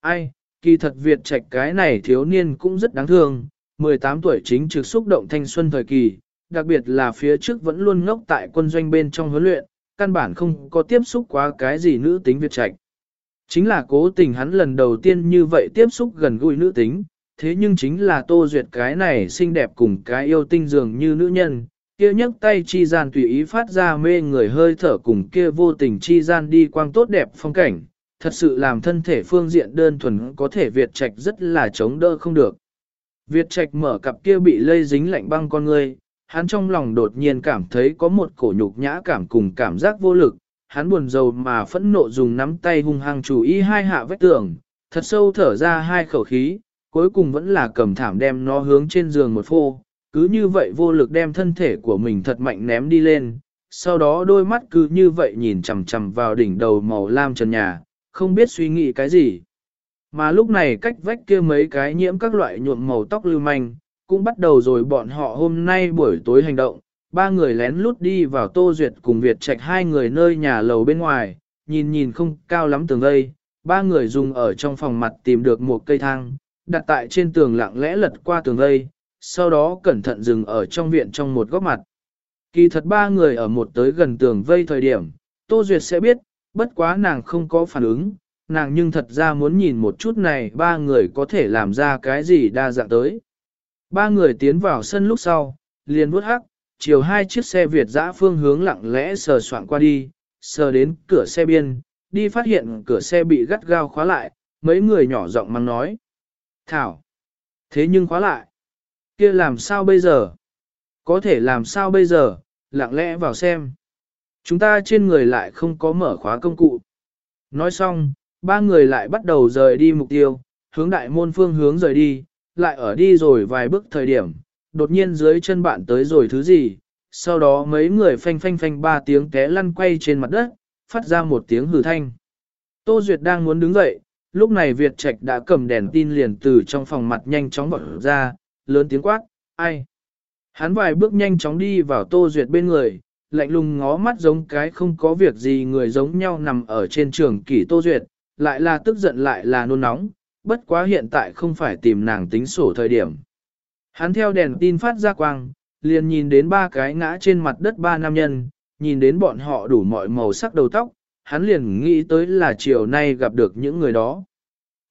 ai, kỳ thật Việt trạch cái này thiếu niên cũng rất đáng thương, 18 tuổi chính trực xúc động thanh xuân thời kỳ, đặc biệt là phía trước vẫn luôn ngốc tại quân doanh bên trong huấn luyện, căn bản không có tiếp xúc quá cái gì nữ tính Việt trạch. Chính là cố tình hắn lần đầu tiên như vậy tiếp xúc gần gũi nữ tính, thế nhưng chính là tô duyệt cái này xinh đẹp cùng cái yêu tinh dường như nữ nhân, kia nhấc tay chi gian tùy ý phát ra mê người hơi thở cùng kia vô tình chi gian đi quang tốt đẹp phong cảnh, thật sự làm thân thể phương diện đơn thuần có thể Việt Trạch rất là chống đỡ không được. Việt Trạch mở cặp kia bị lây dính lạnh băng con người, hắn trong lòng đột nhiên cảm thấy có một cổ nhục nhã cảm cùng cảm giác vô lực, hắn buồn rầu mà phẫn nộ dùng nắm tay hung hăng chủ ý hai hạ vách tường, thật sâu thở ra hai khẩu khí, cuối cùng vẫn là cầm thảm đem nó hướng trên giường một phô, cứ như vậy vô lực đem thân thể của mình thật mạnh ném đi lên, sau đó đôi mắt cứ như vậy nhìn chằm chằm vào đỉnh đầu màu lam trần nhà, không biết suy nghĩ cái gì. Mà lúc này cách vách kia mấy cái nhiễm các loại nhuộm màu tóc lưu manh, cũng bắt đầu rồi bọn họ hôm nay buổi tối hành động, ba người lén lút đi vào Tô Duyệt cùng Việt Trạch hai người nơi nhà lầu bên ngoài, nhìn nhìn không cao lắm tường gây, ba người dùng ở trong phòng mặt tìm được một cây thang, đặt tại trên tường lặng lẽ lật qua tường gây, sau đó cẩn thận dừng ở trong viện trong một góc mặt. Kỳ thật ba người ở một tới gần tường vây thời điểm, Tô Duyệt sẽ biết, bất quá nàng không có phản ứng, nàng nhưng thật ra muốn nhìn một chút này ba người có thể làm ra cái gì đa dạng tới. Ba người tiến vào sân lúc sau, liền vuốt hắc, chiều hai chiếc xe Việt dã phương hướng lặng lẽ sờ soạn qua đi, sờ đến cửa xe biên, đi phát hiện cửa xe bị gắt gao khóa lại, mấy người nhỏ giọng mắng nói. Thảo! Thế nhưng khóa lại kia làm sao bây giờ? Có thể làm sao bây giờ, lặng lẽ vào xem. Chúng ta trên người lại không có mở khóa công cụ. Nói xong, ba người lại bắt đầu rời đi mục tiêu, hướng đại môn phương hướng rời đi, lại ở đi rồi vài bước thời điểm, đột nhiên dưới chân bạn tới rồi thứ gì, sau đó mấy người phanh phanh phanh ba tiếng té lăn quay trên mặt đất, phát ra một tiếng hừ thanh. Tô Duyệt đang muốn đứng dậy, lúc này Việt Trạch đã cầm đèn tin liền từ trong phòng mặt nhanh chóng bỏ ra, lớn tiếng quát, ai? Hắn vài bước nhanh chóng đi vào Tô Duyệt bên người, lạnh lùng ngó mắt giống cái không có việc gì người giống nhau nằm ở trên trường kỷ Tô Duyệt, lại là tức giận lại là nôn nóng, bất quá hiện tại không phải tìm nàng tính sổ thời điểm. Hắn theo đèn tin phát ra quang, liền nhìn đến ba cái ngã trên mặt đất ba nam nhân, nhìn đến bọn họ đủ mọi màu sắc đầu tóc, hắn liền nghĩ tới là chiều nay gặp được những người đó.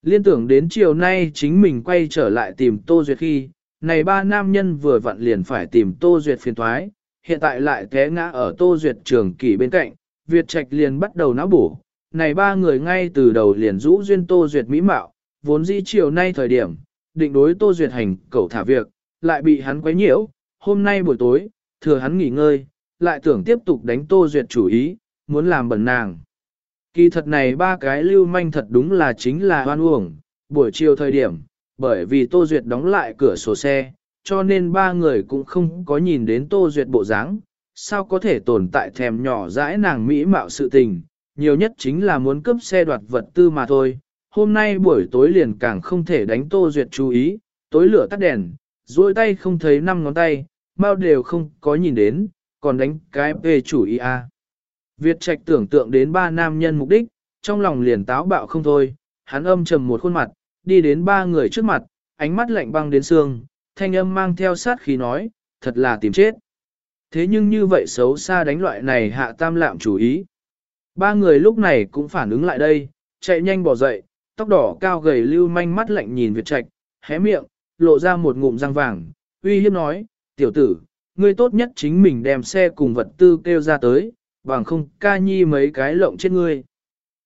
Liên tưởng đến chiều nay chính mình quay trở lại tìm Tô Duyệt khi, này ba nam nhân vừa vặn liền phải tìm Tô Duyệt phiền thoái, hiện tại lại té ngã ở Tô Duyệt trường kỳ bên cạnh, Việt Trạch liền bắt đầu não bổ. Này ba người ngay từ đầu liền rũ duyên Tô Duyệt mỹ mạo, vốn dĩ chiều nay thời điểm, định đối Tô Duyệt hành cầu thả việc, lại bị hắn quấy nhiễu, hôm nay buổi tối, thừa hắn nghỉ ngơi, lại tưởng tiếp tục đánh Tô Duyệt chủ ý, muốn làm bẩn nàng. Kỳ thật này ba cái lưu manh thật đúng là chính là hoan uổng, buổi chiều thời điểm, bởi vì Tô Duyệt đóng lại cửa sổ xe, cho nên ba người cũng không có nhìn đến Tô Duyệt bộ dáng, sao có thể tồn tại thèm nhỏ dãi nàng mỹ mạo sự tình, nhiều nhất chính là muốn cướp xe đoạt vật tư mà thôi. Hôm nay buổi tối liền càng không thể đánh Tô Duyệt chú ý, tối lửa tắt đèn, duỗi tay không thấy năm ngón tay, bao đều không có nhìn đến, còn đánh cái về chủ ý a. Việt Trạch tưởng tượng đến ba nam nhân mục đích, trong lòng liền táo bạo không thôi, hắn âm trầm một khuôn mặt, đi đến ba người trước mặt, ánh mắt lạnh băng đến xương, thanh âm mang theo sát khí nói, thật là tìm chết. Thế nhưng như vậy xấu xa đánh loại này hạ tam lạm chủ ý. Ba người lúc này cũng phản ứng lại đây, chạy nhanh bỏ dậy, tóc đỏ cao gầy lưu manh mắt lạnh nhìn Việt Trạch, hé miệng, lộ ra một ngụm răng vàng, uy hiếp nói, tiểu tử, ngươi tốt nhất chính mình đem xe cùng vật tư kêu ra tới, bằng không ca nhi mấy cái lộng trên ngươi.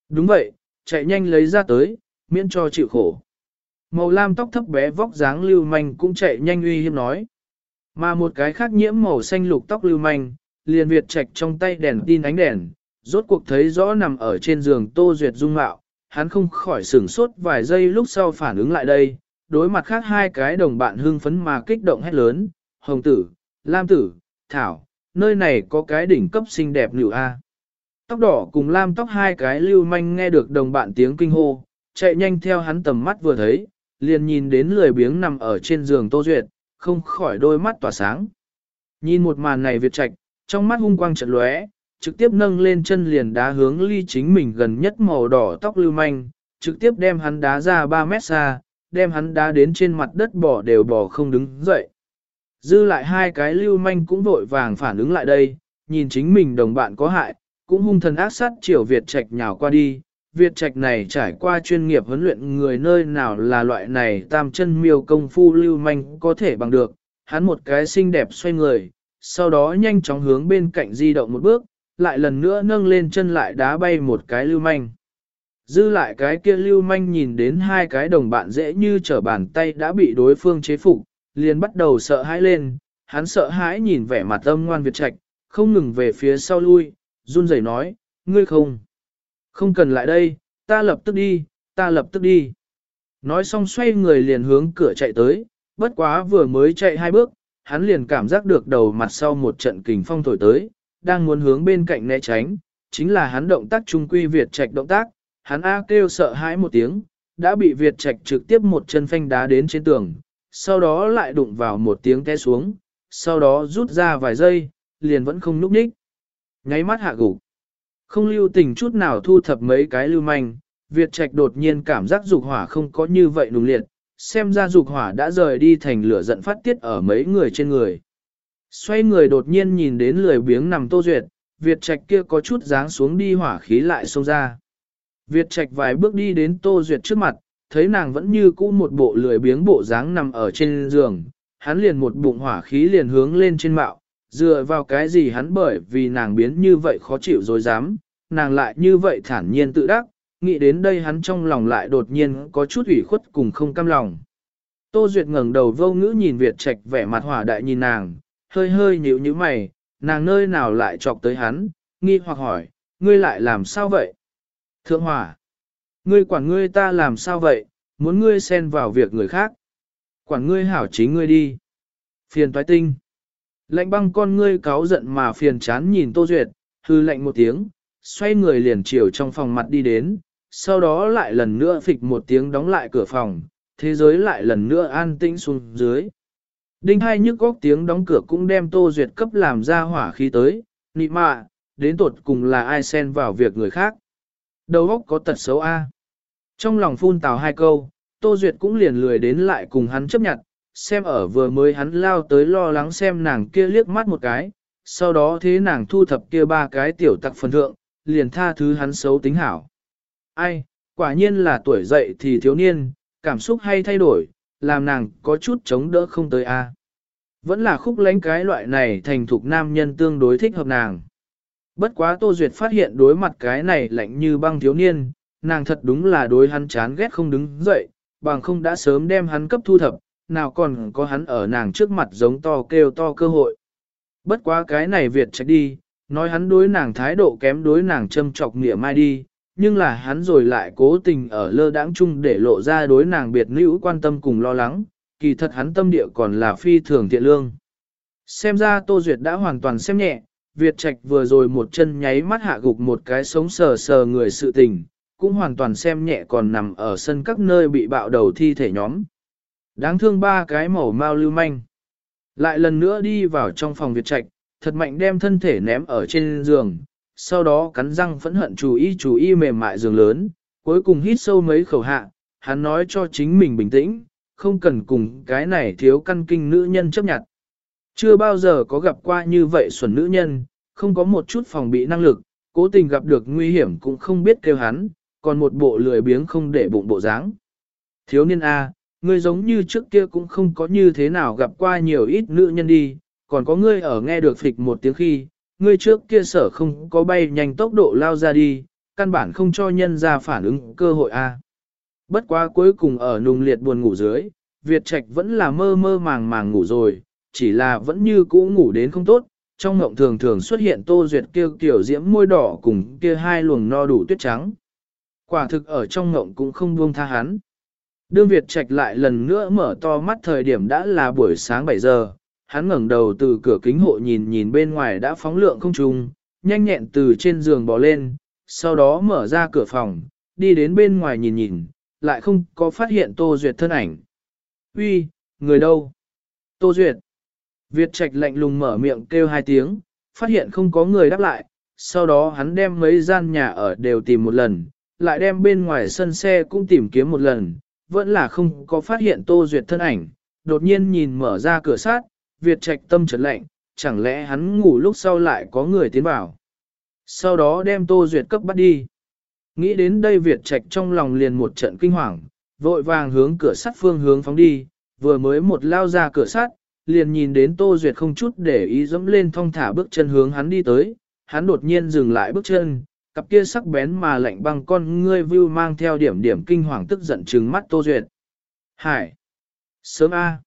Đúng vậy, chạy nhanh lấy ra tới, miễn cho chịu khổ. Màu lam tóc thấp bé vóc dáng lưu manh cũng chạy nhanh uy hiếp nói. Mà một cái khác nhiễm màu xanh lục tóc lưu manh, liền Việt Trạch trong tay đèn tin ánh đèn, rốt cuộc thấy rõ nằm ở trên giường Tô Duyệt dung mạo, hắn không khỏi sửng sốt vài giây lúc sau phản ứng lại đây, đối mặt khác hai cái đồng bạn hưng phấn mà kích động hét lớn, Hồng tử, Lam tử, Thảo, nơi này có cái đỉnh cấp xinh đẹp nữ A. Tóc đỏ cùng Lam tóc hai cái lưu manh nghe được đồng bạn tiếng kinh hô, chạy nhanh theo hắn tầm mắt vừa thấy, liền nhìn đến lười biếng nằm ở trên giường Tô Duyệt, không khỏi đôi mắt tỏa sáng. Nhìn một màn này Việt Trạch, trong mắt hung quang trận lóe, trực tiếp nâng lên chân liền đá hướng ly chính mình gần nhất màu đỏ tóc lưu manh, trực tiếp đem hắn đá ra 3 mét xa, đem hắn đá đến trên mặt đất bỏ đều bỏ không đứng dậy. Dư lại hai cái lưu manh cũng vội vàng phản ứng lại đây, nhìn chính mình đồng bạn có hại, cũng hung thần ác sát chiều Việt Trạch nhào qua đi. Việt Trạch này trải qua chuyên nghiệp huấn luyện người nơi nào là loại này tam chân miêu công phu lưu manh có thể bằng được, hắn một cái xinh đẹp xoay người, sau đó nhanh chóng hướng bên cạnh di động một bước, lại lần nữa nâng lên chân lại đá bay một cái lưu manh. Dư lại cái kia lưu manh nhìn đến hai cái đồng bạn dễ như trở bàn tay đã bị đối phương chế phục, liền bắt đầu sợ hãi lên, hắn sợ hãi nhìn vẻ mặt âm ngoan Việt Trạch, không ngừng về phía sau lui, run rẩy nói, ngươi không, không cần lại đây, ta lập tức đi, ta lập tức đi. Nói xong xoay người liền hướng cửa chạy tới, bất quá vừa mới chạy hai bước, hắn liền cảm giác được đầu mặt sau một trận kình phong thổi tới, đang muốn hướng bên cạnh né tránh, chính là hắn động tác trung quy Việt Trạch động tác, hắn A kêu sợ hãi một tiếng, đã bị Việt Trạch trực tiếp một chân phanh đá đến trên tường, sau đó lại đụng vào một tiếng té xuống, sau đó rút ra vài giây, liền vẫn không núp ních. Nháy mắt hạ gục. Không lưu tình chút nào thu thập mấy cái lưu manh, Việt Trạch đột nhiên cảm giác dục hỏa không có như vậy nùng liệt, xem ra dục hỏa đã rời đi thành lửa giận phát tiết ở mấy người trên người. Xoay người đột nhiên nhìn đến lười biếng nằm tô duyệt, Việt Trạch kia có chút dáng xuống đi hỏa khí lại xông ra. Việt Trạch vài bước đi đến tô duyệt trước mặt, thấy nàng vẫn như cũ một bộ lười biếng bộ dáng nằm ở trên giường, hắn liền một bụng hỏa khí liền hướng lên trên mạo, dựa vào cái gì hắn bởi vì nàng biến như vậy khó chịu rồi dám, nàng lại như vậy thản nhiên tự đắc, nghĩ đến đây hắn trong lòng lại đột nhiên có chút ủy khuất cùng không cam lòng. Tô Duyệt ngẩng đầu vô ngữ nhìn Việt Trạch vẻ mặt hỏa đại nhìn nàng, hơi hơi nhíu như mày, nàng nơi nào lại chọc tới hắn, nghi hoặc hỏi, ngươi lại làm sao vậy? Thượng hỏa, ngươi quản ngươi ta làm sao vậy, muốn ngươi xen vào việc người khác. Quản ngươi hảo chính ngươi đi. Phiền toái tinh. Lạnh băng con ngươi cáo giận mà phiền chán nhìn Tô Duyệt, hư lạnh một tiếng, xoay người liền chiều trong phòng mặt đi đến, sau đó lại lần nữa phịch một tiếng đóng lại cửa phòng, thế giới lại lần nữa an tĩnh xuống dưới. Đinh hai nhức góc tiếng đóng cửa cũng đem Tô Duyệt cấp làm ra hỏa khí tới, nị mạ, đến tột cùng là ai xen vào việc người khác. Đầu óc có tật xấu A. Trong lòng phun tào hai câu, Tô Duyệt cũng liền lười đến lại cùng hắn chấp nhận, xem ở vừa mới hắn lao tới lo lắng xem nàng kia liếc mắt một cái, sau đó thế nàng thu thập kia ba cái tiểu tặc phần thượng, liền tha thứ hắn xấu tính hảo. Ai, quả nhiên là tuổi dậy thì thiếu niên, cảm xúc hay thay đổi, làm nàng có chút chống đỡ không tới a. Vẫn là khúc lánh cái loại này thành thục nam nhân tương đối thích hợp nàng. Bất quá Tô Duyệt phát hiện đối mặt cái này lạnh như băng thiếu niên, nàng thật đúng là đối hắn chán ghét không đứng dậy, bằng không đã sớm đem hắn cấp thu thập, nào còn có hắn ở nàng trước mặt giống to kêu to cơ hội. Bất quá cái này Việt trách đi, nói hắn đối nàng thái độ kém đối nàng châm chọc nghĩa mai đi, nhưng là hắn rồi lại cố tình ở lơ đãng chung để lộ ra đối nàng biệt nữ quan tâm cùng lo lắng, kỳ thật hắn tâm địa còn là phi thường thiện lương. Xem ra Tô Duyệt đã hoàn toàn xem nhẹ, Việt Trạch vừa rồi một chân nháy mắt hạ gục một cái sống sờ sờ người sự tình, cũng hoàn toàn xem nhẹ còn nằm ở sân các nơi bị bạo đầu thi thể nhóm. Đáng thương ba cái màu mau lưu manh. Lại lần nữa đi vào trong phòng Việt Trạch, thật mạnh đem thân thể ném ở trên giường, sau đó cắn răng phẫn hận chú ý chú ý mềm mại giường lớn, cuối cùng hít sâu mấy khẩu hạ, hắn nói cho chính mình bình tĩnh, không cần cùng cái này thiếu căn kinh nữ nhân chấp nhận. Chưa bao giờ có gặp qua như vậy xuẩn nữ nhân, không có một chút phòng bị năng lực, cố tình gặp được nguy hiểm cũng không biết kêu hắn, còn một bộ lười biếng không để bụng bộ dáng. Thiếu niên A, ngươi giống như trước kia cũng không có như thế nào gặp qua nhiều ít nữ nhân đi, còn có ngươi ở nghe được phịch một tiếng khi, ngươi trước kia sở không có bay nhanh tốc độ lao ra đi, căn bản không cho nhân ra phản ứng cơ hội A. Bất quá cuối cùng ở nùng liệt buồn ngủ dưới, Việt Trạch vẫn là mơ mơ màng màng ngủ rồi, chỉ là vẫn như cũ ngủ đến không tốt, trong ngộng thường thường xuất hiện tô duyệt kêu kiểu diễm môi đỏ cùng kia hai luồng no đủ tuyết trắng. Quả thực ở trong ngộng cũng không buông tha hắn. Đương Việt Trạch lại lần nữa mở to mắt thời điểm đã là buổi sáng 7 giờ, hắn ngẩng đầu từ cửa kính hộ nhìn nhìn bên ngoài đã phóng lượng không trùng, nhanh nhẹn từ trên giường bò lên, sau đó mở ra cửa phòng, đi đến bên ngoài nhìn nhìn, lại không có phát hiện Tô Duyệt thân ảnh. Uy, người đâu? Tô Duyệt. Việt Trạch lạnh lùng mở miệng kêu hai tiếng, phát hiện không có người đáp lại, sau đó hắn đem mấy gian nhà ở đều tìm một lần, lại đem bên ngoài sân xe cũng tìm kiếm một lần, vẫn là không có phát hiện Tô Duyệt thân ảnh, đột nhiên nhìn mở ra cửa sát, Việt Trạch tâm trật lạnh, chẳng lẽ hắn ngủ lúc sau lại có người tiến vào. Sau đó đem Tô Duyệt cấp bắt đi. Nghĩ đến đây Việt Trạch trong lòng liền một trận kinh hoàng, vội vàng hướng cửa sắt phương hướng phóng đi, vừa mới một lao ra cửa sắt, liền nhìn đến Tô Duyệt không chút để ý dẫm lên thong thả bước chân hướng hắn đi tới, hắn đột nhiên dừng lại bước chân, cặp kia sắc bén mà lạnh băng con ngươi view mang theo điểm điểm kinh hoàng tức giận trừng mắt Tô Duyệt. Hải! Sớm A!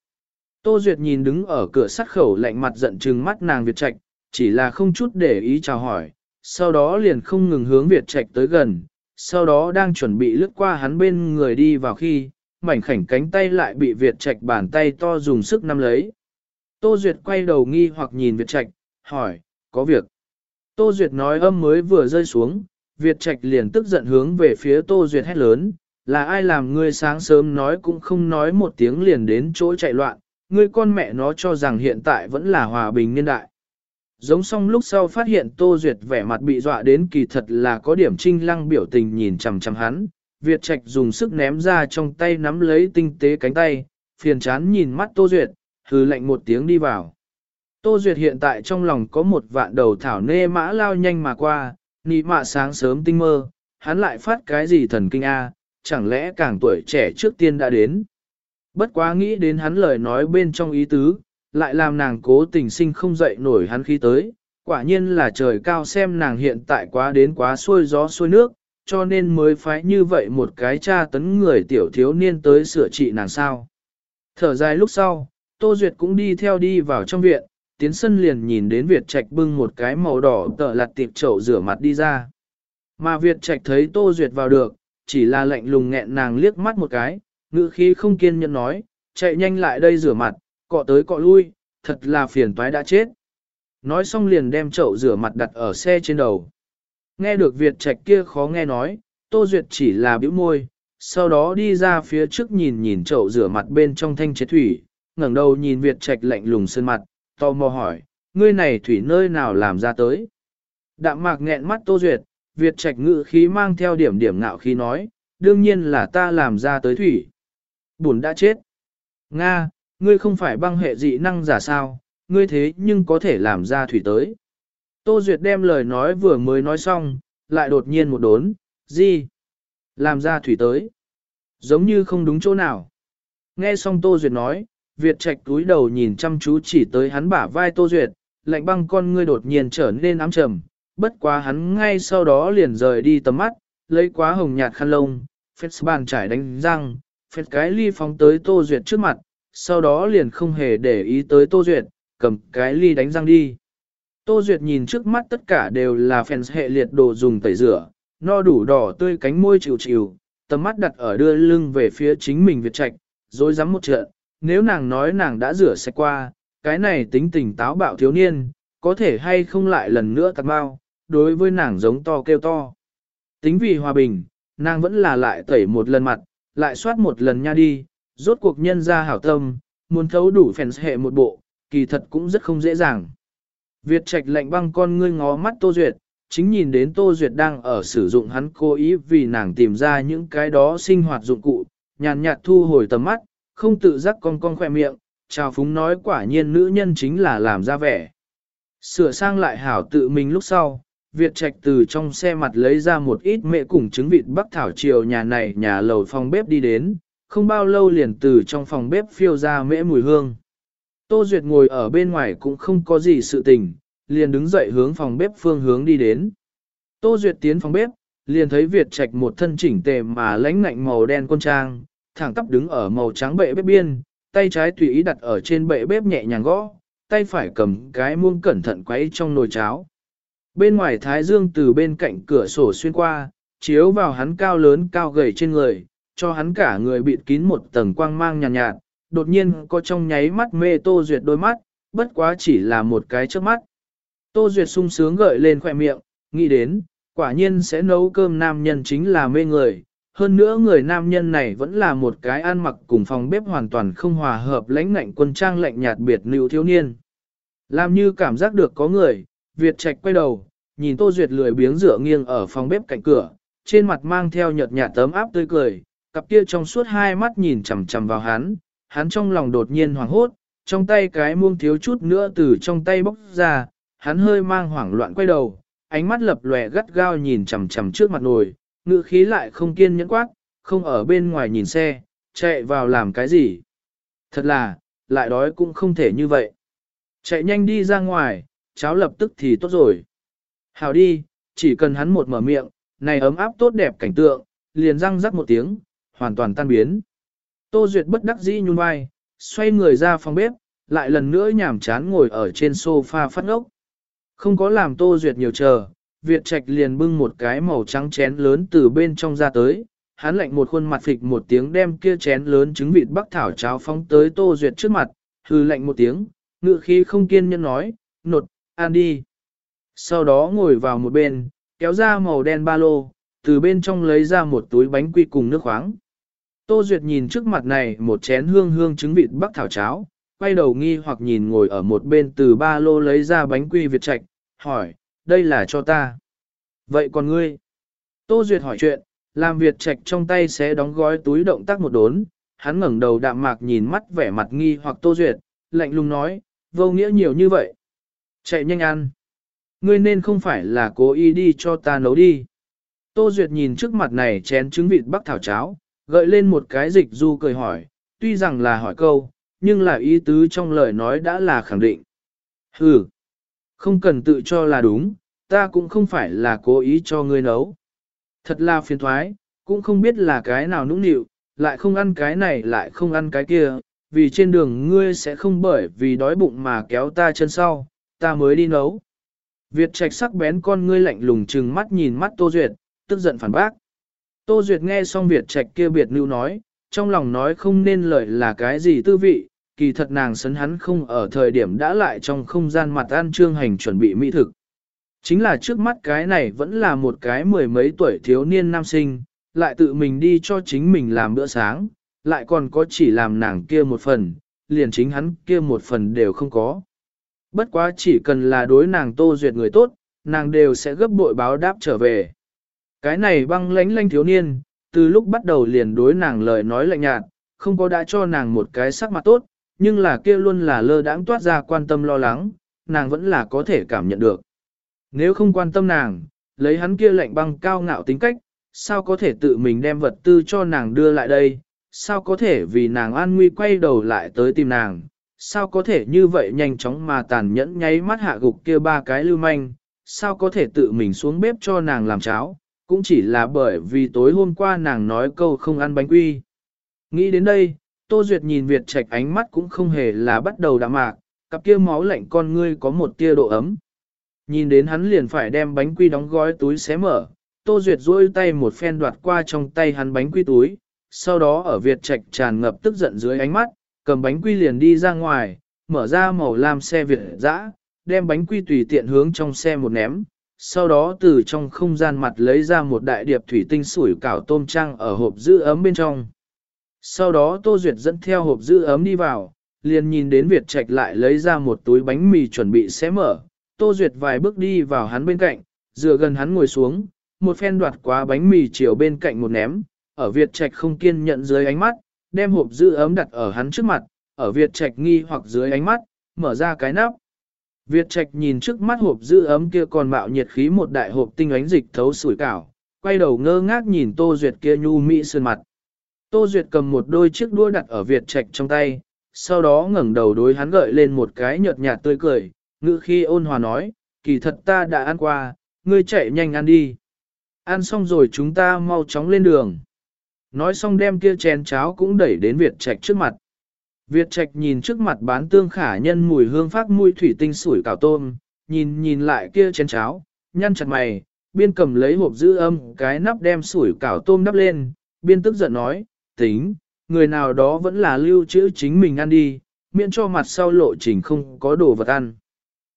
Tô Duyệt nhìn đứng ở cửa sắt khẩu lạnh mặt giận trừng mắt nàng Việt Trạch, chỉ là không chút để ý chào hỏi, sau đó liền không ngừng hướng Việt Trạch tới gần, sau đó đang chuẩn bị lướt qua hắn bên người đi vào khi, mảnh khảnh cánh tay lại bị Việt Trạch bàn tay to dùng sức nắm lấy. Tô Duyệt quay đầu nghi hoặc nhìn Việt Trạch, hỏi, có việc. Tô Duyệt nói âm mới vừa rơi xuống, Việt Trạch liền tức giận hướng về phía Tô Duyệt hét lớn, là ai làm ngươi sáng sớm nói cũng không nói một tiếng liền đến chỗ chạy loạn, ngươi con mẹ nó cho rằng hiện tại vẫn là hòa bình niên đại. Giống xong lúc sau phát hiện Tô Duyệt vẻ mặt bị dọa đến kỳ thật là có điểm trinh lăng biểu tình nhìn chằm chằm hắn, Việt Trạch dùng sức ném ra trong tay nắm lấy tinh tế cánh tay, phiền chán nhìn mắt Tô Duyệt, hừ lạnh một tiếng đi vào. Tô Duyệt hiện tại trong lòng có một vạn đầu thảo nê mã lao nhanh mà qua, nị mạ sáng sớm tinh mơ, hắn lại phát cái gì thần kinh A, chẳng lẽ càng tuổi trẻ trước tiên đã đến. Bất quá nghĩ đến hắn lời nói bên trong ý tứ, lại làm nàng cố tình sinh không dậy nổi hắn khi tới, quả nhiên là trời cao xem nàng hiện tại quá đến quá xuôi gió xuôi nước, cho nên mới phái như vậy một cái cha tấn người tiểu thiếu niên tới sửa trị nàng sao. Thở dài lúc sau, Tô Duyệt cũng đi theo đi vào trong viện, tiến sân liền nhìn đến Việt Trạch bưng một cái màu đỏ tợ lặt tiệp chậu rửa mặt đi ra. Mà Việt Trạch thấy Tô Duyệt vào được, chỉ là lạnh lùng nghẹn nàng liếc mắt một cái, ngữ khí không kiên nhẫn nói, chạy nhanh lại đây rửa mặt, cọ tới cọ lui, thật là phiền toái đã chết. Nói xong liền đem chậu rửa mặt đặt ở xe trên đầu. Nghe được Việt Trạch kia khó nghe nói, Tô Duyệt chỉ là bĩu môi, sau đó đi ra phía trước nhìn nhìn chậu rửa mặt bên trong thanh chế thủy, ngẩng đầu nhìn Việt Trạch lạnh lùng sơn mặt, tò mò hỏi, ngươi này thủy nơi nào làm ra tới. Đạm mạc nghẹn mắt Tô Duyệt, Việt Trạch ngự khí mang theo điểm điểm ngạo khí nói, đương nhiên là ta làm ra tới thủy. Bùn đã chết. Nga, ngươi không phải băng hệ dị năng giả sao, ngươi thế nhưng có thể làm ra thủy tới. Tô Duyệt đem lời nói vừa mới nói xong, lại đột nhiên một đốn, gì? Làm ra thủy tới. Giống như không đúng chỗ nào. Nghe xong Tô Duyệt nói, Việt Trạch túi đầu nhìn chăm chú chỉ tới hắn bả vai Tô Duyệt, lạnh băng con ngươi đột nhiên trở nên ám trầm, bất quá hắn ngay sau đó liền rời đi tầm mắt, lấy quá hồng nhạt khăn lông, phết bàn trải đánh răng, phết cái ly phóng tới Tô Duyệt trước mặt, sau đó liền không hề để ý tới Tô Duyệt, cầm cái ly đánh răng đi. Tô Duyệt nhìn trước mắt tất cả đều là fans hệ liệt đồ dùng tẩy rửa, no đủ đỏ tươi cánh môi chịu chịu, tầm mắt đặt ở đưa lưng về phía chính mình Việt Trạch, rồi dám một trận, nếu nàng nói nàng đã rửa sạch qua, cái này tính tình táo bạo thiếu niên, có thể hay không lại lần nữa tạc bao, đối với nàng giống to kêu to. Tính vì hòa bình, nàng vẫn là lại tẩy một lần mặt, lại soát một lần nha đi, rốt cuộc nhân ra hảo tâm, muốn thấu đủ phèn hệ một bộ, kỳ thật cũng rất không dễ dàng. Việt Trạch lạnh băng con ngươi ngó mắt Tô Duyệt, chính nhìn đến Tô Duyệt đang ở sử dụng hắn cố ý vì nàng tìm ra những cái đó sinh hoạt dụng cụ, nhàn nhạt thu hồi tầm mắt, không tự giác con con khỏe miệng, chào phúng nói quả nhiên nữ nhân chính là làm ra vẻ. Sửa sang lại hảo tự mình lúc sau, Việt Trạch từ trong xe mặt lấy ra một ít mẹ cùng trứng vịt bắc thảo chiều nhà này nhà lầu phòng bếp đi đến, không bao lâu liền từ trong phòng bếp phiêu ra mễ mùi hương. Tô Duyệt ngồi ở bên ngoài cũng không có gì sự tình, liền đứng dậy hướng phòng bếp phương hướng đi đến. Tô Duyệt tiến phòng bếp, liền thấy Việt Trạch một thân chỉnh tề mà lãnh ngạnh màu đen quân trang, thẳng tắp đứng ở màu trắng bệ bếp biên, tay trái tùy ý đặt ở trên bệ bếp nhẹ nhàng gõ, tay phải cầm cái muông cẩn thận quấy trong nồi cháo. Bên ngoài thái dương từ bên cạnh cửa sổ xuyên qua, chiếu vào hắn cao lớn cao gầy trên người, cho hắn cả người bịt kín một tầng quang mang nhàn nhạt, nhạt, đột nhiên có trong nháy mắt mê Tô Duyệt đôi mắt, bất quá chỉ là một cái trước mắt. Tô Duyệt sung sướng gợi lên khỏe miệng, nghĩ đến, quả nhiên sẽ nấu cơm nam nhân chính là mê người. Hơn nữa người nam nhân này vẫn là một cái ăn mặc cùng phòng bếp hoàn toàn không hòa hợp lãnh ngạnh quân trang lạnh nhạt biệt nữ thiếu niên. Làm như cảm giác được có người, Việt Trạch quay đầu, nhìn Tô Duyệt lười biếng dựa nghiêng ở phòng bếp cạnh cửa, trên mặt mang theo nhợt nhạt tấm áp tươi cười, cặp kia trong suốt hai mắt nhìn chằm chằm vào hắn, hắn trong lòng đột nhiên hoảng hốt, trong tay cái muông thiếu chút nữa từ trong tay bóc ra, hắn hơi mang hoảng loạn quay đầu, ánh mắt lập lòe gắt gao nhìn chằm chằm trước mặt nồi, ngữ khí lại không kiên nhẫn quát, không ở bên ngoài nhìn xe, chạy vào làm cái gì. Thật là, lại đói cũng không thể như vậy. Chạy nhanh đi ra ngoài, cháo lập tức thì tốt rồi. Hào đi, chỉ cần hắn một mở miệng, này ấm áp tốt đẹp cảnh tượng, liền răng rắc một tiếng, hoàn toàn tan biến. Tô Duyệt bất đắc dĩ nhún vai, xoay người ra phòng bếp, lại lần nữa nhảm chán ngồi ở trên sofa phát ngốc. Không có làm Tô Duyệt nhiều chờ, Việt Trạch liền bưng một cái màu trắng chén lớn từ bên trong ra tới, hắn lạnh một khuôn mặt phịch một tiếng đem kia chén lớn trứng vịt bắc thảo cháo phóng tới Tô Duyệt trước mặt, hừ lạnh một tiếng, ngự khí không kiên nhẫn nói, nột, ăn đi. Sau đó ngồi vào một bên, kéo ra màu đen ba lô, từ bên trong lấy ra một túi bánh quy cùng nước khoáng. Tô Duyệt nhìn trước mặt này một chén hương hương trứng vịt bắc thảo cháo, quay đầu nghi hoặc nhìn ngồi ở một bên từ ba lô lấy ra bánh quy Việt Trạch, hỏi, đây là cho ta. Vậy còn ngươi? Tô Duyệt hỏi chuyện, làm Việt Trạch trong tay sẽ đóng gói túi động tác một đốn, hắn ngẩng đầu đạm mạc nhìn mắt vẻ mặt nghi hoặc Tô Duyệt, lạnh lùng nói, vô nghĩa nhiều như vậy. Chạy nhanh ăn. Ngươi nên không phải là cố ý đi cho ta nấu đi. Tô Duyệt nhìn trước mặt này chén trứng vịt bắc thảo cháo, gợi lên một cái dịch du cười hỏi, tuy rằng là hỏi câu, nhưng là ý tứ trong lời nói đã là khẳng định. Hừ, không cần tự cho là đúng, ta cũng không phải là cố ý cho ngươi nấu. Thật là phiền thoái, cũng không biết là cái nào nũng nịu, lại không ăn cái này lại không ăn cái kia, vì trên đường ngươi sẽ không bởi vì đói bụng mà kéo ta chân sau, ta mới đi nấu. Việt trạch sắc bén con ngươi lạnh lùng trừng mắt nhìn mắt Tô Duyệt, tức giận phản bác. Tô Duyệt nghe xong Việt trạch kia biệt lưu nói, trong lòng nói không nên lời là cái gì tư vị, kỳ thật nàng sấn hắn không ở thời điểm đã lại trong không gian mặt ăn trương hành chuẩn bị mỹ thực. Chính là trước mắt cái này vẫn là một cái mười mấy tuổi thiếu niên nam sinh, lại tự mình đi cho chính mình làm bữa sáng, lại còn có chỉ làm nàng kia một phần, liền chính hắn kia một phần đều không có. Bất quá chỉ cần là đối nàng tô duyệt người tốt, nàng đều sẽ gấp bội báo đáp trở về. Cái này băng lánh lánh thiếu niên, từ lúc bắt đầu liền đối nàng lời nói lạnh nhạt, không có đã cho nàng một cái sắc mặt tốt, nhưng là kia luôn là lơ đãng toát ra quan tâm lo lắng, nàng vẫn là có thể cảm nhận được. Nếu không quan tâm nàng, lấy hắn kia lạnh băng cao ngạo tính cách, sao có thể tự mình đem vật tư cho nàng đưa lại đây, sao có thể vì nàng an nguy quay đầu lại tới tìm nàng, sao có thể như vậy nhanh chóng mà tàn nhẫn nháy mắt hạ gục kia ba cái lưu manh, sao có thể tự mình xuống bếp cho nàng làm cháo, cũng chỉ là bởi vì tối hôm qua nàng nói câu không ăn bánh quy. Nghĩ đến đây, Tô Duyệt nhìn Việt Trạch ánh mắt cũng không hề là bắt đầu đạm mạc, cặp kia máu lạnh con ngươi có một tia độ ấm. Nhìn đến hắn liền phải đem bánh quy đóng gói túi xé mở, Tô Duyệt duỗi tay một phen đoạt qua trong tay hắn bánh quy túi, sau đó ở Việt Trạch tràn ngập tức giận dưới ánh mắt, cầm bánh quy liền đi ra ngoài, mở ra màu lam xe Việt dã, đem bánh quy tùy tiện hướng trong xe một ném, sau đó từ trong không gian mặt lấy ra một đại điệp thủy tinh sủi cảo tôm trang ở hộp giữ ấm bên trong. Sau đó Tô Duyệt dẫn theo hộp giữ ấm đi vào, liền nhìn đến Việt Trạch lại lấy ra một túi bánh mì chuẩn bị xé mở. Tô Duyệt vài bước đi vào hắn bên cạnh, dựa gần hắn ngồi xuống, một phen đoạt quá bánh mì chiều bên cạnh một ném, ở Việt Trạch không kiên nhận dưới ánh mắt, đem hộp giữ ấm đặt ở hắn trước mặt, ở Việt Trạch nghi hoặc dưới ánh mắt, mở ra cái nắp. Việt Trạch nhìn trước mắt hộp giữ ấm kia còn mạo nhiệt khí một đại hộp tinh ánh dịch thấu sủi cảo, quay đầu ngơ ngác nhìn Tô Duyệt kia nhu mỹ sơn mặt. Tô Duyệt cầm một đôi chiếc đua đặt ở Việt Trạch trong tay, sau đó ngẩng đầu đối hắn gợi lên một cái nhợt nhạt tươi cười, ngữ khi ôn hòa nói, kỳ thật ta đã ăn qua, ngươi chạy nhanh ăn đi. Ăn xong rồi chúng ta mau chóng lên đường. Nói xong đem kia chén cháo cũng đẩy đến Việt Trạch trước mặt. Việt Trạch nhìn trước mặt bán tương khả nhân mùi hương phát mùi thủy tinh sủi cảo tôm, nhìn nhìn lại kia chén cháo, nhăn chặt mày, biên cầm lấy hộp giữ âm cái nắp đem sủi cảo tôm đắp lên, biên tức giận nói, tính, người nào đó vẫn là lưu trữ chính mình ăn đi, miễn cho mặt sau lộ trình không có đồ vật ăn.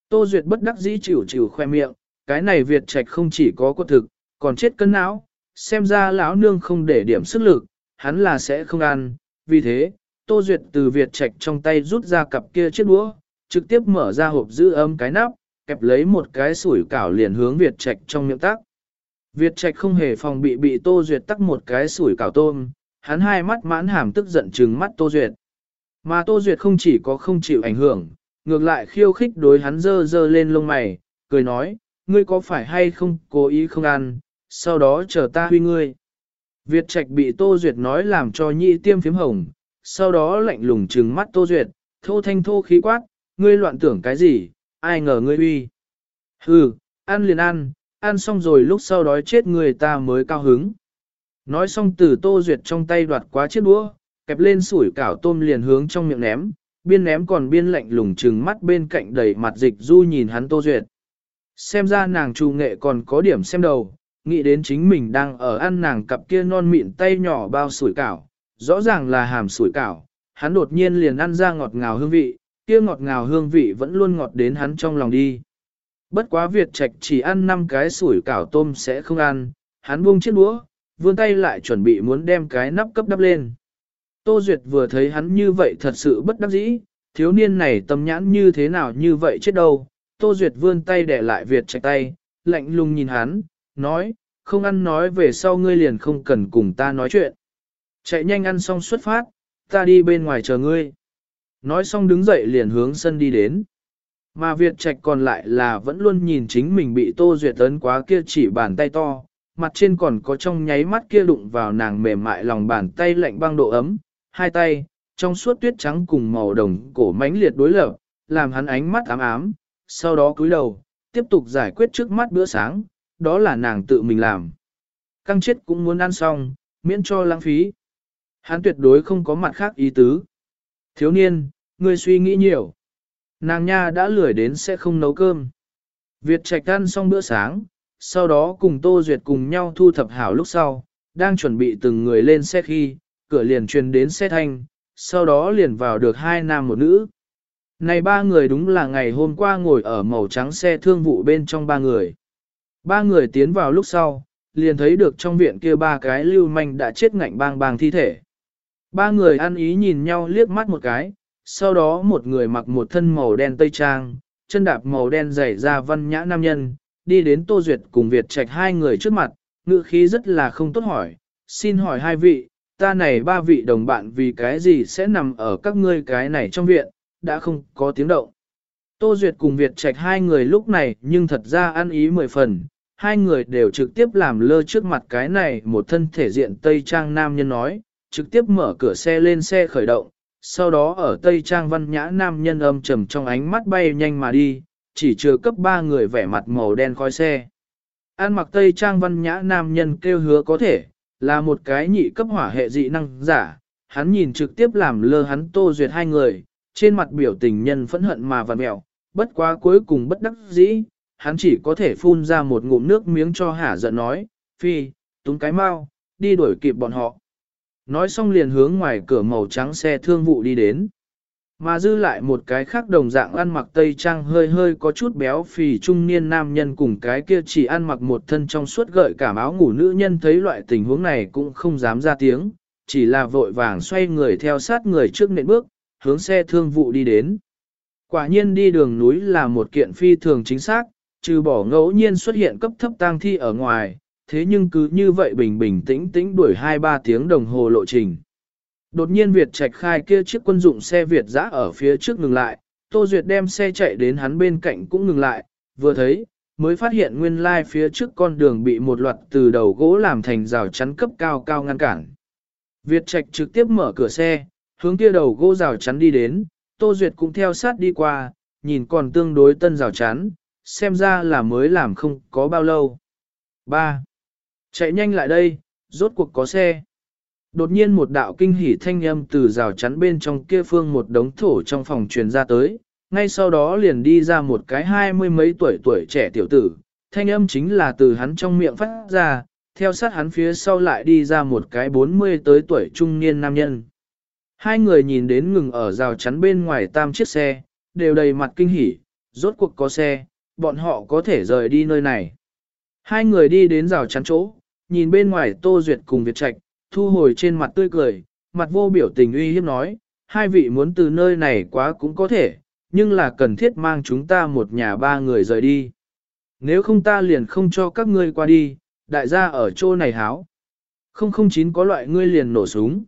Tô Duyệt bất đắc dĩ chịu chịu khoe miệng, cái này Việt Trạch không chỉ có có thực, còn chết cân não, xem ra lão nương không để điểm sức lực, hắn là sẽ không ăn, vì thế, Tô Duyệt từ Việt Trạch trong tay rút ra cặp kia chiếc đũa, trực tiếp mở ra hộp giữ ấm cái nắp, kẹp lấy một cái sủi cảo liền hướng Việt Trạch trong miệng tác. Việt Trạch không hề phòng bị bị Tô Duyệt tắc một cái sủi cảo tôm, hắn hai mắt mãn hàm tức giận trừng mắt Tô Duyệt. Mà Tô Duyệt không chỉ có không chịu ảnh hưởng, ngược lại khiêu khích đối hắn dơ dơ lên lông mày, cười nói, ngươi có phải hay không cố ý không ăn, sau đó chờ ta huy ngươi. Việt Trạch bị Tô Duyệt nói làm cho nhị tiêm phím hồng, sau đó lạnh lùng trừng mắt Tô Duyệt, thô thanh thô khí quát, ngươi loạn tưởng cái gì, ai ngờ ngươi uy. Hừ, ăn liền ăn, ăn xong rồi lúc sau đói chết người ta mới cao hứng. Nói xong từ Tô Duyệt trong tay đoạt quá chiếc đũa, kẹp lên sủi cảo tôm liền hướng trong miệng ném, biên ném còn biên lạnh lùng trừng mắt bên cạnh đầy mặt dịch du nhìn hắn Tô Duyệt. Xem ra nàng trù nghệ còn có điểm xem đầu, nghĩ đến chính mình đang ở ăn nàng cặp kia non mịn tay nhỏ bao sủi cảo, rõ ràng là hàm sủi cảo, hắn đột nhiên liền ăn ra ngọt ngào hương vị, kia ngọt ngào hương vị vẫn luôn ngọt đến hắn trong lòng đi. Bất quá Việt Trạch chỉ ăn 5 cái sủi cảo tôm sẽ không ăn, hắn buông chiếc đũa, vươn tay lại chuẩn bị muốn đem cái nắp cấp đắp lên. Tô Duyệt vừa thấy hắn như vậy thật sự bất đắc dĩ, thiếu niên này tâm nhãn như thế nào như vậy chết đâu. Tô Duyệt vươn tay để lại Việt Trạch tay, lạnh lùng nhìn hắn, nói, không ăn nói về sau ngươi liền không cần cùng ta nói chuyện. Chạy nhanh ăn xong xuất phát, ta đi bên ngoài chờ ngươi. Nói xong đứng dậy liền hướng sân đi đến. Mà Việt Trạch còn lại là vẫn luôn nhìn chính mình bị Tô Duyệt ấn quá kia chỉ bàn tay to, mặt trên còn có trong nháy mắt kia đụng vào nàng mềm mại lòng bàn tay lạnh băng độ ấm, hai tay, trong suốt tuyết trắng cùng màu đồng cổ mãnh liệt đối lập, làm hắn ánh mắt ám ám, sau đó cúi đầu, tiếp tục giải quyết trước mắt bữa sáng, đó là nàng tự mình làm. Căng chết cũng muốn ăn xong, miễn cho lãng phí. Hắn tuyệt đối không có mặt khác ý tứ. Thiếu niên, ngươi suy nghĩ nhiều. Nàng nha đã lười đến sẽ không nấu cơm. Việt trạch ăn xong bữa sáng, sau đó cùng Tô Duyệt cùng nhau thu thập hảo lúc sau, đang chuẩn bị từng người lên xe khi, cửa liền truyền đến xe thanh, sau đó liền vào được hai nam một nữ. Này ba người đúng là ngày hôm qua ngồi ở màu trắng xe thương vụ bên trong ba người. Ba người tiến vào lúc sau, liền thấy được trong viện kia ba cái lưu manh đã chết ngạnh bang bang thi thể. Ba người ăn ý nhìn nhau liếc mắt một cái, sau đó một người mặc một thân màu đen tây trang, chân đạp màu đen dày ra văn nhã nam nhân, đi đến Tô Duyệt cùng Việt Trạch hai người trước mặt, ngữ khí rất là không tốt hỏi, xin hỏi hai vị, ta này ba vị đồng bạn vì cái gì sẽ nằm ở các ngươi cái này trong viện, đã không có tiếng động. Tô Duyệt cùng Việt Trạch hai người lúc này nhưng thật ra ăn ý mười phần, hai người đều trực tiếp làm lơ trước mặt cái này một thân thể diện Tây Trang nam nhân nói, trực tiếp mở cửa xe lên xe khởi động, sau đó ở Tây Trang văn nhã nam nhân âm trầm trong ánh mắt bay nhanh mà đi, chỉ chưa cấp ba người vẻ mặt màu đen khói xe. An mặc Tây Trang văn nhã nam nhân kêu hứa có thể, là một cái nhị cấp hỏa hệ dị năng giả, hắn nhìn trực tiếp làm lơ hắn tô duyệt hai người, trên mặt biểu tình nhân phẫn hận mà vằn mẹo, bất quá cuối cùng bất đắc dĩ, hắn chỉ có thể phun ra một ngụm nước miếng cho hả giận nói, phi, túng cái mau, đi đuổi kịp bọn họ. Nói xong liền hướng ngoài cửa màu trắng xe thương vụ đi đến. Mà dư lại một cái khác đồng dạng ăn mặc tây trang hơi hơi có chút béo phì trung niên nam nhân cùng cái kia chỉ ăn mặc một thân trong suốt gợi cả áo ngủ nữ nhân thấy loại tình huống này cũng không dám ra tiếng, chỉ là vội vàng xoay người theo sát người trước nệm bước, hướng xe thương vụ đi đến. Quả nhiên đi đường núi là một kiện phi thường chính xác, trừ bỏ ngẫu nhiên xuất hiện cấp thấp tang thi ở ngoài, thế nhưng cứ như vậy bình bình tĩnh tĩnh đuổi 2-3 tiếng đồng hồ lộ trình. Đột nhiên Việt Trạch khai kia chiếc quân dụng xe Việt giã ở phía trước ngừng lại, Tô Duyệt đem xe chạy đến hắn bên cạnh cũng ngừng lại, vừa thấy, mới phát hiện nguyên lai phía trước con đường bị một loạt từ đầu gỗ làm thành rào chắn cấp cao cao ngăn cản. Việt Trạch trực tiếp mở cửa xe, hướng kia đầu gỗ rào chắn đi đến, Tô Duyệt cũng theo sát đi qua, nhìn còn tương đối tân rào chắn, xem ra là mới làm không có bao lâu. 3. Chạy nhanh lại đây, rốt cuộc có xe. Đột nhiên một đạo kinh hỉ thanh âm từ rào chắn bên trong kia phương một đống thổ trong phòng truyền ra tới, ngay sau đó liền đi ra một cái hai mươi mấy tuổi tuổi trẻ tiểu tử, thanh âm chính là từ hắn trong miệng phát ra, theo sát hắn phía sau lại đi ra một cái bốn mươi tới tuổi trung niên nam nhân. Hai người nhìn đến ngừng ở rào chắn bên ngoài tam chiếc xe, đều đầy mặt kinh hỉ, rốt cuộc có xe, bọn họ có thể rời đi nơi này. Hai người đi đến rào chắn chỗ, nhìn bên ngoài Tô Duyệt cùng Việt Trạch, thu hồi trên mặt tươi cười, mặt vô biểu tình uy hiếp nói, hai vị muốn từ nơi này quá cũng có thể, nhưng là cần thiết mang chúng ta một nhà ba người rời đi. Nếu không ta liền không cho các ngươi qua đi, đại gia ở chỗ này háo. 009 có loại ngươi liền nổ súng.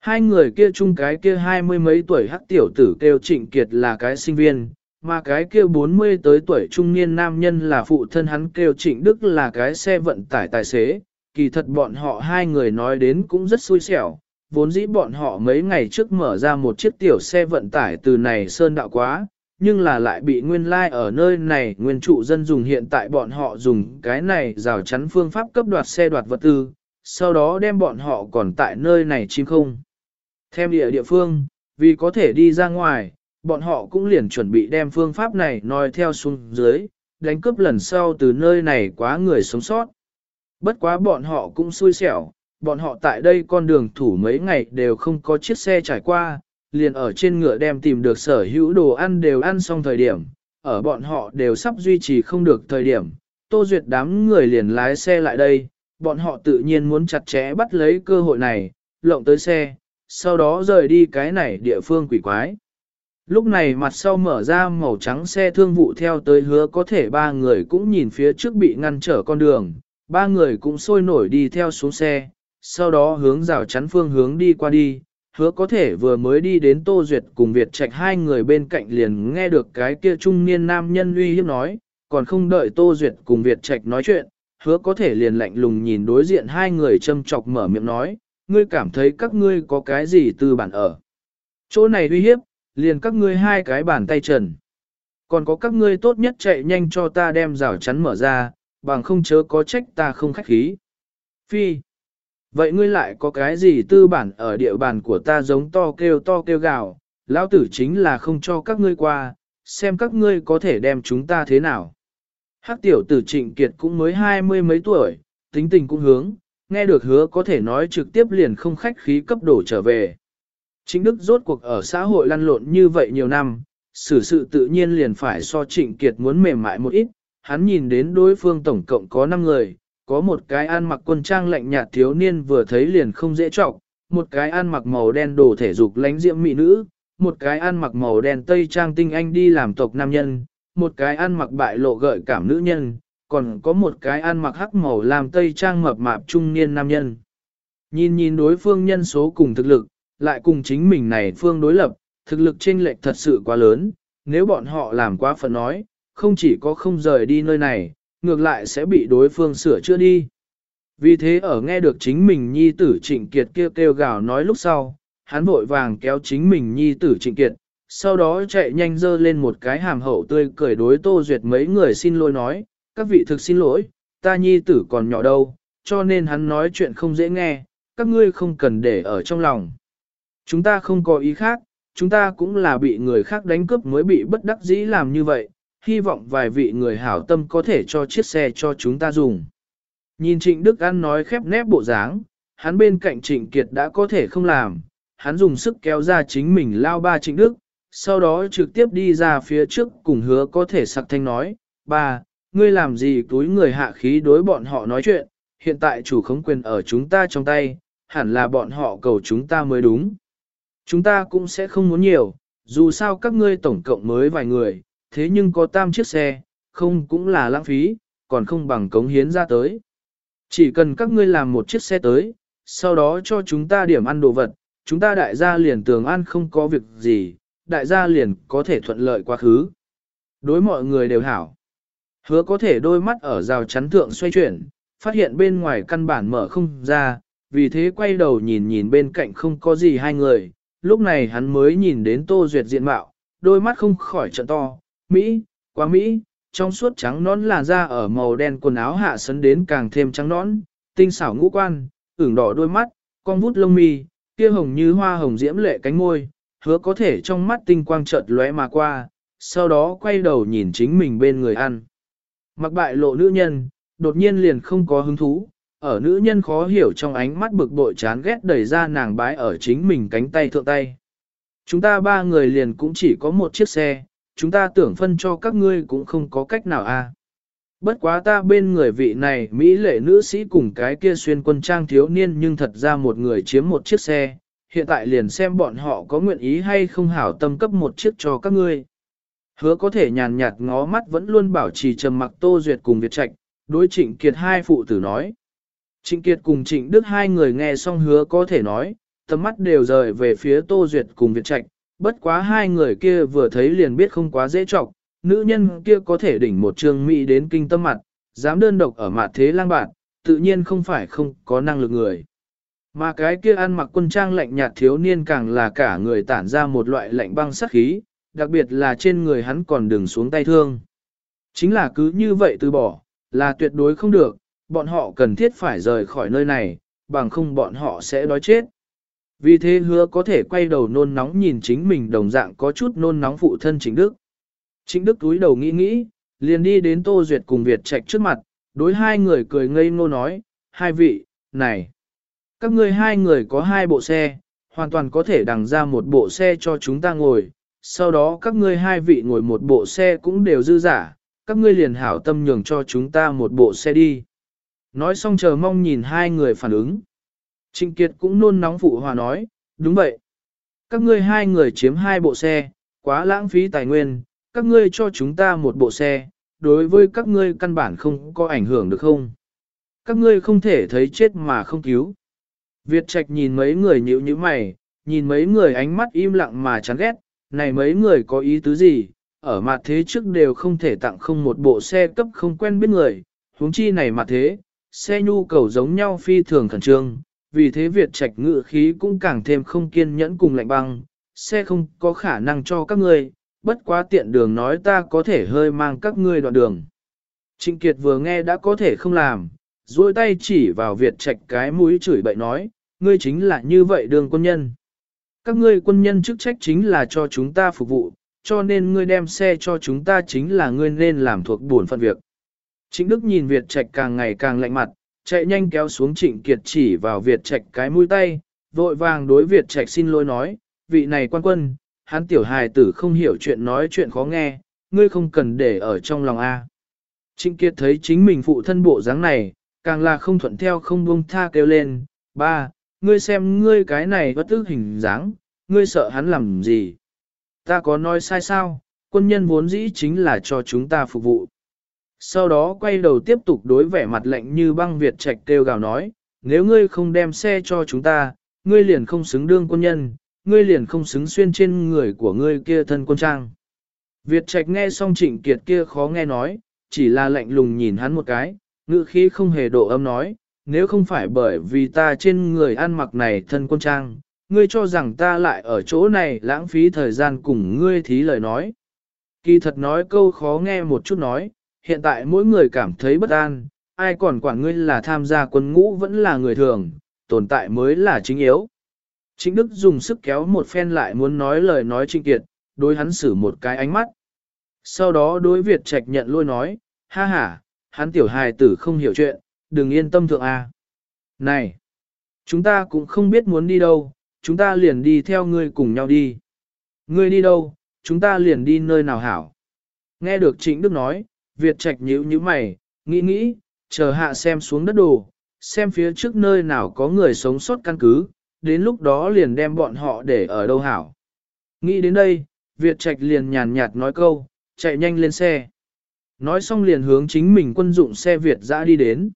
Hai người kia chung cái kia hai mươi mấy tuổi hắc tiểu tử kêu trịnh kiệt là cái sinh viên, mà cái kia bốn mươi tới tuổi trung niên nam nhân là phụ thân hắn kêu trịnh đức là cái xe vận tải tài xế. Kỳ thật bọn họ hai người nói đến cũng rất xui xẻo, vốn dĩ bọn họ mấy ngày trước mở ra một chiếc tiểu xe vận tải từ này sơn đạo quá, nhưng là lại bị nguyên lai like ở nơi này nguyên trụ dân dùng hiện tại bọn họ dùng cái này rào chắn phương pháp cấp đoạt xe đoạt vật tư, sau đó đem bọn họ còn tại nơi này chim không. thêm địa địa phương, vì có thể đi ra ngoài, bọn họ cũng liền chuẩn bị đem phương pháp này nói theo xuống dưới, đánh cướp lần sau từ nơi này quá người sống sót. Bất quá bọn họ cũng xui xẻo, bọn họ tại đây con đường thủ mấy ngày đều không có chiếc xe trải qua, liền ở trên ngựa đem tìm được sở hữu đồ ăn đều ăn xong thời điểm, ở bọn họ đều sắp duy trì không được thời điểm, Tô Duyệt đám người liền lái xe lại đây, bọn họ tự nhiên muốn chặt chẽ bắt lấy cơ hội này, lộng tới xe, sau đó rời đi cái này địa phương quỷ quái. Lúc này mặt sau mở ra màu trắng xe thương vụ theo tới hứa có thể ba người cũng nhìn phía trước bị ngăn trở con đường, ba người cũng sôi nổi đi theo xuống xe, sau đó hướng rào chắn phương hướng đi qua đi, hứa có thể vừa mới đi đến Tô Duyệt cùng Việt Trạch hai người bên cạnh liền nghe được cái kia trung niên nam nhân uy hiếp nói, còn không đợi Tô Duyệt cùng Việt Trạch nói chuyện, hứa có thể liền lạnh lùng nhìn đối diện hai người châm chọc mở miệng nói, ngươi cảm thấy các ngươi có cái gì từ bản ở. Chỗ này uy hiếp, liền các ngươi hai cái bàn tay trần. Còn có các ngươi tốt nhất chạy nhanh cho ta đem rào chắn mở ra, bằng không chớ có trách ta không khách khí. Phi. Vậy ngươi lại có cái gì tư bản ở địa bàn của ta giống to kêu to kêu gào, lão tử chính là không cho các ngươi qua, xem các ngươi có thể đem chúng ta thế nào. Hắc tiểu tử trịnh kiệt cũng mới hai mươi mấy tuổi, tính tình cũng hướng, nghe được hứa có thể nói trực tiếp liền không khách khí cấp đổ trở về. Chính Đức rốt cuộc ở xã hội lăn lộn như vậy nhiều năm, xử sự tự nhiên liền phải so trịnh kiệt muốn mềm mại một ít, hắn nhìn đến đối phương tổng cộng có 5 người, có một cái ăn mặc quân trang lạnh nhạt thiếu niên vừa thấy liền không dễ trọng, một cái ăn mặc màu đen đồ thể dục lánh diễm mỹ nữ, một cái ăn mặc màu đen tây trang tinh anh đi làm tộc nam nhân, một cái ăn mặc bại lộ gợi cảm nữ nhân, còn có một cái ăn mặc hắc màu làm tây trang mập mạp trung niên nam nhân. Nhìn nhìn đối phương nhân số cùng thực lực, lại cùng chính mình này phương đối lập, thực lực chênh lệch thật sự quá lớn, nếu bọn họ làm quá phần nói, không chỉ có không rời đi nơi này, ngược lại sẽ bị đối phương sửa chữa đi. Vì thế ở nghe được chính mình nhi tử trịnh kiệt kêu kêu gào nói lúc sau, hắn vội vàng kéo chính mình nhi tử trịnh kiệt, sau đó chạy nhanh dơ lên một cái hàm hậu tươi cười đối tô duyệt mấy người xin lỗi nói, các vị thực xin lỗi, ta nhi tử còn nhỏ đâu, cho nên hắn nói chuyện không dễ nghe, các ngươi không cần để ở trong lòng. Chúng ta không có ý khác, chúng ta cũng là bị người khác đánh cướp mới bị bất đắc dĩ làm như vậy, hy vọng vài vị người hảo tâm có thể cho chiếc xe cho chúng ta dùng. Nhìn Trịnh Đức An nói khép nép bộ dáng, hắn bên cạnh Trịnh Kiệt đã có thể không làm, hắn dùng sức kéo ra chính mình lao ba Trịnh Đức, sau đó trực tiếp đi ra phía trước cùng hứa có thể sặc thanh nói, ba, ngươi làm gì túi người hạ khí đối bọn họ nói chuyện, hiện tại chủ khống quyền ở chúng ta trong tay, hẳn là bọn họ cầu chúng ta mới đúng. Chúng ta cũng sẽ không muốn nhiều, dù sao các ngươi tổng cộng mới vài người, thế nhưng có tam chiếc xe, không cũng là lãng phí, còn không bằng cống hiến ra tới. Chỉ cần các ngươi làm một chiếc xe tới, sau đó cho chúng ta điểm ăn đồ vật, chúng ta đại gia liền tường ăn không có việc gì, đại gia liền có thể thuận lợi quá khứ. Đối mọi người đều hảo. Hứa có thể đôi mắt ở rào chắn thượng xoay chuyển, phát hiện bên ngoài căn bản mở không ra, vì thế quay đầu nhìn nhìn bên cạnh không có gì hai người, lúc này hắn mới nhìn đến Tô Duyệt diện mạo, đôi mắt không khỏi trận to, Mỹ, quá Mỹ, trong suốt trắng nón làn da ở màu đen quần áo hạ sấn đến càng thêm trắng nón, tinh xảo ngũ quan, ửng đỏ đôi mắt, con vút lông mi, kia hồng như hoa hồng diễm lệ cánh môi, hứa có thể trong mắt tinh quang chợt lóe mà qua, sau đó quay đầu nhìn chính mình bên người ăn. Mặc bại lộ nữ nhân, đột nhiên liền không có hứng thú, ở nữ nhân khó hiểu trong ánh mắt bực bội chán ghét đẩy ra nàng bái ở chính mình cánh tay thượng tay. Chúng ta ba người liền cũng chỉ có một chiếc xe, chúng ta tưởng phân cho các ngươi cũng không có cách nào a. À. Bất quá ta bên người vị này Mỹ lệ nữ sĩ cùng cái kia xuyên quân trang thiếu niên nhưng thật ra một người chiếm một chiếc xe, hiện tại liền xem bọn họ có nguyện ý hay không hảo tâm cấp một chiếc cho các ngươi. Hứa có thể nhàn nhạt ngó mắt vẫn luôn bảo trì trầm mặc Tô Duyệt cùng Việt Trạch, đối trịnh kiệt hai phụ tử nói. Trịnh kiệt cùng trịnh đức hai người nghe xong hứa có thể nói, tầm mắt đều rời về phía Tô Duyệt cùng Việt Trạch, bất quá hai người kia vừa thấy liền biết không quá dễ trọng, nữ nhân kia có thể đỉnh một trường mỹ đến kinh tâm mặt, dám đơn độc ở mặt thế lang bạn, tự nhiên không phải không có năng lực người. Mà cái kia ăn mặc quân trang lạnh nhạt thiếu niên càng là cả người tản ra một loại lạnh băng sắc khí, đặc biệt là trên người hắn còn đừng xuống tay thương. Chính là cứ như vậy từ bỏ, là tuyệt đối không được, bọn họ cần thiết phải rời khỏi nơi này, bằng không bọn họ sẽ đói chết. Vì thế hứa có thể quay đầu nôn nóng nhìn chính mình đồng dạng có chút nôn nóng phụ thân chính Đức. Chính Đức túi đầu nghĩ nghĩ, liền đi đến Tô Duyệt cùng Việt Trạch trước mặt, đối hai người cười ngây ngô nói, hai vị, này, các ngươi hai người có hai bộ xe, hoàn toàn có thể đằng ra một bộ xe cho chúng ta ngồi, sau đó các ngươi hai vị ngồi một bộ xe cũng đều dư giả, các ngươi liền hảo tâm nhường cho chúng ta một bộ xe đi. Nói xong chờ mong nhìn hai người phản ứng. Trịnh Kiệt cũng nôn nóng phụ hòa nói, đúng vậy. Các ngươi hai người chiếm hai bộ xe, quá lãng phí tài nguyên, các ngươi cho chúng ta một bộ xe, đối với các ngươi căn bản không có ảnh hưởng được không? Các ngươi không thể thấy chết mà không cứu. Việt Trạch nhìn mấy người nhíu như mày, nhìn mấy người ánh mắt im lặng mà chán ghét, này mấy người có ý tứ gì, ở mặt thế trước đều không thể tặng không một bộ xe cấp không quen biết người, huống chi này mặt thế, xe nhu cầu giống nhau phi thường khẩn trương, vì thế Việt Trạch ngự khí cũng càng thêm không kiên nhẫn cùng lạnh băng, xe không có khả năng cho các ngươi, bất quá tiện đường nói ta có thể hơi mang các ngươi đoạn đường. Trịnh Kiệt vừa nghe đã có thể không làm, duỗi tay chỉ vào Việt Trạch cái mũi chửi bậy nói, ngươi chính là như vậy đường quân nhân. Các ngươi quân nhân chức trách chính là cho chúng ta phục vụ, cho nên ngươi đem xe cho chúng ta chính là ngươi nên làm thuộc buồn phận việc. Trịnh Đức nhìn Việt Trạch càng ngày càng lạnh mặt, chạy nhanh kéo xuống Trịnh Kiệt chỉ vào Việt Trạch cái mũi tay, vội vàng đối Việt Trạch xin lỗi nói, vị này quan quân, hắn tiểu hài tử không hiểu chuyện nói chuyện khó nghe, ngươi không cần để ở trong lòng A. Trịnh Kiệt thấy chính mình phụ thân bộ dáng này, càng là không thuận theo không buông tha kêu lên, ba, ngươi xem ngươi cái này bất tức hình dáng, ngươi sợ hắn làm gì. Ta có nói sai sao, quân nhân vốn dĩ chính là cho chúng ta phục vụ. Sau đó quay đầu tiếp tục đối vẻ mặt lạnh như băng Việt Trạch kêu gào nói, nếu ngươi không đem xe cho chúng ta, ngươi liền không xứng đương quân nhân, ngươi liền không xứng xuyên trên người của ngươi kia thân quân trang. Việt Trạch nghe xong trịnh kiệt kia khó nghe nói, chỉ là lạnh lùng nhìn hắn một cái, ngữ khí không hề độ âm nói, nếu không phải bởi vì ta trên người ăn mặc này thân quân trang, ngươi cho rằng ta lại ở chỗ này lãng phí thời gian cùng ngươi thí lời nói. Kỳ thật nói câu khó nghe một chút nói, hiện tại mỗi người cảm thấy bất an, ai còn quản ngươi là tham gia quân ngũ vẫn là người thường, tồn tại mới là chính yếu. Chính Đức dùng sức kéo một phen lại muốn nói lời nói trinh kiệt, đối hắn xử một cái ánh mắt. Sau đó đối Việt Trạch nhận lôi nói, ha ha, hắn tiểu hài tử không hiểu chuyện, đừng yên tâm thượng A. Này, chúng ta cũng không biết muốn đi đâu, chúng ta liền đi theo ngươi cùng nhau đi. Ngươi đi đâu, chúng ta liền đi nơi nào hảo. Nghe được Trịnh Đức nói, Việt Trạch nhíu nhíu mày, nghĩ nghĩ, chờ hạ xem xuống đất đồ, xem phía trước nơi nào có người sống sót căn cứ, đến lúc đó liền đem bọn họ để ở đâu hảo. Nghĩ đến đây, Việt Trạch liền nhàn nhạt nói câu, chạy nhanh lên xe. Nói xong liền hướng chính mình quân dụng xe Việt dã đi đến.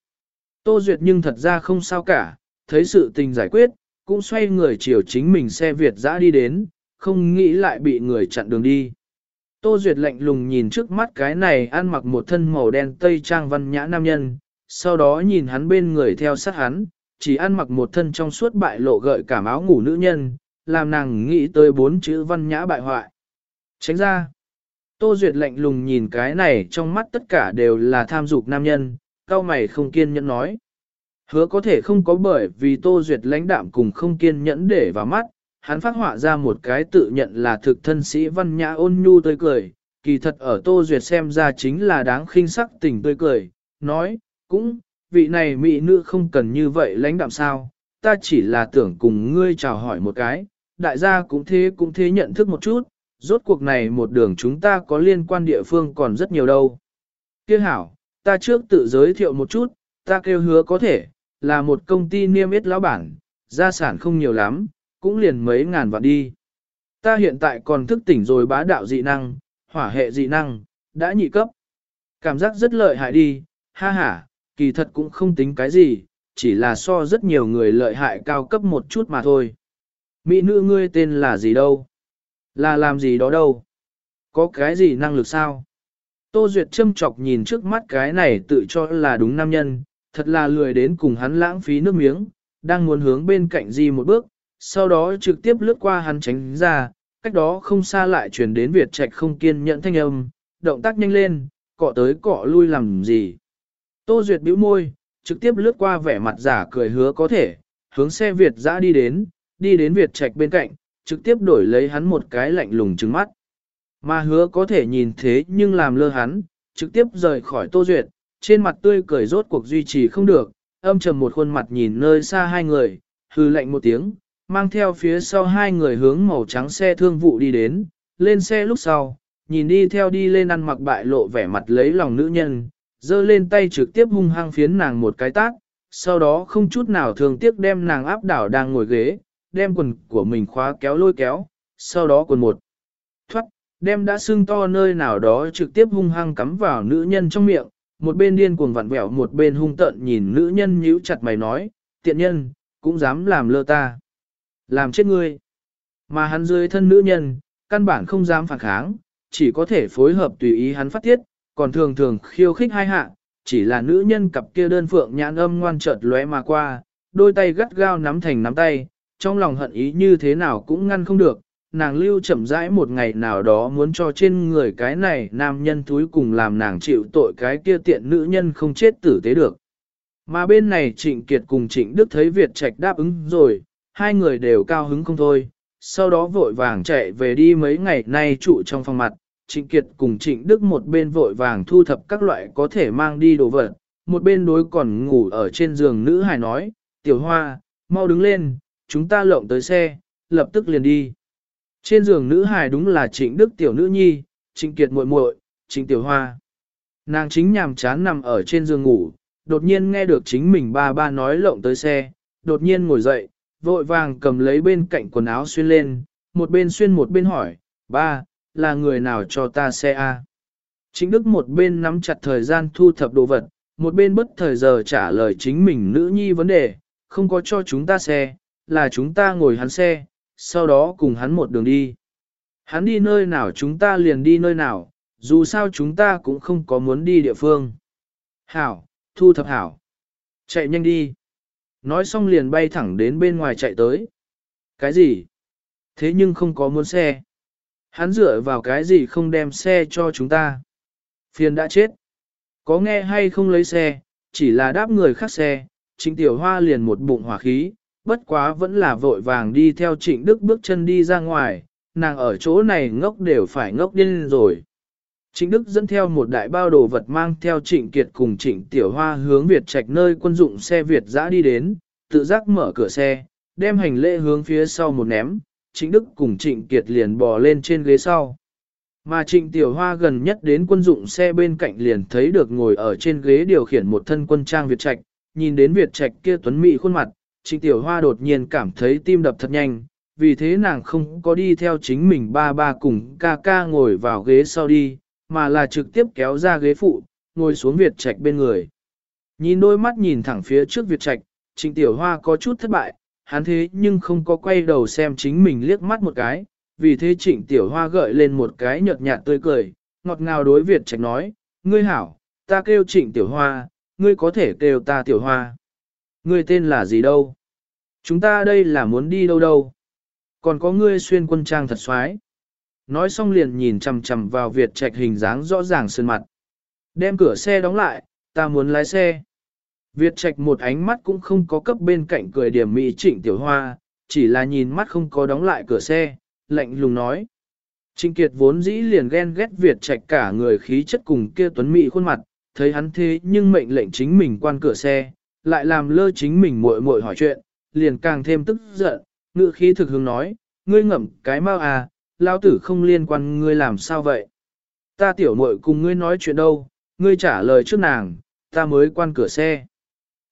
Tô Duyệt nhưng thật ra không sao cả, thấy sự tình giải quyết, cũng xoay người chiều chính mình xe Việt dã đi đến, không nghĩ lại bị người chặn đường đi. Tô Duyệt lạnh lùng nhìn trước mắt cái này ăn mặc một thân màu đen tây trang văn nhã nam nhân, sau đó nhìn hắn bên người theo sát hắn, chỉ ăn mặc một thân trong suốt bại lộ gợi cảm áo ngủ nữ nhân, làm nàng nghĩ tới bốn chữ văn nhã bại hoại. Tránh ra. Tô Duyệt lạnh lùng nhìn cái này trong mắt tất cả đều là tham dục nam nhân, cao mày không kiên nhẫn nói. Hứa có thể không có bởi vì Tô Duyệt lãnh đạm cùng không kiên nhẫn để vào mắt, hắn phát họa ra một cái tự nhận là thực thân sĩ văn nhã ôn nhu tươi cười, kỳ thật ở Tô Duyệt xem ra chính là đáng khinh sắc tình tươi cười, nói, cũng, vị này mỹ nữ không cần như vậy lãnh đạm sao, ta chỉ là tưởng cùng ngươi chào hỏi một cái, đại gia cũng thế cũng thế nhận thức một chút, rốt cuộc này một đường chúng ta có liên quan địa phương còn rất nhiều đâu. Kiếc hảo, ta trước tự giới thiệu một chút, ta kêu hứa có thể, là một công ty niêm yết lão bản, gia sản không nhiều lắm, cũng liền mấy ngàn vạn đi. Ta hiện tại còn thức tỉnh rồi bá đạo dị năng, hỏa hệ dị năng, đã nhị cấp. Cảm giác rất lợi hại đi, ha ha, kỳ thật cũng không tính cái gì, chỉ là so rất nhiều người lợi hại cao cấp một chút mà thôi. Mỹ nữ ngươi tên là gì đâu? Là làm gì đó đâu? Có cái gì năng lực sao? Tô Duyệt châm chọc nhìn trước mắt cái này tự cho là đúng nam nhân, thật là lười đến cùng hắn lãng phí nước miếng, đang muốn hướng bên cạnh gì một bước, sau đó trực tiếp lướt qua hắn tránh ra, cách đó không xa lại truyền đến Việt Trạch không kiên nhẫn thanh âm, động tác nhanh lên, cọ tới cọ lui làm gì. Tô Duyệt bĩu môi, trực tiếp lướt qua vẻ mặt giả cười hứa có thể, hướng xe Việt dã đi đến, đi đến Việt Trạch bên cạnh, trực tiếp đổi lấy hắn một cái lạnh lùng trừng mắt. Mà hứa có thể nhìn thế nhưng làm lơ hắn, trực tiếp rời khỏi Tô Duyệt, trên mặt tươi cười rốt cuộc duy trì không được, âm trầm một khuôn mặt nhìn nơi xa hai người, hư lạnh một tiếng, mang theo phía sau hai người hướng màu trắng xe thương vụ đi đến, lên xe lúc sau, nhìn đi theo đi lên ăn mặc bại lộ vẻ mặt lấy lòng nữ nhân, giơ lên tay trực tiếp hung hăng phiến nàng một cái tát, sau đó không chút nào thường tiếc đem nàng áp đảo đang ngồi ghế, đem quần của mình khóa kéo lôi kéo, sau đó quần một thoát, đem đã sưng to nơi nào đó trực tiếp hung hăng cắm vào nữ nhân trong miệng, một bên điên cuồng vặn vẹo một bên hung tợn nhìn nữ nhân nhíu chặt mày nói, tiện nhân, cũng dám làm lơ ta. Làm chết ngươi. Mà hắn dưới thân nữ nhân, căn bản không dám phản kháng, chỉ có thể phối hợp tùy ý hắn phát tiết, còn thường thường khiêu khích hai hạ, chỉ là nữ nhân cặp kia đơn phượng nhãn âm ngoan chợt lóe mà qua, đôi tay gắt gao nắm thành nắm tay, trong lòng hận ý như thế nào cũng ngăn không được, nàng lưu chậm rãi một ngày nào đó muốn cho trên người cái này nam nhân túi cùng làm nàng chịu tội cái kia tiện nữ nhân không chết tử tế được. Mà bên này Trịnh Kiệt cùng Trịnh Đức thấy Việt Trạch đáp ứng rồi, hai người đều cao hứng không thôi, sau đó vội vàng chạy về đi mấy ngày nay trụ trong phòng mặt, Trịnh Kiệt cùng Trịnh Đức một bên vội vàng thu thập các loại có thể mang đi đồ vật, một bên đối còn ngủ ở trên giường nữ hài nói, tiểu hoa, mau đứng lên, chúng ta lộng tới xe, lập tức liền đi. Trên giường nữ hài đúng là Trịnh Đức tiểu nữ nhi, Trịnh Kiệt muội muội, Trịnh Tiểu Hoa. Nàng chính nhàm chán nằm ở trên giường ngủ, đột nhiên nghe được chính mình ba ba nói lộng tới xe, đột nhiên ngồi dậy, vội vàng cầm lấy bên cạnh quần áo xuyên lên, một bên xuyên một bên hỏi, ba, là người nào cho ta xe a? chính Đức một bên nắm chặt thời gian thu thập đồ vật, một bên bất thời giờ trả lời chính mình nữ nhi vấn đề, không có cho chúng ta xe, là chúng ta ngồi hắn xe, sau đó cùng hắn một đường đi. Hắn đi nơi nào chúng ta liền đi nơi nào, dù sao chúng ta cũng không có muốn đi địa phương. Hảo, thu thập hảo. Chạy nhanh đi. Nói xong liền bay thẳng đến bên ngoài chạy tới. Cái gì? Thế nhưng không có muốn xe. Hắn dựa vào cái gì không đem xe cho chúng ta. Phiền đã chết. Có nghe hay không lấy xe, chỉ là đáp người khác xe, Trịnh Tiểu Hoa liền một bụng hỏa khí, bất quá vẫn là vội vàng đi theo trịnh đức bước chân đi ra ngoài, nàng ở chỗ này ngốc đều phải ngốc điên rồi. Trịnh Đức dẫn theo một đại bao đồ vật mang theo Trịnh Kiệt cùng Trịnh Tiểu Hoa hướng Việt Trạch nơi quân dụng xe Việt dã đi đến, tự giác mở cửa xe, đem hành lễ hướng phía sau một ném, Trịnh Đức cùng Trịnh Kiệt liền bò lên trên ghế sau. Mà Trịnh Tiểu Hoa gần nhất đến quân dụng xe bên cạnh liền thấy được ngồi ở trên ghế điều khiển một thân quân trang Việt Trạch, nhìn đến Việt Trạch kia tuấn mỹ khuôn mặt, Trịnh Tiểu Hoa đột nhiên cảm thấy tim đập thật nhanh, vì thế nàng không có đi theo chính mình ba ba cùng ca ca ngồi vào ghế sau đi, mà là trực tiếp kéo ra ghế phụ, ngồi xuống Việt Trạch bên người. Nhìn đôi mắt nhìn thẳng phía trước Việt Trạch, Trịnh Tiểu Hoa có chút thất bại, hắn thế nhưng không có quay đầu xem chính mình liếc mắt một cái, vì thế Trịnh Tiểu Hoa gợi lên một cái nhợt nhạt tươi cười, ngọt ngào đối Việt Trạch nói, ngươi hảo, ta kêu Trịnh Tiểu Hoa, ngươi có thể kêu ta Tiểu Hoa. Ngươi tên là gì đâu? Chúng ta đây là muốn đi đâu đâu? Còn có ngươi xuyên quân trang thật xoái. Nói xong liền nhìn chằm chằm vào Việt Trạch hình dáng rõ ràng sơn mặt. Đem cửa xe đóng lại, ta muốn lái xe. Việt Trạch một ánh mắt cũng không có cấp bên cạnh cười điểm mỹ trịnh tiểu hoa, chỉ là nhìn mắt không có đóng lại cửa xe, lạnh lùng nói. Trịnh Kiệt vốn dĩ liền ghen ghét Việt Trạch cả người khí chất cùng kia tuấn mỹ khuôn mặt, thấy hắn thế nhưng mệnh lệnh chính mình quan cửa xe, lại làm lơ chính mình muội muội hỏi chuyện, liền càng thêm tức giận, ngựa khí thực hướng nói, ngươi ngậm cái mau à, lao tử không liên quan ngươi làm sao vậy? Ta tiểu muội cùng ngươi nói chuyện đâu, ngươi trả lời trước nàng, ta mới quan cửa xe.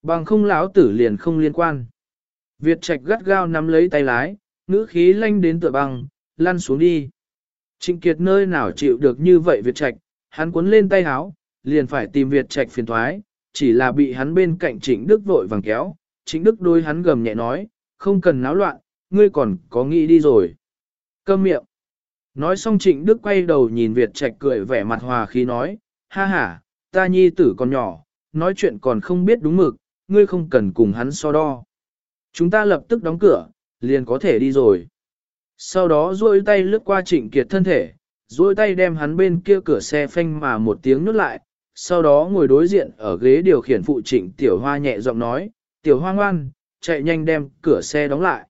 Bằng không lão tử liền không liên quan. Việt Trạch gắt gao nắm lấy tay lái, ngữ khí lanh đến tựa băng, lăn xuống đi. Trịnh Kiệt nơi nào chịu được như vậy Việt Trạch, hắn cuốn lên tay háo, liền phải tìm Việt Trạch phiền thoái, chỉ là bị hắn bên cạnh trịnh Đức vội vàng kéo, trịnh Đức đôi hắn gầm nhẹ nói, không cần náo loạn, ngươi còn có nghĩ đi rồi. Câm miệng. Nói xong trịnh Đức quay đầu nhìn Việt Trạch cười vẻ mặt hòa khí nói, ha ha, ta nhi tử còn nhỏ, nói chuyện còn không biết đúng mực, ngươi không cần cùng hắn so đo. Chúng ta lập tức đóng cửa, liền có thể đi rồi. Sau đó duỗi tay lướt qua trịnh kiệt thân thể, duỗi tay đem hắn bên kia cửa xe phanh mà một tiếng nút lại, sau đó ngồi đối diện ở ghế điều khiển phụ trịnh tiểu hoa nhẹ giọng nói, tiểu hoa ngoan, chạy nhanh đem cửa xe đóng lại.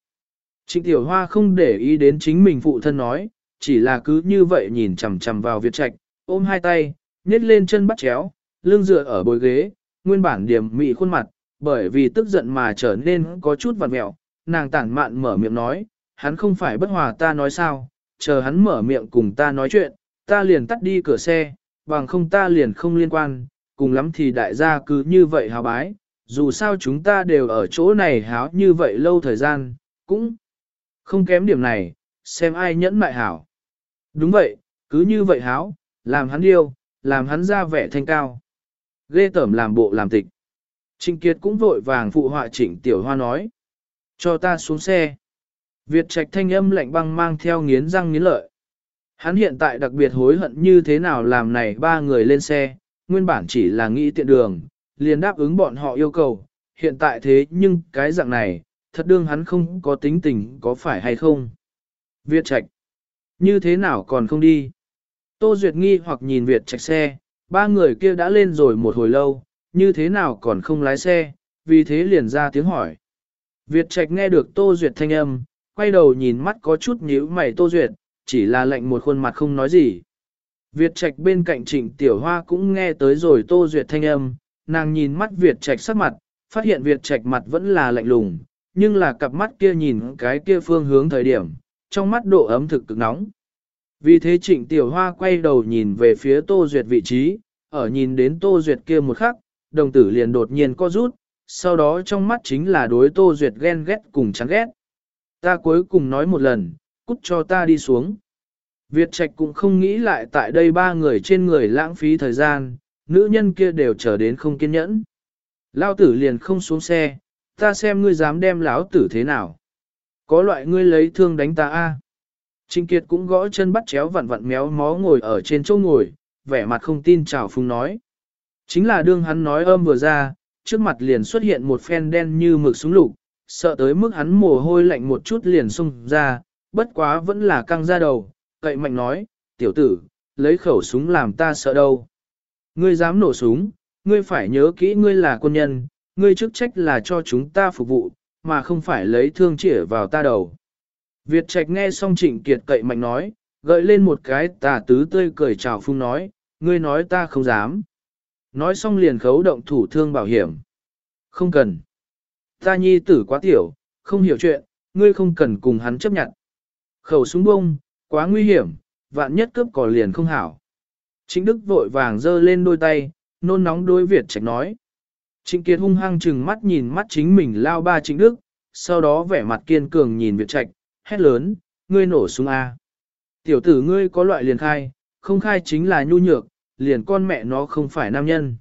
Trịnh tiểu hoa không để ý đến chính mình phụ thân nói, chỉ là cứ như vậy nhìn chằm chằm vào Việt Trạch, ôm hai tay, nhét lên chân bắt chéo, lưng dựa ở bồi ghế, nguyên bản điểm mị khuôn mặt, bởi vì tức giận mà trở nên có chút vặt mẹo, nàng tản mạn mở miệng nói, hắn không phải bất hòa ta nói sao, chờ hắn mở miệng cùng ta nói chuyện, ta liền tắt đi cửa xe, bằng không ta liền không liên quan, cùng lắm thì đại gia cứ như vậy hào bái, dù sao chúng ta đều ở chỗ này háo như vậy lâu thời gian, cũng không kém điểm này, xem ai nhẫn mại hảo. Đúng vậy, cứ như vậy háo, làm hắn điêu, làm hắn ra vẻ thanh cao. Ghê tởm làm bộ làm tịch. Trịnh Kiệt cũng vội vàng phụ họa trịnh tiểu hoa nói. Cho ta xuống xe. Việt trạch thanh âm lạnh băng mang theo nghiến răng nghiến lợi. Hắn hiện tại đặc biệt hối hận như thế nào làm này ba người lên xe, nguyên bản chỉ là nghĩ tiện đường, liền đáp ứng bọn họ yêu cầu, hiện tại thế nhưng cái dạng này, thật đương hắn không có tính tình có phải hay không. Việt Trạch, như thế nào còn không đi? Tô Duyệt nghi hoặc nhìn Việt Trạch xe, ba người kia đã lên rồi một hồi lâu, như thế nào còn không lái xe, vì thế liền ra tiếng hỏi. Việt Trạch nghe được Tô Duyệt thanh âm, quay đầu nhìn mắt có chút nhíu mày Tô Duyệt, chỉ là lệnh một khuôn mặt không nói gì. Việt Trạch bên cạnh Trịnh Tiểu Hoa cũng nghe tới rồi Tô Duyệt thanh âm, nàng nhìn mắt Việt Trạch sắc mặt, phát hiện Việt Trạch mặt vẫn là lạnh lùng, nhưng là cặp mắt kia nhìn cái kia phương hướng thời điểm, trong mắt độ ấm thực cực nóng. Vì thế Trịnh Tiểu Hoa quay đầu nhìn về phía Tô Duyệt vị trí, ở nhìn đến Tô Duyệt kia một khắc, đồng tử liền đột nhiên co rút, sau đó trong mắt chính là đối Tô Duyệt ghen ghét cùng chán ghét. Ta cuối cùng nói một lần, cút cho ta đi xuống. Việt Trạch cũng không nghĩ lại tại đây ba người trên người lãng phí thời gian, nữ nhân kia đều trở đến không kiên nhẫn. Lao tử liền không xuống xe, ta xem ngươi dám đem lão tử thế nào. Có loại ngươi lấy thương đánh ta a. Trinh Kiệt cũng gõ chân bắt chéo vặn vặn méo mó ngồi ở trên chỗ ngồi, vẻ mặt không tin chào phung nói. Chính là đương hắn nói âm vừa ra, trước mặt liền xuất hiện một phen đen như mực súng lục, sợ tới mức hắn mồ hôi lạnh một chút liền xung ra, bất quá vẫn là căng ra đầu, cậy mạnh nói, tiểu tử, lấy khẩu súng làm ta sợ đâu. Ngươi dám nổ súng, ngươi phải nhớ kỹ ngươi là quân nhân, ngươi chức trách là cho chúng ta phục vụ, mà không phải lấy thương chỉ vào ta đầu. Việt Trạch nghe xong Trịnh Kiệt cậy mạnh nói, gợi lên một cái tà tứ tươi cười chào phung nói, ngươi nói ta không dám. Nói xong liền khấu động thủ thương bảo hiểm. Không cần. Ta nhi tử quá tiểu, không hiểu chuyện, ngươi không cần cùng hắn chấp nhận. Khẩu súng bông, quá nguy hiểm, vạn nhất cướp cỏ liền không hảo. Chính Đức vội vàng giơ lên đôi tay, nôn nóng đôi Việt Trạch nói. Trịnh Kiệt hung hăng chừng mắt nhìn mắt chính mình lao ba Trịnh Đức, sau đó vẻ mặt kiên cường nhìn Việt Trạch, hét lớn, ngươi nổ súng A. Tiểu tử ngươi có loại liền khai, không khai chính là nhu nhược, liền con mẹ nó không phải nam nhân.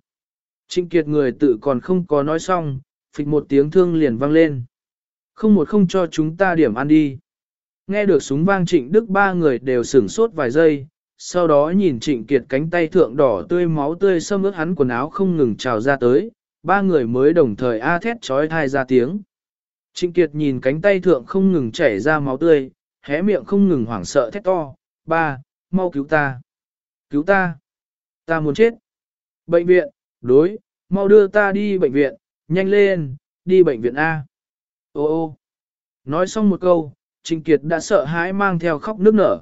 Trịnh Kiệt người tự còn không có nói xong, phịch một tiếng thương liền vang lên. Không một không cho chúng ta điểm ăn đi. Nghe được súng vang trịnh đức ba người đều sửng sốt vài giây, sau đó nhìn trịnh kiệt cánh tay thượng đỏ tươi máu tươi xâm ướt hắn quần áo không ngừng trào ra tới, ba người mới đồng thời a thét trói thai ra tiếng. Trịnh kiệt nhìn cánh tay thượng không ngừng chảy ra máu tươi, hé miệng không ngừng hoảng sợ thét to, ba, mau cứu ta, cứu ta, ta muốn chết. Bệnh viện, đối, mau đưa ta đi bệnh viện, nhanh lên, đi bệnh viện A. Ô ô, nói xong một câu, Trịnh Kiệt đã sợ hãi mang theo khóc nước nở.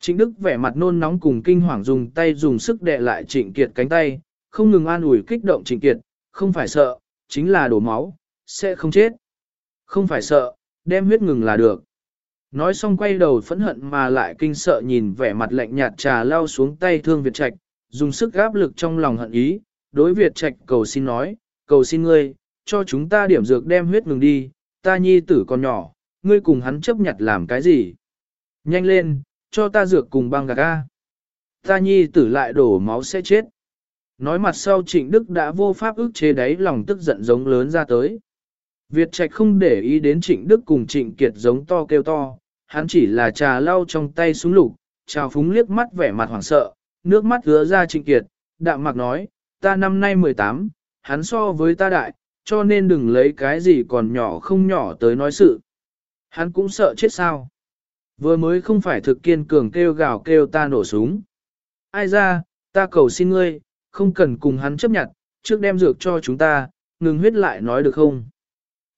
Trịnh Đức vẻ mặt nôn nóng cùng kinh hoàng dùng tay dùng sức đè lại Trịnh Kiệt cánh tay, không ngừng an ủi kích động Trịnh Kiệt, không phải sợ, chính là đổ máu, sẽ không chết. Không phải sợ, đem huyết ngừng là được. Nói xong quay đầu phẫn hận mà lại kinh sợ nhìn vẻ mặt lạnh nhạt trà lao xuống tay thương Việt Trạch, dùng sức áp lực trong lòng hận ý, đối Việt Trạch cầu xin nói, cầu xin ngươi, cho chúng ta điểm dược đem huyết ngừng đi, ta nhi tử còn nhỏ, ngươi cùng hắn chấp nhặt làm cái gì? Nhanh lên, cho ta dược cùng băng gạc ga. Ta nhi tử lại đổ máu sẽ chết nói mặt sau trịnh Đức đã vô pháp ức chế đáy lòng tức giận giống lớn ra tới. Việt Trạch không để ý đến trịnh Đức cùng trịnh Kiệt giống to kêu to, hắn chỉ là trà lau trong tay súng lục, chào phúng liếc mắt vẻ mặt hoảng sợ, nước mắt hứa ra trịnh Kiệt, đạm mạc nói, ta năm nay 18, hắn so với ta đại, cho nên đừng lấy cái gì còn nhỏ không nhỏ tới nói sự. Hắn cũng sợ chết sao. Vừa mới không phải thực kiên cường kêu gào kêu ta nổ súng. Ai ra, ta cầu xin ngươi, không cần cùng hắn chấp nhận, trước đem dược cho chúng ta, ngừng huyết lại nói được không.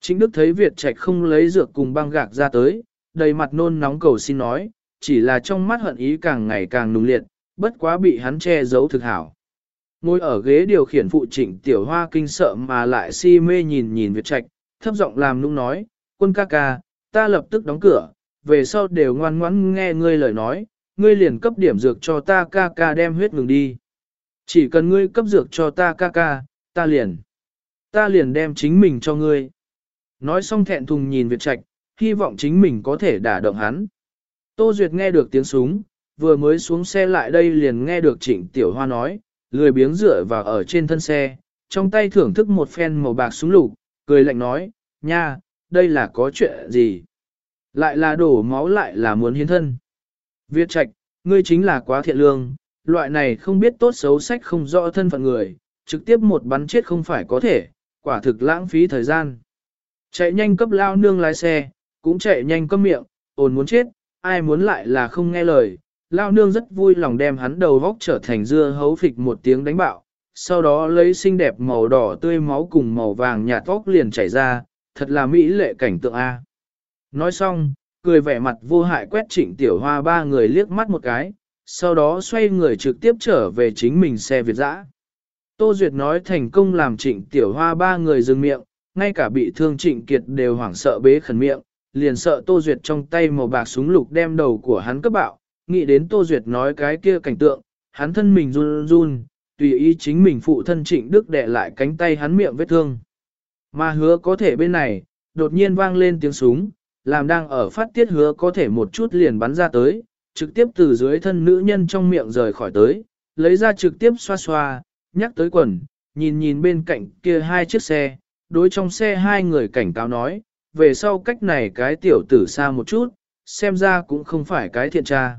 Chính Đức thấy Việt Trạch không lấy dược cùng băng gạc ra tới, đầy mặt nôn nóng cầu xin nói, chỉ là trong mắt hận ý càng ngày càng nung liệt, bất quá bị hắn che giấu thực hảo. Ngồi ở ghế điều khiển phụ trịnh tiểu hoa kinh sợ mà lại si mê nhìn nhìn Việt Trạch, thấp giọng làm nung nói, quân ca ca, ta lập tức đóng cửa, về sau đều ngoan ngoãn nghe ngươi lời nói, ngươi liền cấp điểm dược cho ta ca ca đem huyết ngừng đi. Chỉ cần ngươi cấp dược cho ta ca ca, ta liền. Ta liền đem chính mình cho ngươi. Nói xong thẹn thùng nhìn Việt Trạch, hy vọng chính mình có thể đả động hắn. Tô Duyệt nghe được tiếng súng, vừa mới xuống xe lại đây liền nghe được Trịnh Tiểu Hoa nói, lười biếng dựa vào ở trên thân xe, trong tay thưởng thức một phen màu bạc súng lục, cười lạnh nói, nha, đây là có chuyện gì? Lại là đổ máu lại là muốn hiến thân. Việt Trạch, ngươi chính là quá thiện lương, loại này không biết tốt xấu sách không rõ thân phận người, trực tiếp một bắn chết không phải có thể, quả thực lãng phí thời gian. Chạy nhanh cấp lao nương lái xe, cũng chạy nhanh cấp miệng, ồn muốn chết, ai muốn lại là không nghe lời. Lao nương rất vui lòng đem hắn đầu vóc trở thành dưa hấu phịch một tiếng đánh bạo, sau đó lấy xinh đẹp màu đỏ tươi máu cùng màu vàng nhạt tóc liền chảy ra, thật là mỹ lệ cảnh tượng A. Nói xong, cười vẻ mặt vô hại quét trịnh tiểu hoa ba người liếc mắt một cái, sau đó xoay người trực tiếp trở về chính mình xe Việt dã. Tô Duyệt nói thành công làm trịnh tiểu hoa ba người dừng miệng, ngay cả bị thương trịnh kiệt đều hoảng sợ bế khẩn miệng, liền sợ Tô Duyệt trong tay màu bạc súng lục đem đầu của hắn cấp bạo, nghĩ đến Tô Duyệt nói cái kia cảnh tượng, hắn thân mình run run, tùy ý chính mình phụ thân trịnh đức đẻ lại cánh tay hắn miệng vết thương. Mà hứa có thể bên này, đột nhiên vang lên tiếng súng, làm đang ở phát tiết hứa có thể một chút liền bắn ra tới, trực tiếp từ dưới thân nữ nhân trong miệng rời khỏi tới, lấy ra trực tiếp xoa xoa, nhắc tới quần, nhìn nhìn bên cạnh kia hai chiếc xe, đối trong xe hai người cảnh cáo nói, về sau cách này cái tiểu tử xa một chút, xem ra cũng không phải cái thiện tra.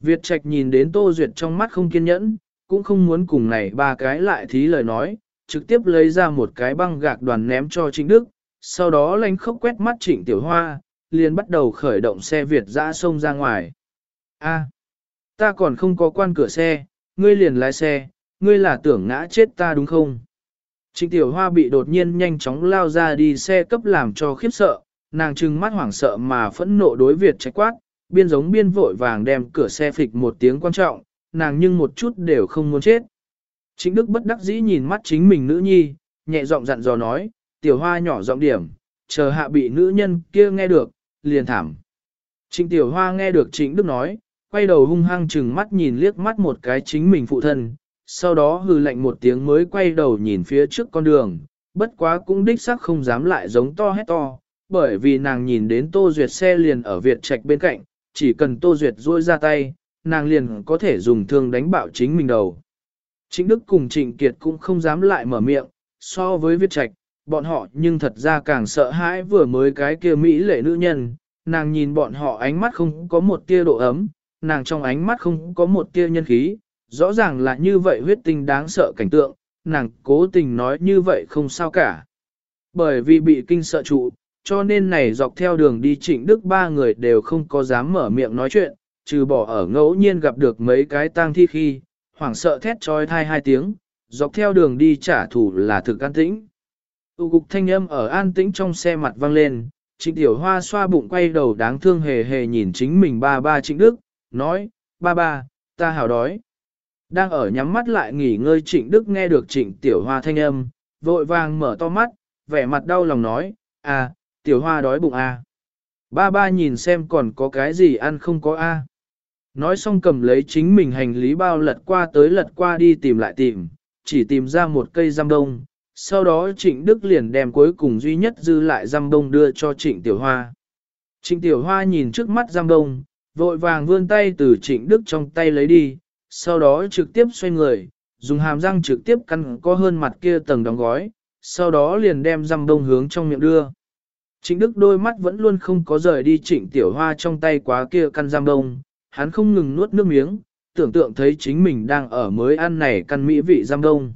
Việt Trạch nhìn đến Tô Duyệt trong mắt không kiên nhẫn, cũng không muốn cùng này ba cái lại thí lời nói, trực tiếp lấy ra một cái băng gạc đoàn ném cho Trịnh Đức, sau đó lanh khốc quét mắt Trịnh Tiểu Hoa, liền bắt đầu khởi động xe Việt ra sông ra ngoài. A, ta còn không có quan cửa xe, ngươi liền lái xe, ngươi là tưởng ngã chết ta đúng không? Trịnh Tiểu Hoa bị đột nhiên nhanh chóng lao ra đi xe cấp làm cho khiếp sợ, nàng trừng mắt hoảng sợ mà phẫn nộ đối Việt trách quát, biên giống biên vội vàng đem cửa xe phịch một tiếng quan trọng, nàng nhưng một chút đều không muốn chết. Trịnh Đức bất đắc dĩ nhìn mắt chính mình nữ nhi, nhẹ giọng dặn dò nói, Tiểu Hoa nhỏ giọng điểm, chờ hạ bị nữ nhân kia nghe được, liền thảm. Trịnh Tiểu Hoa nghe được Trịnh Đức nói, quay đầu hung hăng chừng mắt nhìn liếc mắt một cái chính mình phụ thân, sau đó hừ lạnh một tiếng mới quay đầu nhìn phía trước con đường, bất quá cũng đích xác không dám lại giống to hét to, bởi vì nàng nhìn đến Tô Duyệt xe liền ở Việt Trạch bên cạnh, chỉ cần Tô Duyệt duỗi ra tay, nàng liền có thể dùng thương đánh bạo chính mình đầu. chính Đức cùng Trịnh Kiệt cũng không dám lại mở miệng, so với Việt Trạch, bọn họ nhưng thật ra càng sợ hãi vừa mới cái kia Mỹ lệ nữ nhân, nàng nhìn bọn họ ánh mắt không có một tia độ ấm, nàng trong ánh mắt không có một tia nhân khí, rõ ràng là như vậy huyết tinh đáng sợ cảnh tượng, nàng cố tình nói như vậy không sao cả. Bởi vì bị kinh sợ trụ, cho nên này dọc theo đường đi trịnh đức ba người đều không có dám mở miệng nói chuyện, trừ bỏ ở ngẫu nhiên gặp được mấy cái tang thi khi, hoảng sợ thét trói thai hai tiếng, dọc theo đường đi trả thù là thực an tĩnh. Tu cục thanh âm ở an tĩnh trong xe mặt vang lên, trịnh tiểu hoa xoa bụng quay đầu đáng thương hề hề nhìn chính mình ba ba trịnh đức, nói, ba ba, ta hào đói. Đang ở nhắm mắt lại nghỉ ngơi trịnh đức nghe được trịnh tiểu hoa thanh âm, vội vàng mở to mắt, vẻ mặt đau lòng nói, à, tiểu hoa đói bụng à. Ba ba nhìn xem còn có cái gì ăn không có a. À. Nói xong cầm lấy chính mình hành lý bao lật qua tới lật qua đi tìm lại tìm, chỉ tìm ra một cây răm đông. Sau đó trịnh Đức liền đem cuối cùng duy nhất dư lại răm đông đưa cho trịnh Tiểu Hoa. Trịnh Tiểu Hoa nhìn trước mắt răm đông, vội vàng vươn tay từ trịnh Đức trong tay lấy đi, sau đó trực tiếp xoay người, dùng hàm răng trực tiếp căn có hơn mặt kia tầng đóng gói, sau đó liền đem răm đông hướng trong miệng đưa. Trịnh Đức đôi mắt vẫn luôn không có rời đi trịnh tiểu hoa trong tay quá kia căn giam đông, hắn không ngừng nuốt nước miếng, tưởng tượng thấy chính mình đang ở mới ăn này căn mỹ vị giam đông.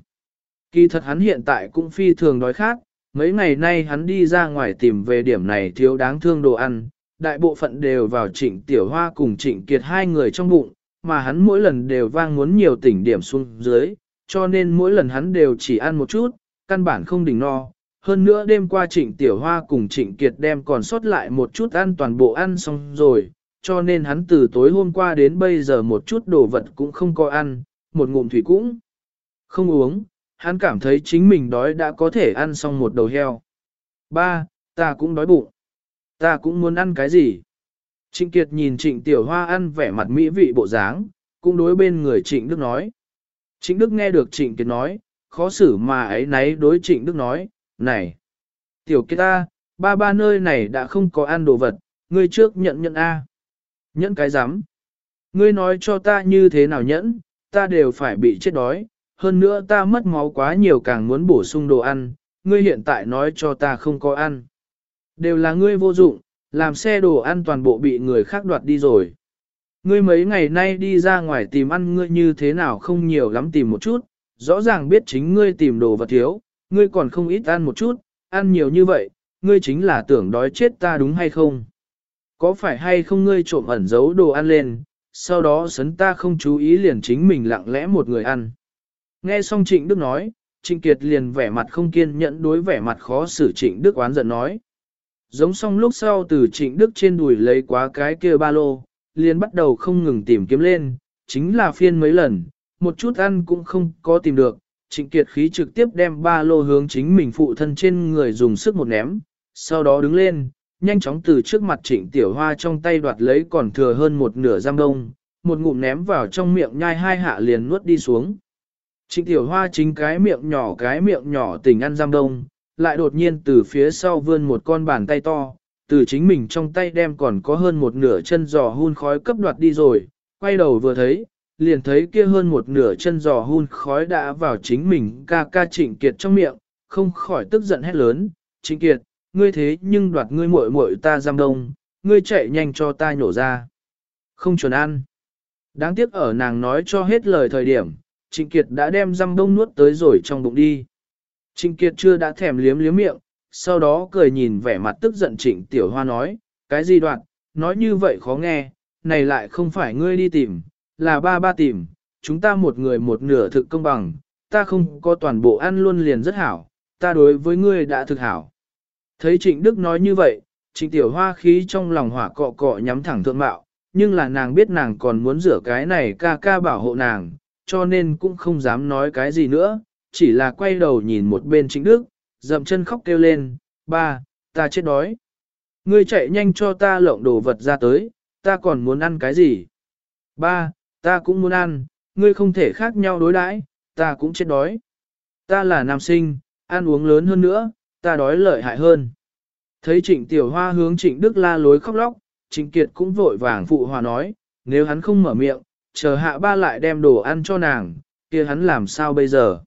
Kỳ thật hắn hiện tại cũng phi thường đói khát, mấy ngày nay hắn đi ra ngoài tìm về điểm này thiếu đáng thương đồ ăn, đại bộ phận đều vào trịnh tiểu hoa cùng trịnh kiệt hai người trong bụng, mà hắn mỗi lần đều vang muốn nhiều tỉnh điểm xuống dưới, cho nên mỗi lần hắn đều chỉ ăn một chút, căn bản không đỉnh no. Hơn nữa đêm qua trịnh tiểu hoa cùng trịnh kiệt đem còn sót lại một chút ăn toàn bộ ăn xong rồi, cho nên hắn từ tối hôm qua đến bây giờ một chút đồ vật cũng không có ăn, một ngụm thủy cũng không uống, hắn cảm thấy chính mình đói đã có thể ăn xong một đầu heo. Ba, ta cũng đói bụng. Ta cũng muốn ăn cái gì? Trịnh Kiệt nhìn Trịnh Tiểu Hoa ăn vẻ mặt mỹ vị bộ dáng, cũng đối bên người Trịnh Đức nói. Trịnh Đức nghe được Trịnh Kiệt nói, khó xử mà ấy nấy đối Trịnh Đức nói, này, Tiểu Kiệt ta, ba ba nơi này đã không có ăn đồ vật, ngươi trước nhận nhận A. Nhẫn cái rắm Ngươi nói cho ta như thế nào nhẫn, ta đều phải bị chết đói, hơn nữa ta mất máu quá nhiều càng muốn bổ sung đồ ăn, ngươi hiện tại nói cho ta không có ăn. Đều là ngươi vô dụng, làm xe đồ ăn toàn bộ bị người khác đoạt đi rồi. Ngươi mấy ngày nay đi ra ngoài tìm ăn ngươi như thế nào không nhiều lắm tìm một chút, rõ ràng biết chính ngươi tìm đồ vật thiếu, ngươi còn không ít ăn một chút, ăn nhiều như vậy, ngươi chính là tưởng đói chết ta đúng hay không? Có phải hay không ngươi trộm ẩn giấu đồ ăn lên, sau đó sấn ta không chú ý liền chính mình lặng lẽ một người ăn. Nghe xong Trịnh Đức nói, Trịnh Kiệt liền vẻ mặt không kiên nhẫn đối vẻ mặt khó xử Trịnh Đức oán giận nói. Giống xong lúc sau từ Trịnh Đức trên đùi lấy quá cái kia ba lô, liền bắt đầu không ngừng tìm kiếm lên, chính là phiên mấy lần, một chút ăn cũng không có tìm được. Trịnh Kiệt khí trực tiếp đem ba lô hướng chính mình phụ thân trên người dùng sức một ném, sau đó đứng lên, nhanh chóng từ trước mặt trịnh tiểu hoa trong tay đoạt lấy còn thừa hơn một nửa giam đông, một ngụm ném vào trong miệng nhai hai hạ liền nuốt đi xuống. Trịnh tiểu hoa chính cái miệng nhỏ cái miệng nhỏ tỉnh ăn giam đông, lại đột nhiên từ phía sau vươn một con bàn tay to, từ chính mình trong tay đem còn có hơn một nửa chân giò hun khói cấp đoạt đi rồi, quay đầu vừa thấy, liền thấy kia hơn một nửa chân giò hun khói đã vào chính mình ca ca trịnh kiệt trong miệng, không khỏi tức giận hét lớn, trịnh kiệt, ngươi thế nhưng đoạt ngươi muội muội ta giam đông, ngươi chạy nhanh cho ta nhổ ra. Không chuẩn ăn. Đáng tiếc ở nàng nói cho hết lời thời điểm, Trịnh Kiệt đã đem răm đông nuốt tới rồi trong bụng đi. Trịnh Kiệt chưa đã thèm liếm liếm miệng, sau đó cười nhìn vẻ mặt tức giận Trịnh Tiểu Hoa nói, cái gì đoạn, nói như vậy khó nghe, này lại không phải ngươi đi tìm, là ba ba tìm, chúng ta một người một nửa thực công bằng, ta không có toàn bộ ăn luôn liền rất hảo, ta đối với ngươi đã thực hảo. Thấy Trịnh Đức nói như vậy, Trịnh Tiểu Hoa khí trong lòng hỏa cọ cọ nhắm thẳng thượng mạo, nhưng là nàng biết nàng còn muốn rửa cái này ca ca bảo hộ nàng, cho nên cũng không dám nói cái gì nữa, chỉ là quay đầu nhìn một bên Trịnh Đức, dậm chân khóc kêu lên, ba, ta chết đói. Ngươi chạy nhanh cho ta lộng đồ vật ra tới, ta còn muốn ăn cái gì? Ba, ta cũng muốn ăn, ngươi không thể khác nhau đối đãi, ta cũng chết đói. Ta là nam sinh, ăn uống lớn hơn nữa, ta đói lợi hại hơn. Thấy trịnh tiểu hoa hướng trịnh Đức la lối khóc lóc, trịnh Kiệt cũng vội vàng phụ hòa nói, nếu hắn không mở miệng, chờ hạ ba lại đem đồ ăn cho nàng, kia hắn làm sao bây giờ.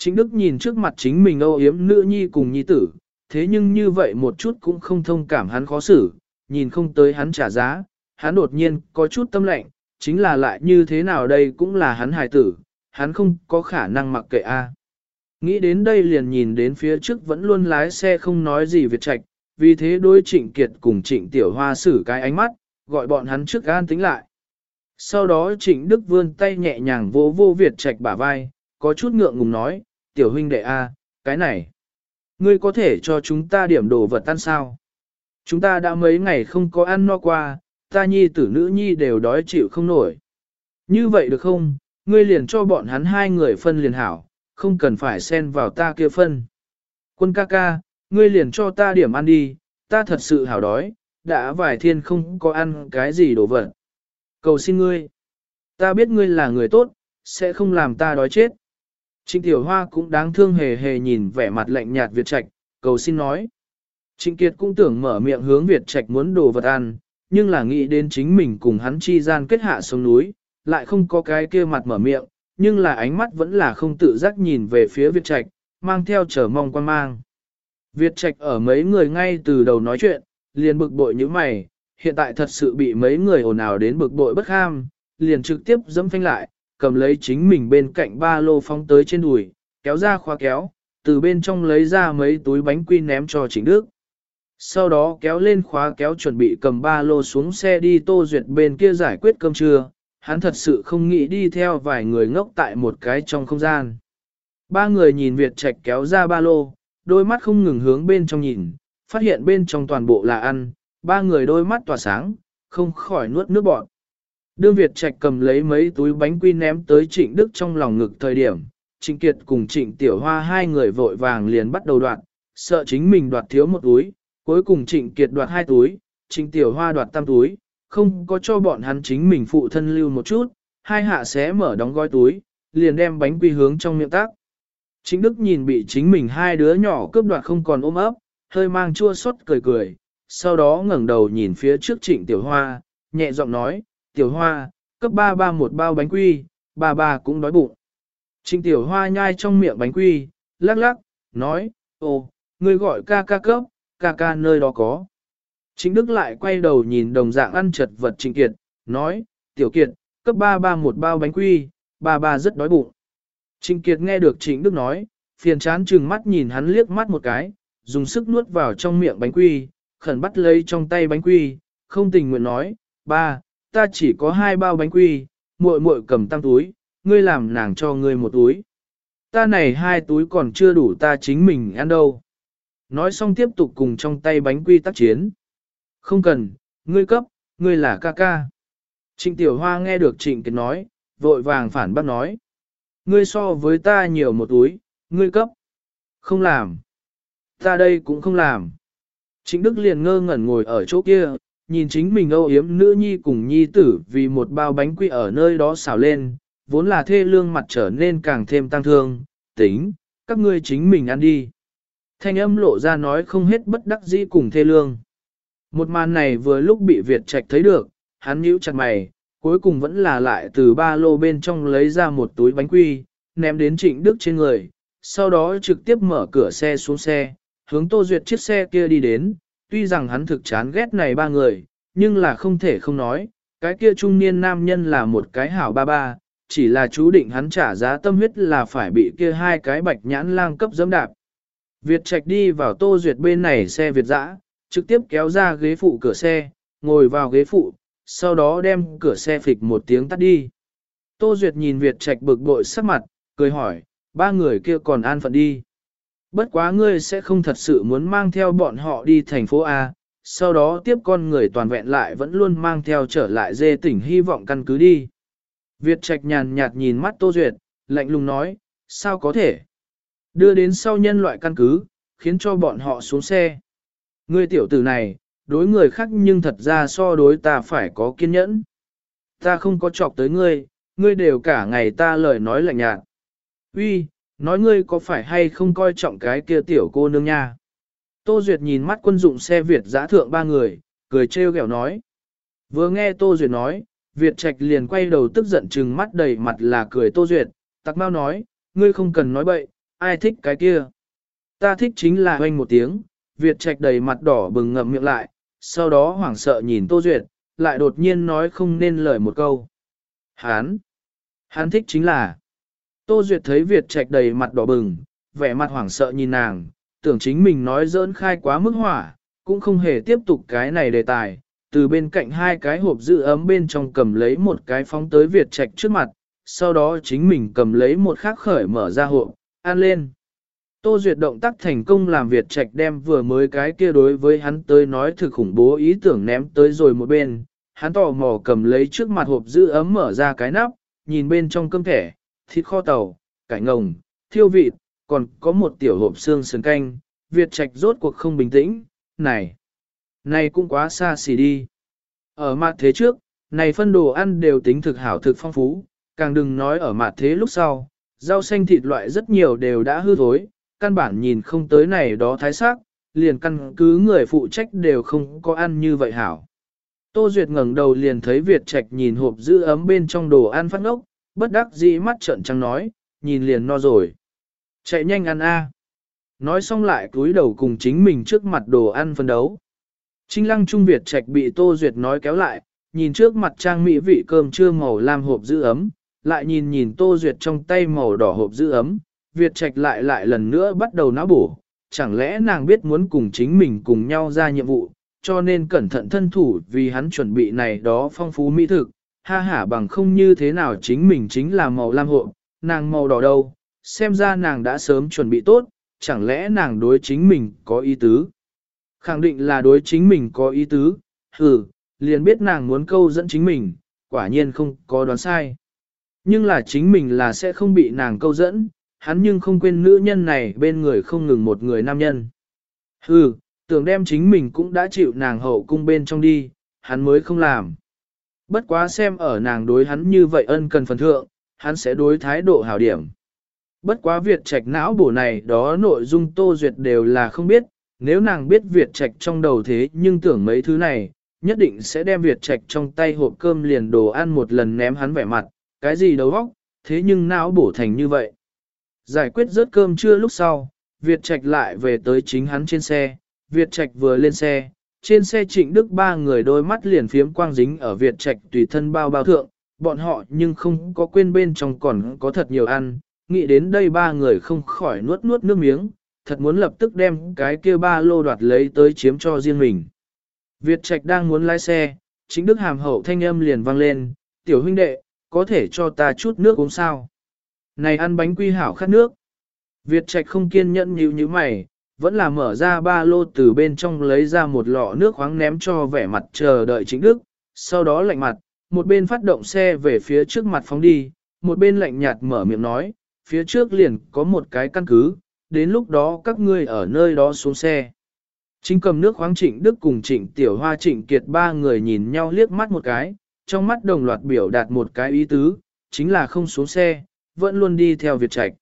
Trịnh Đức nhìn trước mặt chính mình âu yếm nữ nhi cùng nhi tử, thế nhưng như vậy một chút cũng không thông cảm hắn khó xử, nhìn không tới hắn trả giá, hắn đột nhiên có chút tâm lệnh, chính là lại như thế nào đây cũng là hắn hài tử, hắn không có khả năng mặc kệ a. Nghĩ đến đây liền nhìn đến phía trước vẫn luôn lái xe không nói gì Việt Trạch, vì thế đối trịnh kiệt cùng trịnh tiểu hoa xử cái ánh mắt, gọi bọn hắn trước gan tính lại. Sau đó trịnh Đức vươn tay nhẹ nhàng vô vô Việt Trạch bả vai, có chút ngượng ngùng nói, tiểu huynh đệ A, cái này. Ngươi có thể cho chúng ta điểm đồ vật tan sao? Chúng ta đã mấy ngày không có ăn no qua, ta nhi tử nữ nhi đều đói chịu không nổi. Như vậy được không? Ngươi liền cho bọn hắn hai người phân liền hảo, không cần phải xen vào ta kia phân. Quân ca ca, ngươi liền cho ta điểm ăn đi, ta thật sự hảo đói, đã vài thiên không có ăn cái gì đồ vật. Cầu xin ngươi, ta biết ngươi là người tốt, sẽ không làm ta đói chết. Trịnh Tiểu Hoa cũng đáng thương hề hề nhìn vẻ mặt lạnh nhạt Việt Trạch, cầu xin nói. Trịnh Kiệt cũng tưởng mở miệng hướng Việt Trạch muốn đồ vật ăn, nhưng là nghĩ đến chính mình cùng hắn chi gian kết hạ sông núi, lại không có cái kia mặt mở miệng, nhưng là ánh mắt vẫn là không tự giác nhìn về phía Việt Trạch, mang theo chờ mong quan mang. Việt Trạch ở mấy người ngay từ đầu nói chuyện, liền bực bội như mày, hiện tại thật sự bị mấy người ồn ào đến bực bội bất ham, liền trực tiếp dẫm phanh lại, cầm lấy chính mình bên cạnh ba lô phóng tới trên đùi, kéo ra khóa kéo, từ bên trong lấy ra mấy túi bánh quy ném cho chính đức. Sau đó kéo lên khóa kéo chuẩn bị cầm ba lô xuống xe đi tô duyệt bên kia giải quyết cơm trưa, hắn thật sự không nghĩ đi theo vài người ngốc tại một cái trong không gian. Ba người nhìn Việt Trạch kéo ra ba lô, đôi mắt không ngừng hướng bên trong nhìn, phát hiện bên trong toàn bộ là ăn, ba người đôi mắt tỏa sáng, không khỏi nuốt nước bọt. Đương Việt Trạch cầm lấy mấy túi bánh quy ném tới Trịnh Đức trong lòng ngực thời điểm, Trịnh Kiệt cùng Trịnh Tiểu Hoa hai người vội vàng liền bắt đầu đoạt, sợ chính mình đoạt thiếu một túi, cuối cùng Trịnh Kiệt đoạt hai túi, Trịnh Tiểu Hoa đoạt tam túi, không có cho bọn hắn chính mình phụ thân lưu một chút, hai hạ xé mở đóng gói túi, liền đem bánh quy hướng trong miệng tác. Trịnh Đức nhìn bị chính mình hai đứa nhỏ cướp đoạt không còn ôm ấp, hơi mang chua xót cười cười, sau đó ngẩng đầu nhìn phía trước Trịnh Tiểu Hoa, nhẹ giọng nói, Tiểu Hoa, cấp ba ba một bao bánh quy, ba ba cũng đói bụng. Trình Tiểu Hoa nhai trong miệng bánh quy, lắc lắc, nói, ồ, người gọi ca ca cấp, ca ca nơi đó có. Trình Đức lại quay đầu nhìn đồng dạng ăn chật vật Trịnh Kiệt, nói, Tiểu Kiệt, cấp ba ba một bao bánh quy, ba ba rất đói bụng. Trịnh Kiệt nghe được Trịnh Đức nói, phiền chán chừng mắt nhìn hắn liếc mắt một cái, dùng sức nuốt vào trong miệng bánh quy, khẩn bắt lấy trong tay bánh quy, không tình nguyện nói, ba, ta chỉ có hai bao bánh quy, muội muội cầm tăng túi, ngươi làm nàng cho ngươi một túi. Ta này hai túi còn chưa đủ ta chính mình ăn đâu. Nói xong tiếp tục cùng trong tay bánh quy tác chiến. Không cần, ngươi cấp, ngươi là ca ca. Trịnh Tiểu Hoa nghe được Trịnh Kiệt nói, vội vàng phản bác nói. Ngươi so với ta nhiều một túi, ngươi cấp. Không làm. Ta đây cũng không làm. Trịnh Đức liền ngơ ngẩn ngồi ở chỗ kia, nhìn chính mình âu yếm nữ nhi cùng nhi tử vì một bao bánh quy ở nơi đó xào lên, vốn là thê lương mặt trở nên càng thêm tăng thương, tính, các ngươi chính mình ăn đi. Thanh âm lộ ra nói không hết bất đắc dĩ cùng thê lương. Một màn này vừa lúc bị Việt Trạch thấy được, hắn nhíu chặt mày, cuối cùng vẫn là lại từ ba lô bên trong lấy ra một túi bánh quy, ném đến trịnh Đức trên người, sau đó trực tiếp mở cửa xe xuống xe, hướng Tô Duyệt chiếc xe kia đi đến, tuy rằng hắn thực chán ghét này ba người, nhưng là không thể không nói, cái kia trung niên nam nhân là một cái hảo ba ba, chỉ là chú định hắn trả giá tâm huyết là phải bị kia hai cái bạch nhãn lang cấp dẫm đạp. Việt Trạch đi vào Tô Duyệt bên này xe Việt dã, trực tiếp kéo ra ghế phụ cửa xe, ngồi vào ghế phụ, sau đó đem cửa xe phịch một tiếng tắt đi. Tô Duyệt nhìn Việt Trạch bực bội sắc mặt, cười hỏi, ba người kia còn an phận đi. Bất quá ngươi sẽ không thật sự muốn mang theo bọn họ đi thành phố A, sau đó tiếp con người toàn vẹn lại vẫn luôn mang theo trở lại dê tỉnh hy vọng căn cứ đi. Việt Trạch nhàn nhạt nhìn mắt Tô Duyệt, lạnh lùng nói, sao có thể? Đưa đến sau nhân loại căn cứ, khiến cho bọn họ xuống xe. Ngươi tiểu tử này, đối người khác nhưng thật ra so đối ta phải có kiên nhẫn. Ta không có chọc tới ngươi, ngươi đều cả ngày ta lời nói lạnh nhạt. Uy, nói ngươi có phải hay không coi trọng cái kia tiểu cô nương nha. Tô Duyệt nhìn mắt quân dụng xe Việt giã thượng ba người, cười trêu ghẹo nói. Vừa nghe Tô Duyệt nói, Việt Trạch liền quay đầu tức giận trừng mắt đầy mặt là cười Tô Duyệt, tặc mau nói, ngươi không cần nói bậy, ai thích cái kia. Ta thích chính là hoanh một tiếng, Việt Trạch đầy mặt đỏ bừng ngậm miệng lại, sau đó hoảng sợ nhìn Tô Duyệt, lại đột nhiên nói không nên lời một câu. Hán! Hán thích chính là... Tô Duyệt thấy Việt Trạch đầy mặt đỏ bừng, vẻ mặt hoảng sợ nhìn nàng, tưởng chính mình nói dỡn khai quá mức hỏa, cũng không hề tiếp tục cái này đề tài. Từ bên cạnh hai cái hộp giữ ấm bên trong cầm lấy một cái phóng tới Việt Trạch trước mặt, sau đó chính mình cầm lấy một khác khởi mở ra hộp, ăn lên. Tô Duyệt động tác thành công làm Việt Trạch đem vừa mới cái kia đối với hắn tới nói thực khủng bố ý tưởng ném tới rồi một bên, hắn tò mò cầm lấy trước mặt hộp giữ ấm mở ra cái nắp, nhìn bên trong cơm thẻ, thịt kho tàu, cải ngồng, thiêu vịt, còn có một tiểu hộp xương sườn canh, Việt Trạch rốt cuộc không bình tĩnh, này, này cũng quá xa xỉ đi. Ở mặt thế trước, này phân đồ ăn đều tính thực hảo thực phong phú, càng đừng nói ở mặt thế lúc sau, rau xanh thịt loại rất nhiều đều đã hư thối, căn bản nhìn không tới này đó thái sắc, liền căn cứ người phụ trách đều không có ăn như vậy hảo. Tô Duyệt ngẩng đầu liền thấy Việt Trạch nhìn hộp giữ ấm bên trong đồ ăn phát ngốc, bất đắc dĩ mắt trợn trắng nói, nhìn liền no rồi. Chạy nhanh ăn a. Nói xong lại cúi đầu cùng chính mình trước mặt đồ ăn phân đấu. Trinh lăng trung Việt trạch bị Tô Duyệt nói kéo lại, nhìn trước mặt trang mỹ vị cơm trưa màu lam hộp giữ ấm, lại nhìn nhìn Tô Duyệt trong tay màu đỏ hộp giữ ấm, Việt trạch lại lại lần nữa bắt đầu não bổ, chẳng lẽ nàng biết muốn cùng chính mình cùng nhau ra nhiệm vụ, cho nên cẩn thận thân thủ vì hắn chuẩn bị này đó phong phú mỹ thực, ha hả bằng không như thế nào chính mình chính là màu lam hộ, nàng màu đỏ đâu, xem ra nàng đã sớm chuẩn bị tốt, chẳng lẽ nàng đối chính mình có ý tứ. Khẳng định là đối chính mình có ý tứ, hừ, liền biết nàng muốn câu dẫn chính mình, quả nhiên không có đoán sai. Nhưng là chính mình là sẽ không bị nàng câu dẫn, hắn nhưng không quên nữ nhân này bên người không ngừng một người nam nhân. Hừ, tưởng đem chính mình cũng đã chịu nàng hậu cung bên trong đi, hắn mới không làm. Bất quá xem ở nàng đối hắn như vậy ân cần phần thượng, hắn sẽ đối thái độ hảo điểm. Bất quá Việt Trạch não bổ này đó nội dung Tô Duyệt đều là không biết, nếu nàng biết Việt Trạch trong đầu thế nhưng tưởng mấy thứ này, nhất định sẽ đem Việt Trạch trong tay hộp cơm liền đồ ăn một lần ném hắn vẻ mặt, cái gì đầu óc, thế nhưng não bổ thành như vậy. Giải quyết rớt cơm trưa lúc sau, Việt Trạch lại về tới chính hắn trên xe, Việt Trạch vừa lên xe, trên xe trịnh đức ba người đôi mắt liền phiếm quang dính ở Việt Trạch tùy thân bao bao thượng, bọn họ nhưng không có quên bên trong còn có thật nhiều ăn, nghĩ đến đây ba người không khỏi nuốt nuốt nước miếng, thật muốn lập tức đem cái kia ba lô đoạt lấy tới chiếm cho riêng mình. Việt Trạch đang muốn lái xe, chính đức hàm hậu thanh âm liền vang lên, tiểu huynh đệ, có thể cho ta chút nước uống sao? Này ăn bánh quy hảo khát nước. Việt Trạch không kiên nhẫn như như mày, vẫn là mở ra ba lô từ bên trong lấy ra một lọ nước khoáng ném cho vẻ mặt chờ đợi chính đức, sau đó lạnh mặt, một bên phát động xe về phía trước mặt phóng đi, một bên lạnh nhạt mở miệng nói, phía trước liền có một cái căn cứ, đến lúc đó các ngươi ở nơi đó xuống xe. Chính cầm nước khoáng trịnh Đức cùng trịnh Tiểu Hoa trịnh Kiệt ba người nhìn nhau liếc mắt một cái, trong mắt đồng loạt biểu đạt một cái ý tứ, chính là không xuống xe, vẫn luôn đi theo Việt Trạch.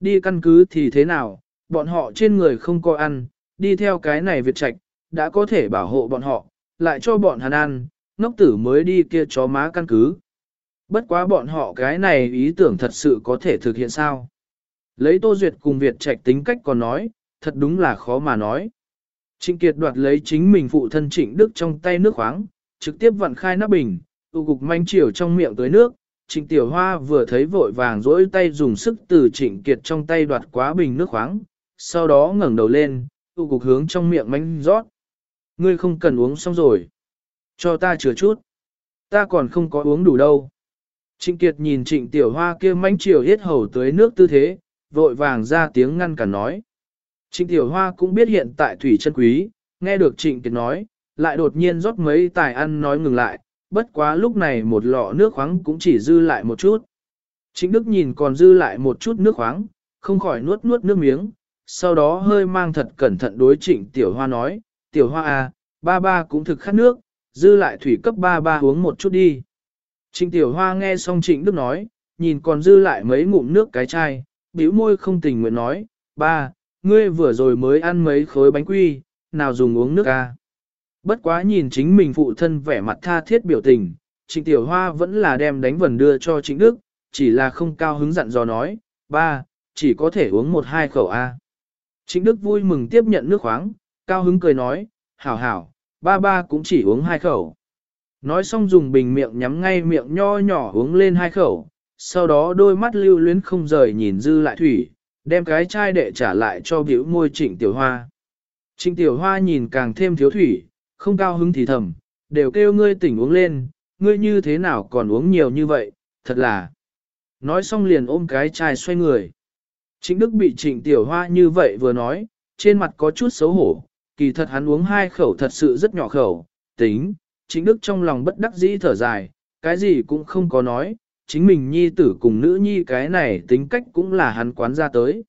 Đi căn cứ thì thế nào, bọn họ trên người không có ăn, đi theo cái này Việt Trạch, đã có thể bảo hộ bọn họ, lại cho bọn hắn ăn, ngốc tử mới đi kia chó má căn cứ. Bất quá bọn họ cái này ý tưởng thật sự có thể thực hiện sao. Lấy Tô Duyệt cùng Việt Trạch tính cách còn nói, thật đúng là khó mà nói. Trịnh Kiệt đoạt lấy chính mình phụ thân Trịnh Đức trong tay nước khoáng, trực tiếp vặn khai nắp bình, tụ cục manh chiều trong miệng tới nước. Trịnh Tiểu Hoa vừa thấy vội vàng dỗi tay dùng sức từ Trịnh Kiệt trong tay đoạt quá bình nước khoáng, sau đó ngẩng đầu lên, tụ cục hướng trong miệng mánh rót. Ngươi không cần uống xong rồi. Cho ta chừa chút. Ta còn không có uống đủ đâu. Trịnh Kiệt nhìn Trịnh Tiểu Hoa kia mánh chiều hết hầu tới nước tư thế, vội vàng ra tiếng ngăn cản nói. Trịnh Tiểu Hoa cũng biết hiện tại thủy chân quý, nghe được Trịnh Kiệt nói, lại đột nhiên rót mấy tài ăn nói ngừng lại, bất quá lúc này một lọ nước khoáng cũng chỉ dư lại một chút. Trịnh Đức nhìn còn dư lại một chút nước khoáng, không khỏi nuốt nuốt nước miếng, sau đó hơi mang thật cẩn thận đối Trịnh Tiểu Hoa nói, Tiểu Hoa à, ba ba cũng thực khát nước, dư lại thủy cấp ba ba uống một chút đi. Trịnh Tiểu Hoa nghe xong Trịnh Đức nói, nhìn còn dư lại mấy ngụm nước cái chai, bĩu môi không tình nguyện nói, ba, ngươi vừa rồi mới ăn mấy khối bánh quy, nào dùng uống nước à. Bất quá nhìn chính mình phụ thân vẻ mặt tha thiết biểu tình, Trịnh Tiểu Hoa vẫn là đem đánh vần đưa cho Trịnh Đức, chỉ là không cao hứng dặn dò nói, ba, chỉ có thể uống một hai khẩu A. Trịnh Đức vui mừng tiếp nhận nước khoáng, cao hứng cười nói, hảo hảo, ba ba cũng chỉ uống hai khẩu. Nói xong dùng bình miệng nhắm ngay miệng nho nhỏ uống lên hai khẩu, sau đó đôi mắt lưu luyến không rời nhìn dư lại thủy, đem cái chai đệ trả lại cho biểu môi trịnh tiểu hoa. Trịnh tiểu hoa nhìn càng thêm thiếu thủy, không cao hứng thì thầm, đều kêu ngươi tỉnh uống lên, ngươi như thế nào còn uống nhiều như vậy, thật là. Nói xong liền ôm cái chai xoay người. Trịnh Đức bị trịnh tiểu hoa như vậy vừa nói, trên mặt có chút xấu hổ, kỳ thật hắn uống hai khẩu thật sự rất nhỏ khẩu, tính, trịnh Đức trong lòng bất đắc dĩ thở dài, cái gì cũng không có nói, chính mình nhi tử cùng nữ nhi cái này tính cách cũng là hắn quán ra tới.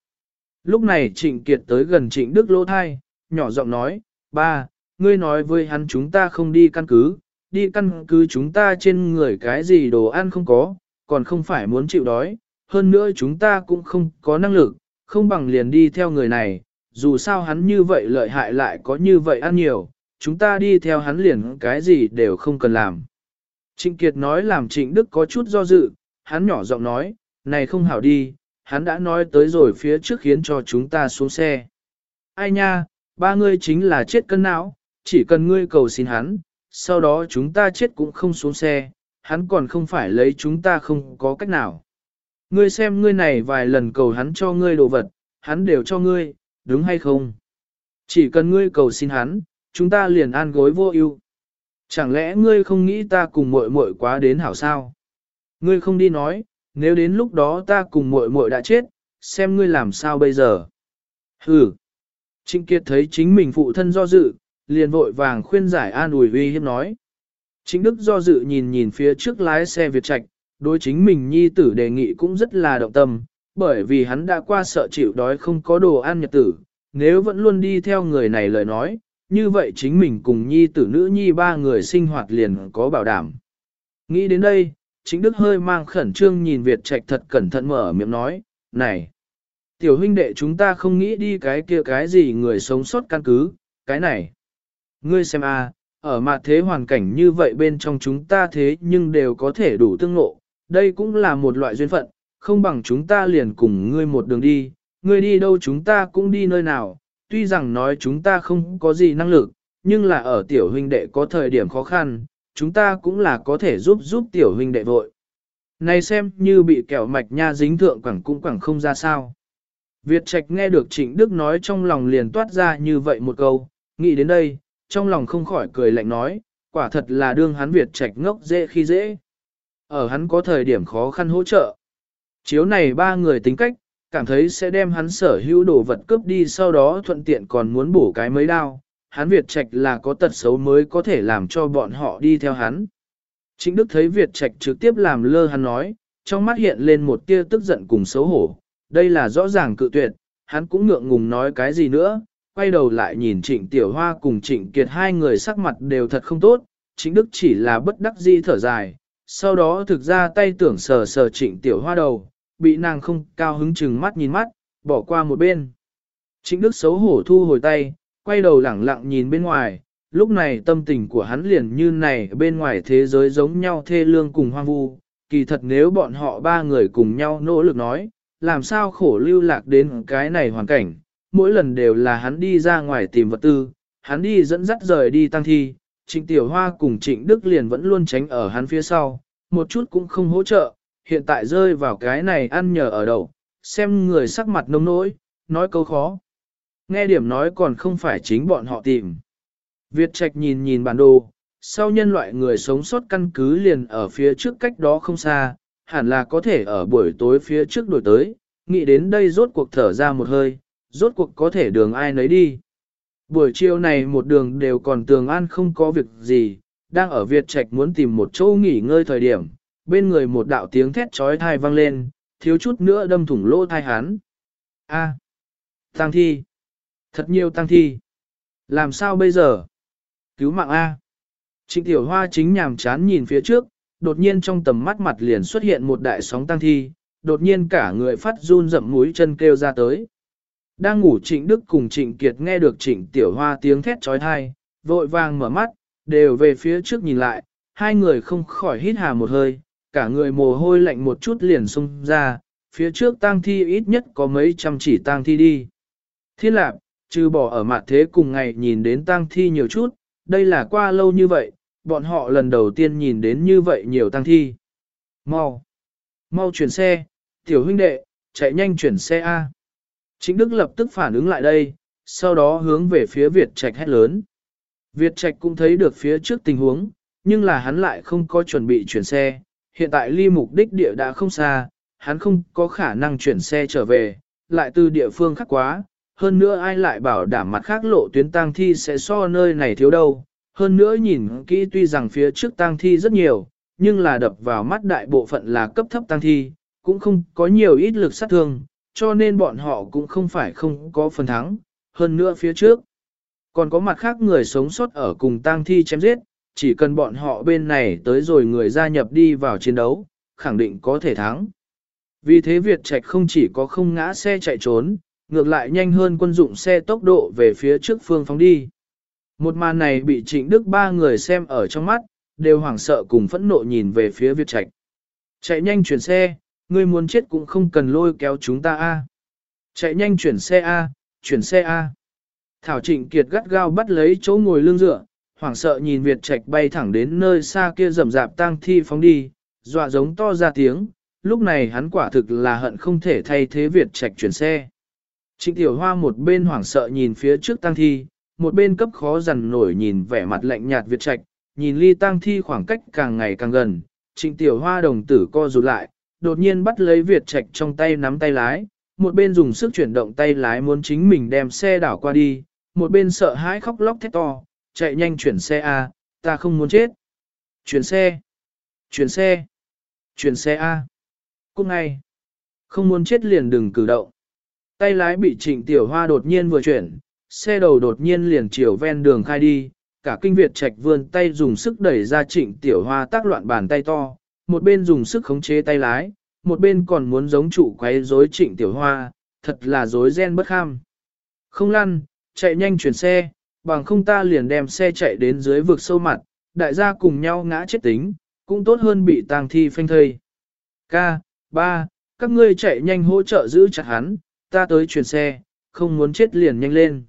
Lúc này trịnh kiệt tới gần trịnh Đức lỗ thai, nhỏ giọng nói, ba, ngươi nói với hắn chúng ta không đi căn cứ, đi căn cứ chúng ta trên người cái gì đồ ăn không có, còn không phải muốn chịu đói, hơn nữa chúng ta cũng không có năng lực, không bằng liền đi theo người này, dù sao hắn như vậy lợi hại lại có như vậy ăn nhiều, chúng ta đi theo hắn liền cái gì đều không cần làm. Trịnh Kiệt nói làm Trịnh Đức có chút do dự, hắn nhỏ giọng nói, này không hảo đi, hắn đã nói tới rồi phía trước khiến cho chúng ta xuống xe. Ai nha, ba ngươi chính là chết cân não, chỉ cần ngươi cầu xin hắn, sau đó chúng ta chết cũng không xuống xe, hắn còn không phải lấy chúng ta không có cách nào. Ngươi xem ngươi này vài lần cầu hắn cho ngươi đồ vật, hắn đều cho ngươi, đúng hay không? Chỉ cần ngươi cầu xin hắn, chúng ta liền an gối vô ưu. Chẳng lẽ ngươi không nghĩ ta cùng muội muội quá đến hảo sao? Ngươi không đi nói, nếu đến lúc đó ta cùng muội muội đã chết, xem ngươi làm sao bây giờ? Hừ. Trịnh Kiệt thấy chính mình phụ thân do dự, liền vội vàng khuyên giải an ủi uy hiếp nói. Chính Đức do dự nhìn nhìn phía trước lái xe Việt Trạch, đối chính mình nhi tử đề nghị cũng rất là động tâm, bởi vì hắn đã qua sợ chịu đói không có đồ ăn nhật tử, nếu vẫn luôn đi theo người này lời nói, như vậy chính mình cùng nhi tử nữ nhi ba người sinh hoạt liền có bảo đảm. Nghĩ đến đây, chính Đức hơi mang khẩn trương nhìn Việt Trạch thật cẩn thận mở miệng nói, này, tiểu huynh đệ chúng ta không nghĩ đi cái kia cái gì người sống sót căn cứ, cái này. Ngươi xem a, ở mặt thế hoàn cảnh như vậy bên trong chúng ta thế nhưng đều có thể đủ tương ngộ, đây cũng là một loại duyên phận, không bằng chúng ta liền cùng ngươi một đường đi, ngươi đi đâu chúng ta cũng đi nơi nào, tuy rằng nói chúng ta không có gì năng lực, nhưng là ở tiểu huynh đệ có thời điểm khó khăn, chúng ta cũng là có thể giúp giúp tiểu huynh đệ vội. Này xem như bị kẹo mạch nha dính thượng quẳng cũng quẳng không ra sao. Việt Trạch nghe được Trịnh Đức nói trong lòng liền toát ra như vậy một câu, nghĩ đến đây, trong lòng không khỏi cười lạnh nói, quả thật là đương hắn Việt Trạch ngốc dễ khi dễ. Ở hắn có thời điểm khó khăn hỗ trợ. Chiếu này ba người tính cách, cảm thấy sẽ đem hắn sở hữu đồ vật cướp đi sau đó thuận tiện còn muốn bổ cái mấy đao. Hắn Việt Trạch là có tật xấu mới có thể làm cho bọn họ đi theo hắn. Trịnh Đức thấy Việt Trạch trực tiếp làm lơ hắn nói, trong mắt hiện lên một tia tức giận cùng xấu hổ. Đây là rõ ràng cự tuyệt, hắn cũng ngượng ngùng nói cái gì nữa, quay đầu lại nhìn Trịnh Tiểu Hoa cùng Trịnh Kiệt hai người sắc mặt đều thật không tốt, Trịnh Đức chỉ là bất đắc dĩ thở dài, sau đó thực ra tay tưởng sờ sờ Trịnh Tiểu Hoa đầu, bị nàng không cao hứng chừng mắt nhìn mắt, bỏ qua một bên. Trịnh Đức xấu hổ thu hồi tay, quay đầu lẳng lặng nhìn bên ngoài, lúc này tâm tình của hắn liền như này bên ngoài thế giới giống nhau thê lương cùng hoang vu, kỳ thật nếu bọn họ ba người cùng nhau nỗ lực nói, làm sao khổ lưu lạc đến cái này hoàn cảnh, mỗi lần đều là hắn đi ra ngoài tìm vật tư, hắn đi dẫn dắt rời đi tăng thi, trịnh tiểu hoa cùng trịnh Đức liền vẫn luôn tránh ở hắn phía sau, một chút cũng không hỗ trợ, hiện tại rơi vào cái này ăn nhờ ở đầu, xem người sắc mặt nông nỗi, nói câu khó. Nghe điểm nói còn không phải chính bọn họ tìm. Việt Trạch nhìn nhìn bản đồ, sau nhân loại người sống sót căn cứ liền ở phía trước cách đó không xa, hẳn là có thể ở buổi tối phía trước đổi tới, nghĩ đến đây rốt cuộc thở ra một hơi, rốt cuộc có thể đường ai nấy đi. Buổi chiều này một đường đều còn tường an không có việc gì, đang ở Việt Trạch muốn tìm một chỗ nghỉ ngơi thời điểm, bên người một đạo tiếng thét trói thai vang lên, thiếu chút nữa đâm thủng lỗ thai hắn. A. tăng thi. Thật nhiều tăng thi. Làm sao bây giờ? Cứu mạng A. Trịnh Tiểu Hoa chính nhàm chán nhìn phía trước, đột nhiên trong tầm mắt mặt liền xuất hiện một đại sóng tăng thi, đột nhiên cả người phát run rậm mũi chân kêu ra tới. Đang ngủ Trịnh Đức cùng Trịnh Kiệt nghe được Trịnh Tiểu Hoa tiếng thét trói thai, vội vàng mở mắt, đều về phía trước nhìn lại, hai người không khỏi hít hà một hơi, cả người mồ hôi lạnh một chút liền xông ra, phía trước tang thi ít nhất có mấy trăm chỉ tang thi đi. Thiên lạc, trừ bỏ ở mặt thế cùng ngày nhìn đến tang thi nhiều chút, đây là qua lâu như vậy, bọn họ lần đầu tiên nhìn đến như vậy nhiều tang thi. Mau! Mau chuyển xe, tiểu huynh đệ, chạy nhanh chuyển xe A. Chính Đức lập tức phản ứng lại đây, sau đó hướng về phía Việt Trạch hét lớn. Việt Trạch cũng thấy được phía trước tình huống, nhưng là hắn lại không có chuẩn bị chuyển xe, hiện tại ly mục đích địa đã không xa, hắn không có khả năng chuyển xe trở về, lại từ địa phương khác quá, hơn nữa ai lại bảo đảm mặt khác lộ tuyến tang thi sẽ so nơi này thiếu đâu, hơn nữa nhìn kỹ tuy rằng phía trước tang thi rất nhiều, nhưng là đập vào mắt đại bộ phận là cấp thấp tang thi, cũng không có nhiều ít lực sát thương, cho nên bọn họ cũng không phải không có phần thắng, hơn nữa phía trước. Còn có mặt khác người sống sót ở cùng tang thi chém giết, chỉ cần bọn họ bên này tới rồi người gia nhập đi vào chiến đấu, khẳng định có thể thắng. Vì thế Việt Trạch không chỉ có không ngã xe chạy trốn, ngược lại nhanh hơn quân dụng xe tốc độ về phía trước phương phóng đi. Một màn này bị Trịnh Đức ba người xem ở trong mắt, đều hoảng sợ cùng phẫn nộ nhìn về phía Việt Trạch. Chạy nhanh chuyển xe, ngươi muốn chết cũng không cần lôi kéo chúng ta a. Chạy nhanh chuyển xe a, chuyển xe a. Thảo Trịnh Kiệt gắt gao bắt lấy chỗ ngồi lưng dựa, hoảng sợ nhìn Việt Trạch bay thẳng đến nơi xa kia rầm rạp tang thi phóng đi, dọa giống to ra tiếng, lúc này hắn quả thực là hận không thể thay thế Việt Trạch chuyển xe. Trịnh Tiểu Hoa một bên hoảng sợ nhìn phía trước tang thi, một bên cấp khó dằn nổi nhìn vẻ mặt lạnh nhạt Việt Trạch, nhìn ly tang thi khoảng cách càng ngày càng gần, Trịnh Tiểu Hoa đồng tử co rụt lại, đột nhiên bắt lấy Việt Trạch trong tay nắm tay lái, một bên dùng sức chuyển động tay lái muốn chính mình đem xe đảo qua đi, một bên sợ hãi khóc lóc thét to, chạy nhanh chuyển xe A, ta không muốn chết. Chuyển xe, chuyển xe, chuyển xe A. Cũng ngay, không muốn chết liền đừng cử động. Tay lái bị trịnh tiểu hoa đột nhiên vừa chuyển, xe đầu đột nhiên liền chiều ven đường khai đi, cả kinh Việt Trạch vươn tay dùng sức đẩy ra trịnh tiểu hoa tác loạn bàn tay to, một bên dùng sức khống chế tay lái, một bên còn muốn giống chủ quấy rối trịnh tiểu hoa, thật là rối ren bất kham. Không lăn, chạy nhanh chuyển xe, bằng không ta liền đem xe chạy đến dưới vực sâu mặt, đại gia cùng nhau ngã chết tính, cũng tốt hơn bị tang thi phanh thây. Ca, ba, các ngươi chạy nhanh hỗ trợ giữ chặt hắn, ta tới chuyển xe, không muốn chết liền nhanh lên.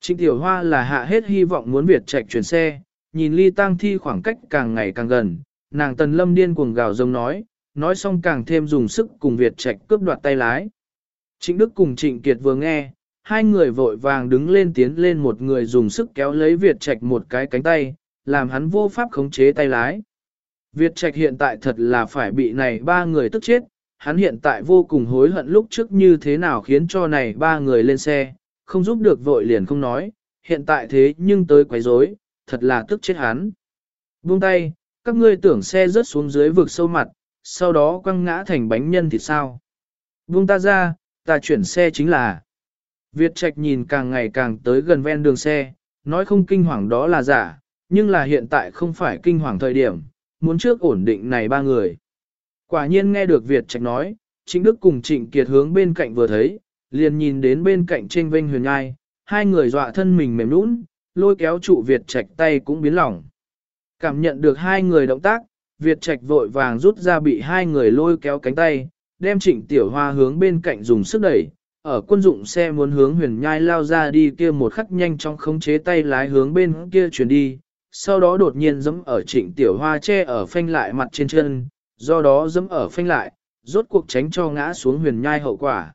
Trịnh Tiểu Hoa là hạ hết hy vọng muốn Việt Trạch chuyển xe, nhìn ly tang thi khoảng cách càng ngày càng gần, nàng tần lâm điên cuồng gào giống nói, nói xong càng thêm dùng sức cùng Việt Trạch cướp đoạt tay lái. Trịnh Đức cùng Trịnh Kiệt vừa nghe, hai người vội vàng đứng lên tiến lên một người dùng sức kéo lấy Việt Trạch một cái cánh tay, làm hắn vô pháp khống chế tay lái. Việt Trạch hiện tại thật là phải bị này ba người tức chết, hắn hiện tại vô cùng hối hận lúc trước như thế nào khiến cho này ba người lên xe, không giúp được vội liền không nói, hiện tại thế nhưng tới quấy rối, thật là tức chết hắn. Buông tay, các ngươi tưởng xe rớt xuống dưới vực sâu mặt, sau đó quăng ngã thành bánh nhân thì sao? Buông ta ra, ta chuyển xe chính là. Việt Trạch nhìn càng ngày càng tới gần ven đường xe, nói không kinh hoàng đó là giả, nhưng là hiện tại không phải kinh hoàng thời điểm, muốn trước ổn định này ba người. Quả nhiên nghe được Việt Trạch nói, Trịnh Đức cùng Trịnh Kiệt hướng bên cạnh vừa thấy, liền nhìn đến bên cạnh trên vênh huyền ngai, hai người dọa thân mình mềm nũng, lôi kéo trụ Việt Trạch tay cũng biến lỏng. Cảm nhận được hai người động tác, Việt Trạch vội vàng rút ra bị hai người lôi kéo cánh tay, đem Trịnh Tiểu Hoa hướng bên cạnh dùng sức đẩy, ở quân dụng xe muốn hướng huyền nhai lao ra đi kia một khắc nhanh trong khống chế tay lái hướng bên kia chuyển đi, sau đó đột nhiên giẫm ở trịnh tiểu hoa che ở phanh lại mặt trên chân, do đó giẫm ở phanh lại, rốt cuộc tránh cho ngã xuống huyền nhai hậu quả.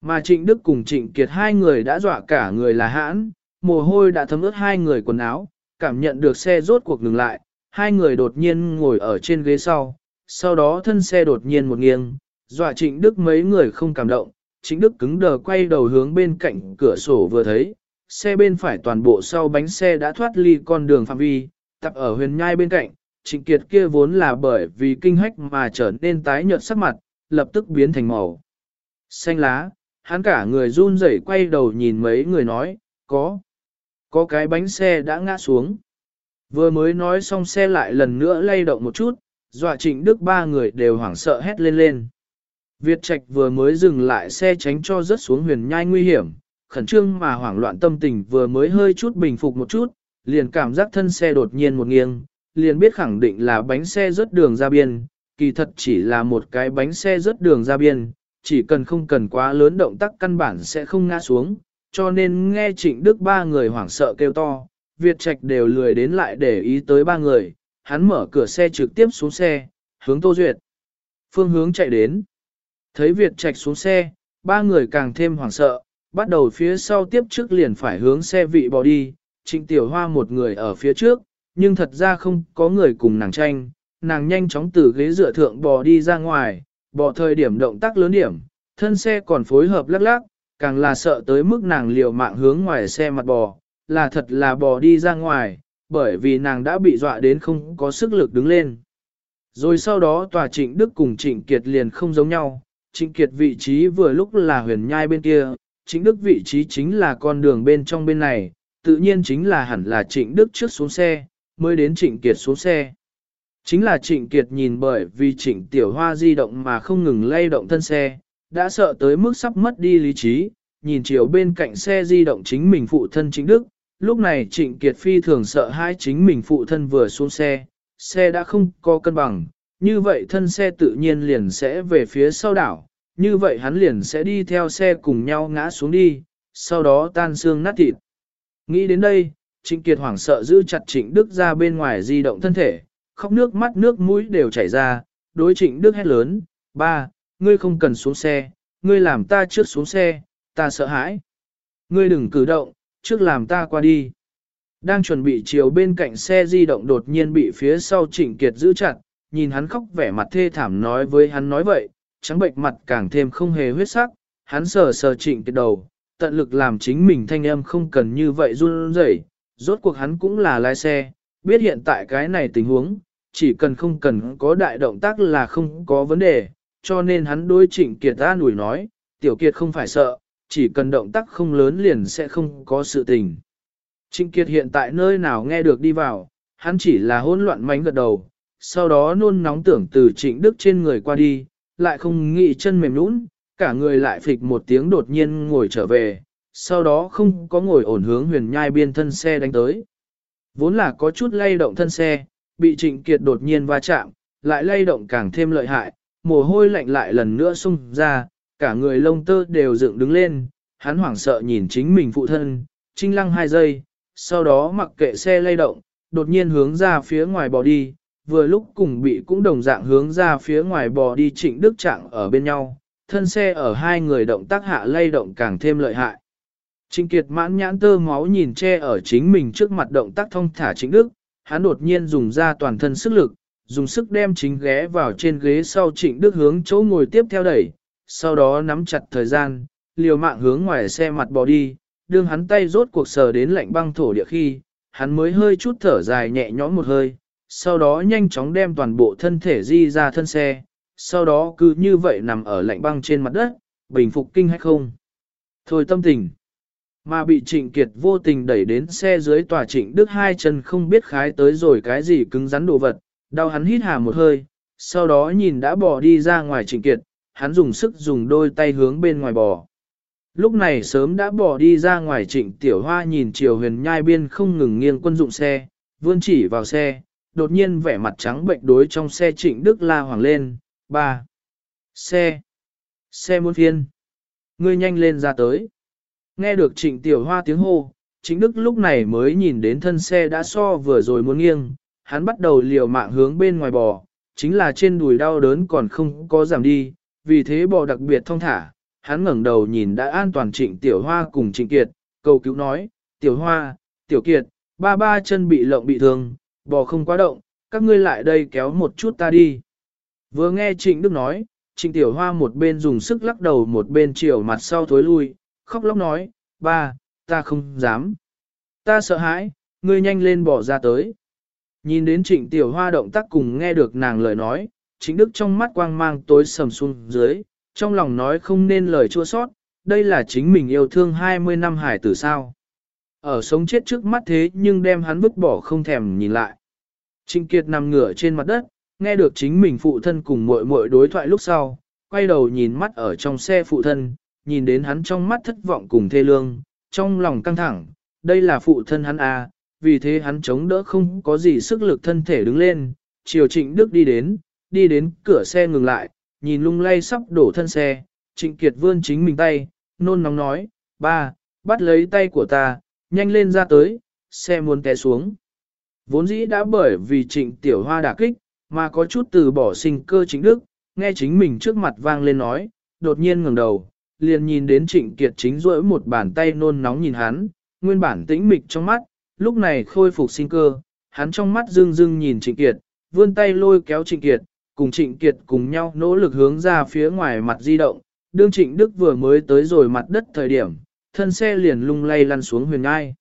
Mà trịnh Đức cùng trịnh Kiệt hai người đã dọa cả người là hãn, mồ hôi đã thấm ướt hai người quần áo, cảm nhận được xe rốt cuộc ngừng lại, hai người đột nhiên ngồi ở trên ghế sau, sau đó thân xe đột nhiên một nghiêng, dọa trịnh Đức mấy người không cảm động, Trịnh Đức cứng đờ quay đầu hướng bên cạnh cửa sổ vừa thấy, xe bên phải toàn bộ sau bánh xe đã thoát ly con đường phạm vi, tập ở huyền nhai bên cạnh, trịnh kiệt kia vốn là bởi vì kinh hách mà trở nên tái nhợt sắc mặt, lập tức biến thành màu. Xanh lá, hắn cả người run rẩy quay đầu nhìn mấy người nói, có, có cái bánh xe đã ngã xuống. Vừa mới nói xong xe lại lần nữa lay động một chút, dọa trịnh đức ba người đều hoảng sợ hét lên lên. Việt Trạch vừa mới dừng lại xe tránh cho rớt xuống huyền nhai nguy hiểm, khẩn trương mà hoảng loạn tâm tình vừa mới hơi chút bình phục một chút, liền cảm giác thân xe đột nhiên một nghiêng, liền biết khẳng định là bánh xe rớt đường ra biên, kỳ thật chỉ là một cái bánh xe rớt đường ra biên, chỉ cần không cần quá lớn động tác căn bản sẽ không ngã xuống, cho nên nghe trịnh đức ba người hoảng sợ kêu to, Việt Trạch đều lười đến lại để ý tới ba người, hắn mở cửa xe trực tiếp xuống xe, hướng Tô Duyệt. Phương hướng chạy đến. Thấy Việt Trạch xuống xe, ba người càng thêm hoảng sợ, bắt đầu phía sau tiếp trước liền phải hướng xe vị bò đi, Trịnh Tiểu Hoa một người ở phía trước, nhưng thật ra không có người cùng nàng tranh, nàng nhanh chóng từ ghế dựa thượng bò đi ra ngoài, bò thời điểm động tác lớn điểm, thân xe còn phối hợp lắc lắc, càng là sợ tới mức nàng liều mạng hướng ngoài xe mặt bò, là thật là bò đi ra ngoài, bởi vì nàng đã bị dọa đến không có sức lực đứng lên. Rồi sau đó tòa trịnh Đức cùng trịnh Kiệt liền không giống nhau, Trịnh Kiệt vị trí vừa lúc là huyền nhai bên kia, Trịnh Đức vị trí chính là con đường bên trong bên này, tự nhiên chính là hẳn là Trịnh Đức trước xuống xe, mới đến Trịnh Kiệt xuống xe. Chính là Trịnh Kiệt nhìn bởi vì Trịnh Tiểu Hoa di động mà không ngừng lay động thân xe, đã sợ tới mức sắp mất đi lý trí, nhìn chiều bên cạnh xe di động chính mình phụ thân chính Đức, lúc này Trịnh Kiệt phi thường sợ hai chính mình phụ thân vừa xuống xe, xe đã không có cân bằng, như vậy thân xe tự nhiên liền sẽ về phía sau đảo, như vậy hắn liền sẽ đi theo xe cùng nhau ngã xuống đi, sau đó tan xương nát thịt. Nghĩ đến đây, Trịnh Kiệt hoảng sợ giữ chặt Trịnh Đức ra bên ngoài di động thân thể, khóc nước mắt nước mũi đều chảy ra, đối Trịnh Đức hét lớn, ba, ngươi không cần xuống xe, ngươi làm ta trước xuống xe, ta sợ hãi. Ngươi đừng cử động, trước làm ta qua đi. Đang chuẩn bị chiều bên cạnh xe di động đột nhiên bị phía sau Trịnh Kiệt giữ chặt, nhìn hắn khóc vẻ mặt thê thảm nói với hắn nói vậy, trắng bệnh mặt càng thêm không hề huyết sắc, hắn sờ sờ Trịnh Kiệt đầu, tận lực làm chính mình thanh âm không cần như vậy run rẩy. rốt cuộc hắn cũng là lái xe, biết hiện tại cái này tình huống, chỉ cần không cần có đại động tác là không có vấn đề, cho nên hắn đối Trịnh Kiệt an ủi nói, Tiểu Kiệt không phải sợ, chỉ cần động tác không lớn liền sẽ không có sự tình. Trịnh Kiệt hiện tại nơi nào nghe được đi vào, hắn chỉ là hỗn loạn mánh gật đầu, sau đó nôn nóng tưởng từ Trịnh Đức trên người qua đi, lại không nghĩ chân mềm nũng, cả người lại phịch một tiếng đột nhiên ngồi trở về, sau đó không có ngồi ổn hướng huyền nhai biên thân xe đánh tới. Vốn là có chút lay động thân xe, bị Trịnh Kiệt đột nhiên va chạm, lại lay động càng thêm lợi hại, mồ hôi lạnh lại lần nữa sung ra, cả người lông tơ đều dựng đứng lên, hắn hoảng sợ nhìn chính mình phụ thân, trinh lăng hai giây, sau đó mặc kệ xe lay động, đột nhiên hướng ra phía ngoài bò đi, vừa lúc cùng bị cũng đồng dạng hướng ra phía ngoài bò đi trịnh đức trạng ở bên nhau, thân xe ở hai người động tác hạ lay động càng thêm lợi hại. Trịnh Kiệt mãn nhãn tơ máu nhìn che ở chính mình trước mặt động tác thông thả trịnh đức, hắn đột nhiên dùng ra toàn thân sức lực, dùng sức đem chính ghé vào trên ghế sau trịnh đức hướng chỗ ngồi tiếp theo đẩy, sau đó nắm chặt thời gian, liều mạng hướng ngoài xe mặt bò đi, đương hắn tay rốt cuộc sờ đến lạnh băng thổ địa khi, hắn mới hơi chút thở dài nhẹ nhõm một hơi, sau đó nhanh chóng đem toàn bộ thân thể di ra thân xe, sau đó cứ như vậy nằm ở lạnh băng trên mặt đất, bình phục kinh hay không. Thôi tâm tình. Mà bị trịnh kiệt vô tình đẩy đến xe dưới tòa trịnh đức hai chân không biết khái tới rồi cái gì cứng rắn đồ vật, đau hắn hít hà một hơi, sau đó nhìn đã bỏ đi ra ngoài trịnh kiệt, hắn dùng sức dùng đôi tay hướng bên ngoài bò. Lúc này sớm đã bỏ đi ra ngoài trịnh tiểu hoa nhìn chiều huyền nhai biên không ngừng nghiêng quân dụng xe, vươn chỉ vào xe, đột nhiên vẻ mặt trắng bệnh đối trong xe trịnh Đức la hoàng lên, ba, xe, xe muốn phiên, ngươi nhanh lên ra tới. Nghe được trịnh tiểu hoa tiếng hô, trịnh Đức lúc này mới nhìn đến thân xe đã so vừa rồi muốn nghiêng, hắn bắt đầu liều mạng hướng bên ngoài bò, chính là trên đùi đau đớn còn không có giảm đi, vì thế bò đặc biệt thông thả, hắn ngẩng đầu nhìn đã an toàn trịnh tiểu hoa cùng trịnh kiệt, cầu cứu nói, tiểu hoa, tiểu kiệt, ba ba chân bị lộng bị thương, bò không quá động, các ngươi lại đây kéo một chút ta đi. Vừa nghe trịnh đức nói, trịnh tiểu hoa một bên dùng sức lắc đầu một bên chiều mặt sau thối lui, khóc lóc nói, ba, ta không dám. Ta sợ hãi, ngươi nhanh lên bỏ ra tới. Nhìn đến trịnh tiểu hoa động tác cùng nghe được nàng lời nói, chính đức trong mắt quang mang tối sầm xuống dưới, trong lòng nói không nên lời chua sót, đây là chính mình yêu thương 20 năm hải tử sao. Ở sống chết trước mắt thế nhưng đem hắn vứt bỏ không thèm nhìn lại. Trịnh Kiệt nằm ngửa trên mặt đất, nghe được chính mình phụ thân cùng muội muội đối thoại lúc sau, quay đầu nhìn mắt ở trong xe phụ thân, nhìn đến hắn trong mắt thất vọng cùng thê lương, trong lòng căng thẳng, đây là phụ thân hắn à, vì thế hắn chống đỡ không có gì sức lực thân thể đứng lên, chiều trịnh Đức đi đến, đi đến cửa xe ngừng lại, nhìn lung lay sắp đổ thân xe, trịnh kiệt vươn chính mình tay, nôn nóng nói, ba, bắt lấy tay của ta, nhanh lên ra tới, xe muốn té xuống. Vốn dĩ đã bởi vì trịnh tiểu hoa đả kích, mà có chút từ bỏ sinh cơ chính đức, nghe chính mình trước mặt vang lên nói, đột nhiên ngẩng đầu, liền nhìn đến trịnh kiệt chính rỗi một bàn tay nôn nóng nhìn hắn, nguyên bản tĩnh mịch trong mắt, lúc này khôi phục sinh cơ, hắn trong mắt dưng dưng nhìn trịnh kiệt, vươn tay lôi kéo trịnh kiệt, cùng trịnh kiệt cùng nhau nỗ lực hướng ra phía ngoài mặt di động, đương trịnh Đức vừa mới tới rồi mặt đất thời điểm, thân xe liền lung lay lăn xuống huyền nhai.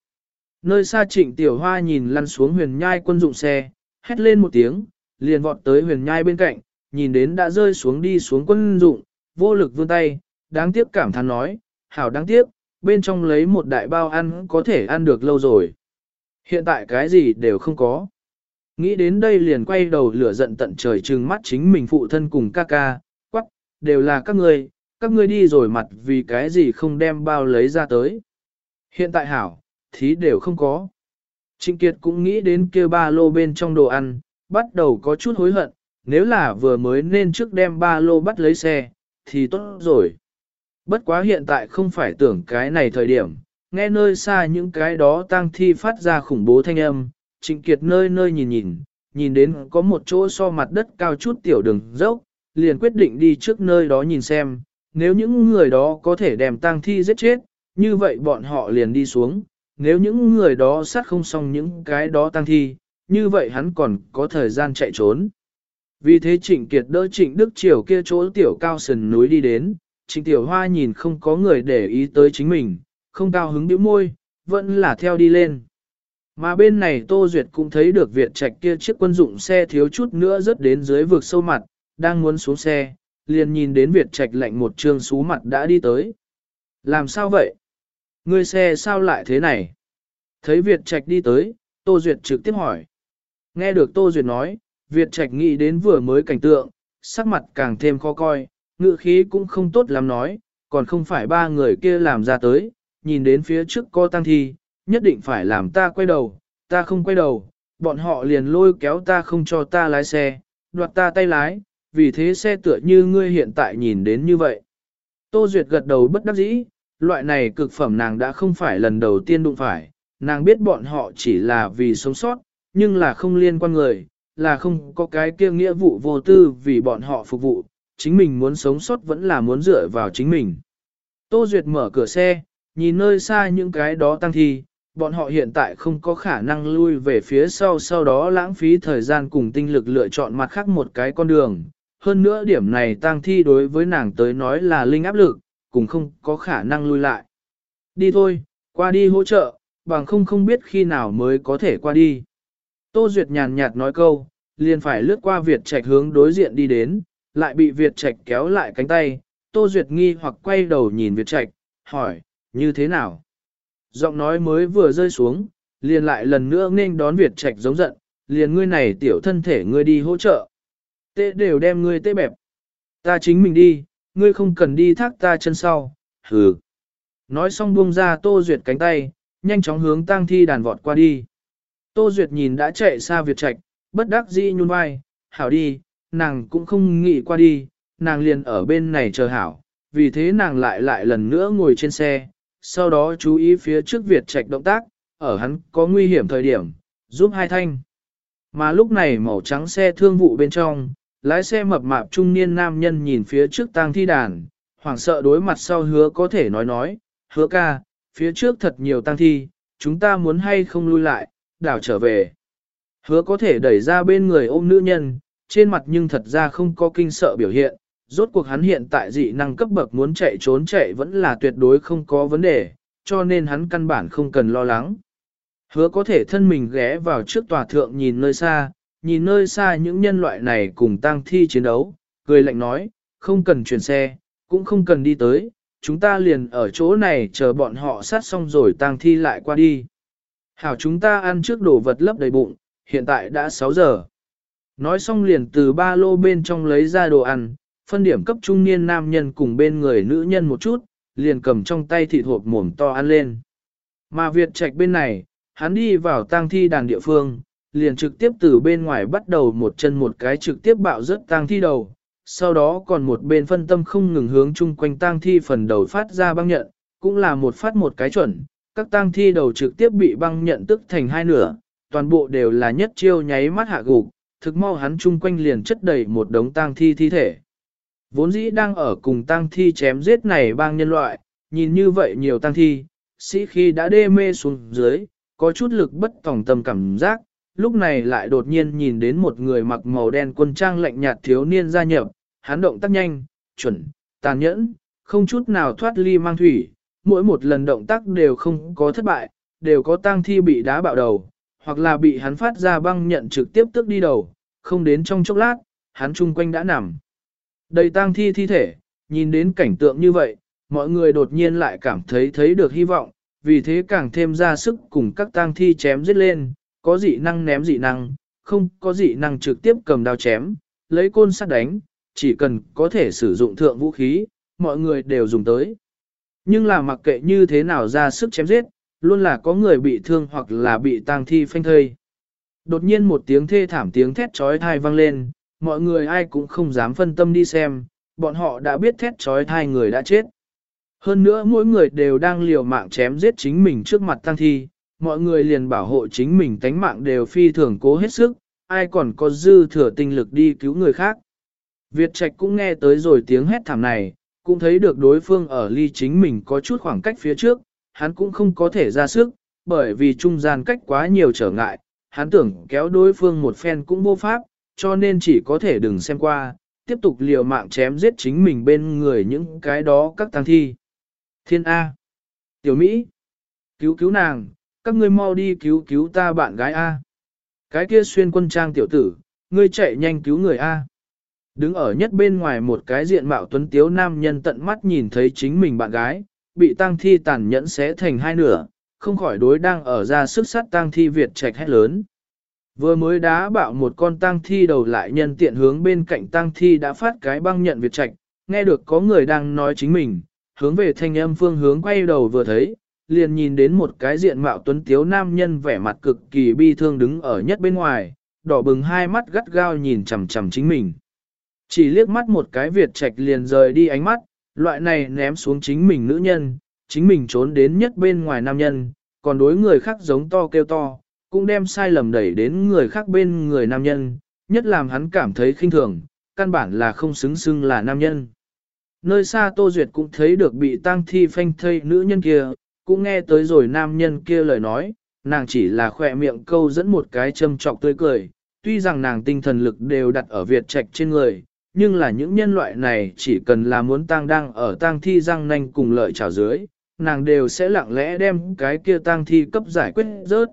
Nơi xa trịnh tiểu hoa nhìn lăn xuống huyền nhai quân dụng xe, hét lên một tiếng, liền vọt tới huyền nhai bên cạnh, nhìn đến đã rơi xuống đi xuống quân dụng, vô lực vươn tay, đáng tiếc cảm thán nói, hảo đáng tiếc, bên trong lấy một đại bao ăn có thể ăn được lâu rồi. Hiện tại cái gì đều không có. Nghĩ đến đây liền quay đầu lửa giận tận trời trừng mắt chính mình phụ thân cùng ca ca, quắc, đều là các ngươi, các ngươi đi rồi mặt vì cái gì không đem bao lấy ra tới. Hiện tại hảo, thí đều không có. Trịnh Kiệt cũng nghĩ đến kia ba lô bên trong đồ ăn, bắt đầu có chút hối hận, nếu là vừa mới nên trước đem ba lô bắt lấy xe, thì tốt rồi. Bất quá hiện tại không phải tưởng cái này thời điểm, nghe nơi xa những cái đó tang thi phát ra khủng bố thanh âm, trịnh kiệt nơi nơi nhìn nhìn, nhìn đến có một chỗ so mặt đất cao chút tiểu đường dốc, liền quyết định đi trước nơi đó nhìn xem, nếu những người đó có thể đem tang thi giết chết, như vậy bọn họ liền đi xuống, nếu những người đó sát không xong những cái đó tang thi, như vậy hắn còn có thời gian chạy trốn. Vì thế Trịnh Kiệt đỡ Trịnh Đức Triều kia chỗ tiểu cao sườn núi đi đến, Trịnh Tiểu Hoa nhìn không có người để ý tới chính mình, không cao hứng bĩu môi, vẫn là theo đi lên. Mà bên này Tô Duyệt cũng thấy được Việt Trạch kia chiếc quân dụng xe thiếu chút nữa rớt đến dưới vực sâu mặt, đang muốn xuống xe, liền nhìn đến Việt Trạch lạnh một trương xú mặt đã đi tới. Làm sao vậy? Ngươi xe sao lại thế này? Thấy Việt Trạch đi tới, Tô Duyệt trực tiếp hỏi. Nghe được Tô Duyệt nói, Việt Trạch nghĩ đến vừa mới cảnh tượng, sắc mặt càng thêm khó coi, ngự khí cũng không tốt lắm nói, còn không phải ba người kia làm ra tới, nhìn đến phía trước co tăng thi, nhất định phải làm ta quay đầu, ta không quay đầu, bọn họ liền lôi kéo ta không cho ta lái xe, đoạt ta tay lái, vì thế xe tựa như ngươi hiện tại nhìn đến như vậy. Tô Duyệt gật đầu bất đắc dĩ, loại này cực phẩm nàng đã không phải lần đầu tiên đụng phải, nàng biết bọn họ chỉ là vì sống sót, nhưng là không liên quan người, là không có cái kia nghĩa vụ vô tư vì bọn họ phục vụ, chính mình muốn sống sót vẫn là muốn dựa vào chính mình. Tô Duyệt mở cửa xe, nhìn nơi xa những cái đó tăng thi, bọn họ hiện tại không có khả năng lui về phía sau sau đó lãng phí thời gian cùng tinh lực lựa chọn mặt khác một cái con đường. Hơn nữa điểm này tăng thi đối với nàng tới nói là linh áp lực, cũng không có khả năng lui lại. Đi thôi, qua đi hỗ trợ, bằng không không biết khi nào mới có thể qua đi. Tô Duyệt nhàn nhạt nói câu, liền phải lướt qua Việt Trạch hướng đối diện đi đến, lại bị Việt Trạch kéo lại cánh tay. Tô Duyệt nghi hoặc quay đầu nhìn Việt Trạch, hỏi, như thế nào? Giọng nói mới vừa rơi xuống, liền lại lần nữa nên đón Việt Trạch giống giận, liền ngươi này tiểu thân thể ngươi đi hỗ trợ. Tê đều đem ngươi tê bẹp. Ta chính mình đi, ngươi không cần đi thác ta chân sau, hừ. Nói xong buông ra Tô Duyệt cánh tay, nhanh chóng hướng tang thi đàn vọt qua đi. Tô Duyệt nhìn đã chạy xa Việt Trạch, bất đắc dĩ nhún vai, hảo đi, nàng cũng không nghĩ qua đi, nàng liền ở bên này chờ hảo, vì thế nàng lại lại lần nữa ngồi trên xe, sau đó chú ý phía trước Việt Trạch động tác, ở hắn có nguy hiểm thời điểm, giúp hai thanh. Mà lúc này màu trắng xe thương vụ bên trong, lái xe mập mạp trung niên nam nhân nhìn phía trước tang thi đàn, hoảng sợ đối mặt sau hứa có thể nói nói, hứa ca, phía trước thật nhiều tang thi, chúng ta muốn hay không lui lại, đảo trở về. Hứa có thể đẩy ra bên người ôm nữ nhân, trên mặt nhưng thật ra không có kinh sợ biểu hiện, rốt cuộc hắn hiện tại dị năng cấp bậc muốn chạy trốn chạy vẫn là tuyệt đối không có vấn đề, cho nên hắn căn bản không cần lo lắng. Hứa có thể thân mình ghé vào trước tòa thượng nhìn nơi xa, nhìn nơi xa những nhân loại này cùng tang thi chiến đấu, cười lạnh nói, không cần chuyển xe, cũng không cần đi tới, chúng ta liền ở chỗ này chờ bọn họ sát xong rồi tang thi lại qua đi. Hảo chúng ta ăn trước đồ vật lấp đầy bụng, hiện tại đã 6 giờ. Nói xong liền từ ba lô bên trong lấy ra đồ ăn, phân điểm cấp trung niên nam nhân cùng bên người nữ nhân một chút, liền cầm trong tay thịt hộp mồm to ăn lên. Mà Việt Trạch bên này, hắn đi vào tang thi đàn địa phương, liền trực tiếp từ bên ngoài bắt đầu một chân một cái trực tiếp bạo rớt tang thi đầu, sau đó còn một bên phân tâm không ngừng hướng chung quanh tang thi phần đầu phát ra băng nhận, cũng là một phát một cái chuẩn, các tang thi đầu trực tiếp bị băng nhận tức thành hai nửa, toàn bộ đều là nhất chiêu nháy mắt hạ gục, thực mau hắn chung quanh liền chất đầy một đống tang thi thi thể. Vốn dĩ đang ở cùng tang thi chém giết này bang nhân loại, nhìn như vậy nhiều tang thi, sĩ khi đã đê mê xuống dưới, có chút lực bất tòng tâm cảm giác, lúc này lại đột nhiên nhìn đến một người mặc màu đen quân trang lạnh nhạt thiếu niên gia nhập, hắn động tác nhanh, chuẩn, tàn nhẫn, không chút nào thoát ly mang thủy, mỗi một lần động tác đều không có thất bại, đều có tang thi bị đá bạo đầu, hoặc là bị hắn phát ra băng nhận trực tiếp tức đi đầu, không đến trong chốc lát, hắn chung quanh đã nằm. Đầy tang thi thi thể, nhìn đến cảnh tượng như vậy, mọi người đột nhiên lại cảm thấy thấy được hy vọng, vì thế càng thêm ra sức cùng các tang thi chém giết lên, có dị năng ném dị năng, không có dị năng trực tiếp cầm đao chém, lấy côn sắt đánh, chỉ cần có thể sử dụng thượng vũ khí, mọi người đều dùng tới. Nhưng là mặc kệ như thế nào ra sức chém giết, luôn là có người bị thương hoặc là bị tang thi phanh thây. Đột nhiên một tiếng thê thảm tiếng thét trói thai vang lên, mọi người ai cũng không dám phân tâm đi xem, bọn họ đã biết thét trói thai người đã chết. Hơn nữa mỗi người đều đang liều mạng chém giết chính mình trước mặt tăng thi, mọi người liền bảo hộ chính mình tánh mạng đều phi thường cố hết sức, ai còn có dư thừa tinh lực đi cứu người khác. Việt Trạch cũng nghe tới rồi tiếng hét thảm này, cũng thấy được đối phương ở ly chính mình có chút khoảng cách phía trước, hắn cũng không có thể ra sức, bởi vì trung gian cách quá nhiều trở ngại, hắn tưởng kéo đối phương một phen cũng vô pháp, cho nên chỉ có thể đừng xem qua, tiếp tục liều mạng chém giết chính mình bên người những cái đó các tăng thi. Thiên A. Tiểu Mỹ. Cứu cứu nàng, các ngươi mau đi cứu cứu ta bạn gái A. Cái kia xuyên quân trang tiểu tử, ngươi chạy nhanh cứu người A. Đứng ở nhất bên ngoài một cái diện mạo tuấn tiếu nam nhân tận mắt nhìn thấy chính mình bạn gái, bị tang thi tàn nhẫn xé thành hai nửa, không khỏi đối đang ở ra sức sát tang thi Việt trạch hét lớn. Vừa mới đá bạo một con tang thi đầu lại nhân tiện hướng bên cạnh tang thi đã phát cái băng nhận Việt trạch, nghe được có người đang nói chính mình, hướng về thanh âm phương hướng quay đầu vừa thấy, liền nhìn đến một cái diện mạo tuấn tiếu nam nhân vẻ mặt cực kỳ bi thương đứng ở nhất bên ngoài, đỏ bừng hai mắt gắt gao nhìn chằm chằm chính mình. Chỉ liếc mắt một cái Việt Trạch liền rời đi ánh mắt, loại này ném xuống chính mình nữ nhân, chính mình trốn đến nhất bên ngoài nam nhân, còn đối người khác giống to kêu to, cũng đem sai lầm đẩy đến người khác bên người nam nhân, nhất làm hắn cảm thấy khinh thường, căn bản là không xứng xưng là nam nhân. Nơi xa Tô Duyệt cũng thấy được bị tang thi phanh thây nữ nhân kia, cũng nghe tới rồi nam nhân kia lời nói, nàng chỉ là khỏe miệng câu dẫn một cái châm trọc tươi cười, tuy rằng nàng tinh thần lực đều đặt ở Việt Trạch trên người, nhưng là những nhân loại này chỉ cần là muốn tang đang ở tang thi răng nanh cùng lợi trào dưới, nàng đều sẽ lặng lẽ đem cái kia tang thi cấp giải quyết rớt.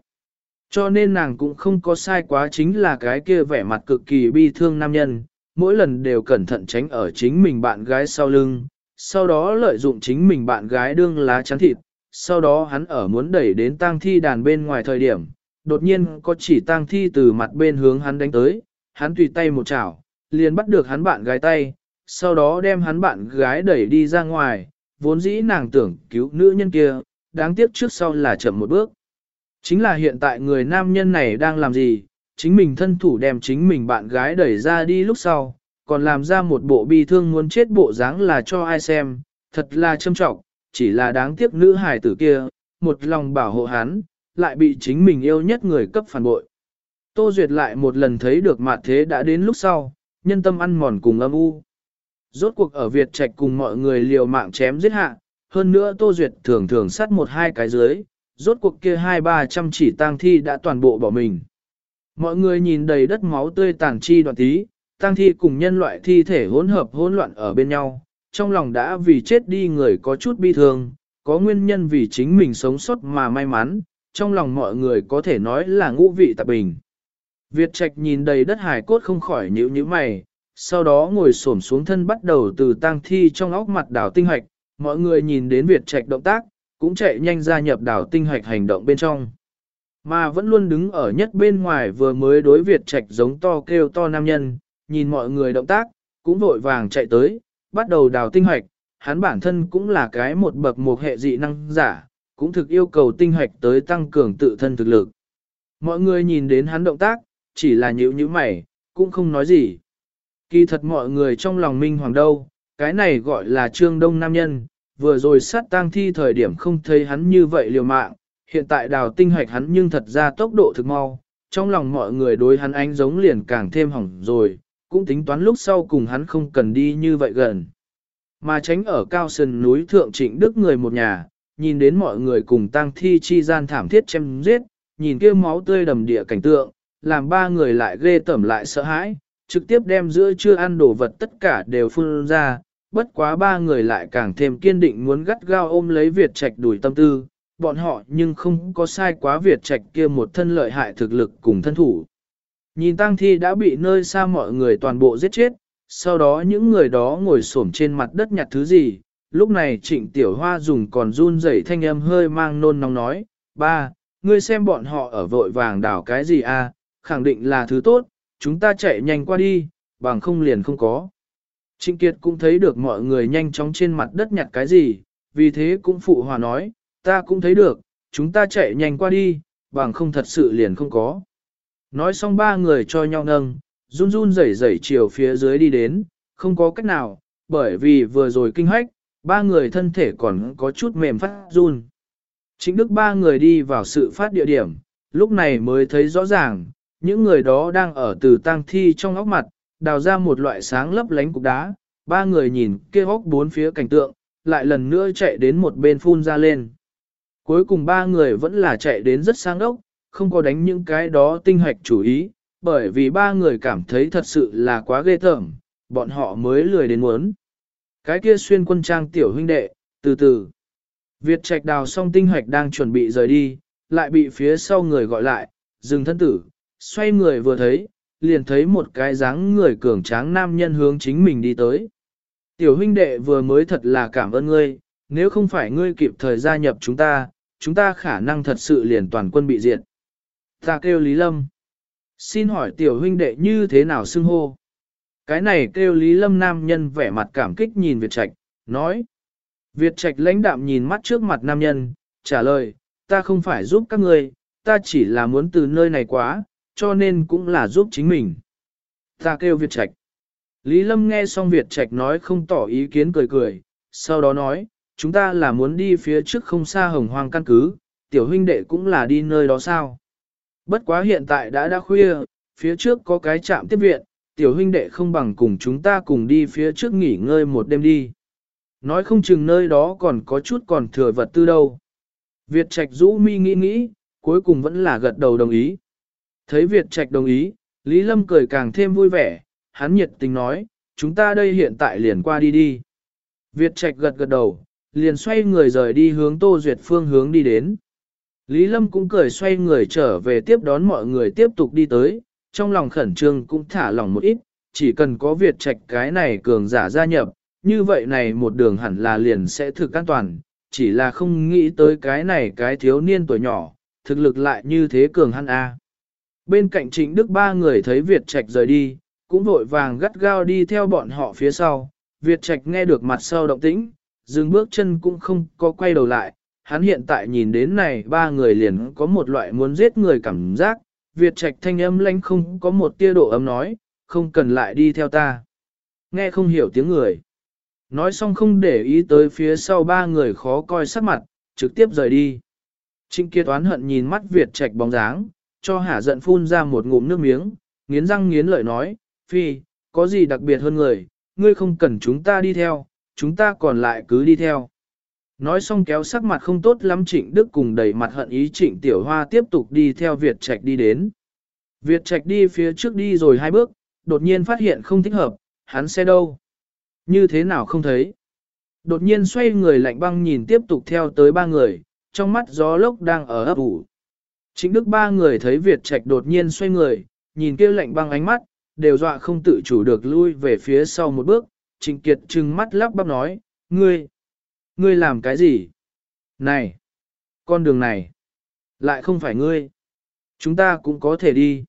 Cho nên nàng cũng không có sai quá chính là cái kia vẻ mặt cực kỳ bi thương nam nhân, mỗi lần đều cẩn thận tránh ở chính mình bạn gái sau lưng, sau đó lợi dụng chính mình bạn gái đương lá chắn thịt, sau đó hắn ở muốn đẩy đến tang thi đàn bên ngoài thời điểm, đột nhiên có chỉ tang thi từ mặt bên hướng hắn đánh tới, hắn tùy tay một chảo, liền bắt được hắn bạn gái tay, sau đó đem hắn bạn gái đẩy đi ra ngoài, vốn dĩ nàng tưởng cứu nữ nhân kia, đáng tiếc trước sau là chậm một bước. Chính là hiện tại người nam nhân này đang làm gì, chính mình thân thủ đem chính mình bạn gái đẩy ra đi lúc sau, còn làm ra một bộ bi thương muốn chết bộ dáng là cho ai xem, thật là châm trọng, chỉ là đáng tiếc nữ hài tử kia, một lòng bảo hộ hắn, lại bị chính mình yêu nhất người cấp phản bội. Tô Duyệt lại một lần thấy được mặt thế đã đến lúc sau, nhân tâm ăn mòn cùng âm u. Rốt cuộc ở Việt Trạch cùng mọi người liều mạng chém giết hạ, hơn nữa Tô Duyệt thường thường sát một hai cái dưới, rốt cuộc kia hai ba trăm chỉ tang thi đã toàn bộ bỏ mình. Mọi người nhìn đầy đất máu tươi tàn chi đoạn tí, tang thi cùng nhân loại thi thể hỗn hợp hỗn loạn ở bên nhau, trong lòng đã vì chết đi người có chút bi thương, có nguyên nhân vì chính mình sống sót mà may mắn, trong lòng mọi người có thể nói là ngũ vị tạp bình. Việt Trạch nhìn đầy đất hải cốt không khỏi nhíu nhíu mày, sau đó ngồi xổm xuống thân bắt đầu từ tang thi trong óc mặt đảo tinh hoạch, mọi người nhìn đến Việt Trạch động tác, cũng chạy nhanh gia nhập đảo tinh hoạch hành động bên trong. Mà vẫn luôn đứng ở nhất bên ngoài vừa mới đối Việt Trạch giống to kêu to nam nhân, nhìn mọi người động tác, cũng vội vàng chạy tới, bắt đầu đào tinh hoạch, hắn bản thân cũng là cái một bậc một hệ dị năng giả, cũng thực yêu cầu tinh hoạch tới tăng cường tự thân thực lực. Mọi người nhìn đến hắn động tác, chỉ là nhíu nhíu mày, cũng không nói gì. Kỳ thật mọi người trong lòng minh hoàng đâu, cái này gọi là trương đông nam nhân, vừa rồi sát tang thi thời điểm không thấy hắn như vậy liều mạng, hiện tại đào tinh hoạch hắn nhưng thật ra tốc độ thực mau, trong lòng mọi người đối hắn ánh giống liền càng thêm hỏng rồi, cũng tính toán lúc sau cùng hắn không cần đi như vậy gần. Mà tránh ở cao sân núi thượng trịnh đức người một nhà, nhìn đến mọi người cùng tang thi chi gian thảm thiết chém giết, nhìn kia máu tươi đầm địa cảnh tượng, làm ba người lại ghê tẩm lại sợ hãi, trực tiếp đem giữa chưa ăn đồ vật tất cả đều phun ra, bất quá ba người lại càng thêm kiên định muốn gắt gao ôm lấy Việt Trạch đuổi tâm tư, bọn họ nhưng không có sai quá Việt Trạch kia một thân lợi hại thực lực cùng thân thủ. Nhìn tang thi đã bị nơi xa mọi người toàn bộ giết chết, sau đó những người đó ngồi xổm trên mặt đất nhặt thứ gì, lúc này trịnh tiểu hoa dùng còn run rẩy thanh âm hơi mang nôn nóng nói, ba, ngươi xem bọn họ ở vội vàng đảo cái gì à, khẳng định là thứ tốt, chúng ta chạy nhanh qua đi, bằng không liền không có. Trịnh Kiệt cũng thấy được mọi người nhanh chóng trên mặt đất nhặt cái gì, vì thế cũng phụ hòa nói, ta cũng thấy được, chúng ta chạy nhanh qua đi, bằng không thật sự liền không có. Nói xong ba người cho nhau nâng, run run rẩy rẩy chiều phía dưới đi đến, không có cách nào, bởi vì vừa rồi kinh hách, ba người thân thể còn có chút mềm phát run. Chính đức ba người đi vào sự phát địa điểm, lúc này mới thấy rõ ràng, những người đó đang ở từ tang thi trong óc mặt, đào ra một loại sáng lấp lánh cục đá, ba người nhìn kia hốc bốn phía cảnh tượng, lại lần nữa chạy đến một bên phun ra lên. Cuối cùng ba người vẫn là chạy đến rất sang đốc không có đánh những cái đó tinh hoạch chủ ý, bởi vì ba người cảm thấy thật sự là quá ghê tởm, bọn họ mới lười đến muốn. Cái kia xuyên quân trang tiểu huynh đệ, từ từ. Việt trạch đào xong tinh hoạch đang chuẩn bị rời đi, lại bị phía sau người gọi lại, dừng thân tử, xoay người vừa thấy, liền thấy một cái dáng người cường tráng nam nhân hướng chính mình đi tới. Tiểu huynh đệ vừa mới thật là cảm ơn ngươi, nếu không phải ngươi kịp thời gia nhập chúng ta, chúng ta khả năng thật sự liền toàn quân bị diệt. Ta kêu Lý Lâm. Xin hỏi tiểu huynh đệ như thế nào xưng hô? Cái này kêu Lý Lâm nam nhân vẻ mặt cảm kích nhìn Việt Trạch, nói. Việt Trạch lãnh đạm nhìn mắt trước mặt nam nhân, trả lời, ta không phải giúp các ngươi, ta chỉ là muốn từ nơi này quá, cho nên cũng là giúp chính mình. Ta kêu Việt Trạch. Lý Lâm nghe xong Việt Trạch nói không tỏ ý kiến cười cười, sau đó nói, chúng ta là muốn đi phía trước không xa hồng hoang căn cứ, tiểu huynh đệ cũng là đi nơi đó sao. Bất quá hiện tại đã đã khuya, phía trước có cái trạm tiếp viện, tiểu huynh đệ không bằng cùng chúng ta cùng đi phía trước nghỉ ngơi một đêm đi. Nói không chừng nơi đó còn có chút còn thừa vật tư đâu. Việt Trạch rũ mi nghĩ nghĩ, cuối cùng vẫn là gật đầu đồng ý. Thấy Việt Trạch đồng ý, Lý Lâm cười càng thêm vui vẻ, hắn nhiệt tình nói, chúng ta đây hiện tại liền qua đi đi. Việt Trạch gật gật đầu, liền xoay người rời đi hướng Tô Duyệt phương hướng đi đến. Lý Lâm cũng cười xoay người trở về tiếp đón mọi người tiếp tục đi tới, trong lòng khẩn trương cũng thả lòng một ít, chỉ cần có Việt Trạch cái này cường giả gia nhập, như vậy này một đường hẳn là liền sẽ thực an toàn, chỉ là không nghĩ tới cái này cái thiếu niên tuổi nhỏ, thực lực lại như thế cường hắn a. Bên cạnh Trịnh Đức ba người thấy Việt Trạch rời đi, cũng vội vàng gắt gao đi theo bọn họ phía sau. Việt Trạch nghe được mặt sau động tĩnh, dừng bước chân cũng không có quay đầu lại. Hắn hiện tại nhìn đến này ba người liền có một loại muốn giết người cảm giác. Việt Trạch thanh âm lãnh không có một tia độ ấm nói, không cần lại đi theo ta. Nghe không hiểu tiếng người. Nói xong không để ý tới phía sau ba người khó coi sắc mặt, trực tiếp rời đi. Trịnh kia toán hận nhìn mắt Việt Trạch bóng dáng, cho hả giận phun ra một ngụm nước miếng, nghiến răng nghiến lợi nói, Phi, có gì đặc biệt hơn người, ngươi không cần chúng ta đi theo, chúng ta còn lại cứ đi theo. Nói xong kéo sắc mặt không tốt lắm trịnh Đức cùng đầy mặt hận ý trịnh Tiểu Hoa tiếp tục đi theo Việt Trạch đi đến. Việt Trạch đi phía trước đi rồi hai bước, đột nhiên phát hiện không thích hợp, hắn xe đâu? Như thế nào không thấy? Đột nhiên xoay người lạnh băng nhìn tiếp tục theo tới ba người, trong mắt gió lốc đang ở ấp ủ. Chính Đức ba người thấy Việt Trạch đột nhiên xoay người, nhìn kia lạnh băng ánh mắt, đều dọa không tự chủ được lui về phía sau một bước, Trịnh Kiệt trừng mắt lắp bắp nói, ngươi, ngươi làm cái gì? Này, con đường này, lại không phải ngươi. Chúng ta cũng có thể đi.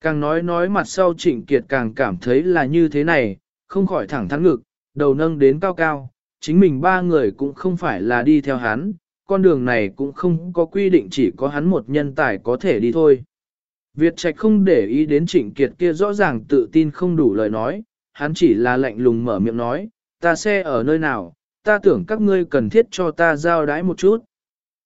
Càng nói nói mặt sau Trịnh Kiệt càng cảm thấy là như thế này, không khỏi thẳng thắn ngực, đầu nâng đến cao cao, chính mình ba người cũng không phải là đi theo hắn, con đường này cũng không có quy định chỉ có hắn một nhân tài có thể đi thôi. Việt Trạch không để ý đến Trịnh Kiệt kia rõ ràng tự tin không đủ lời nói, hắn chỉ là lạnh lùng mở miệng nói, ta xe ở nơi nào, ta tưởng các ngươi cần thiết cho ta giao đái một chút.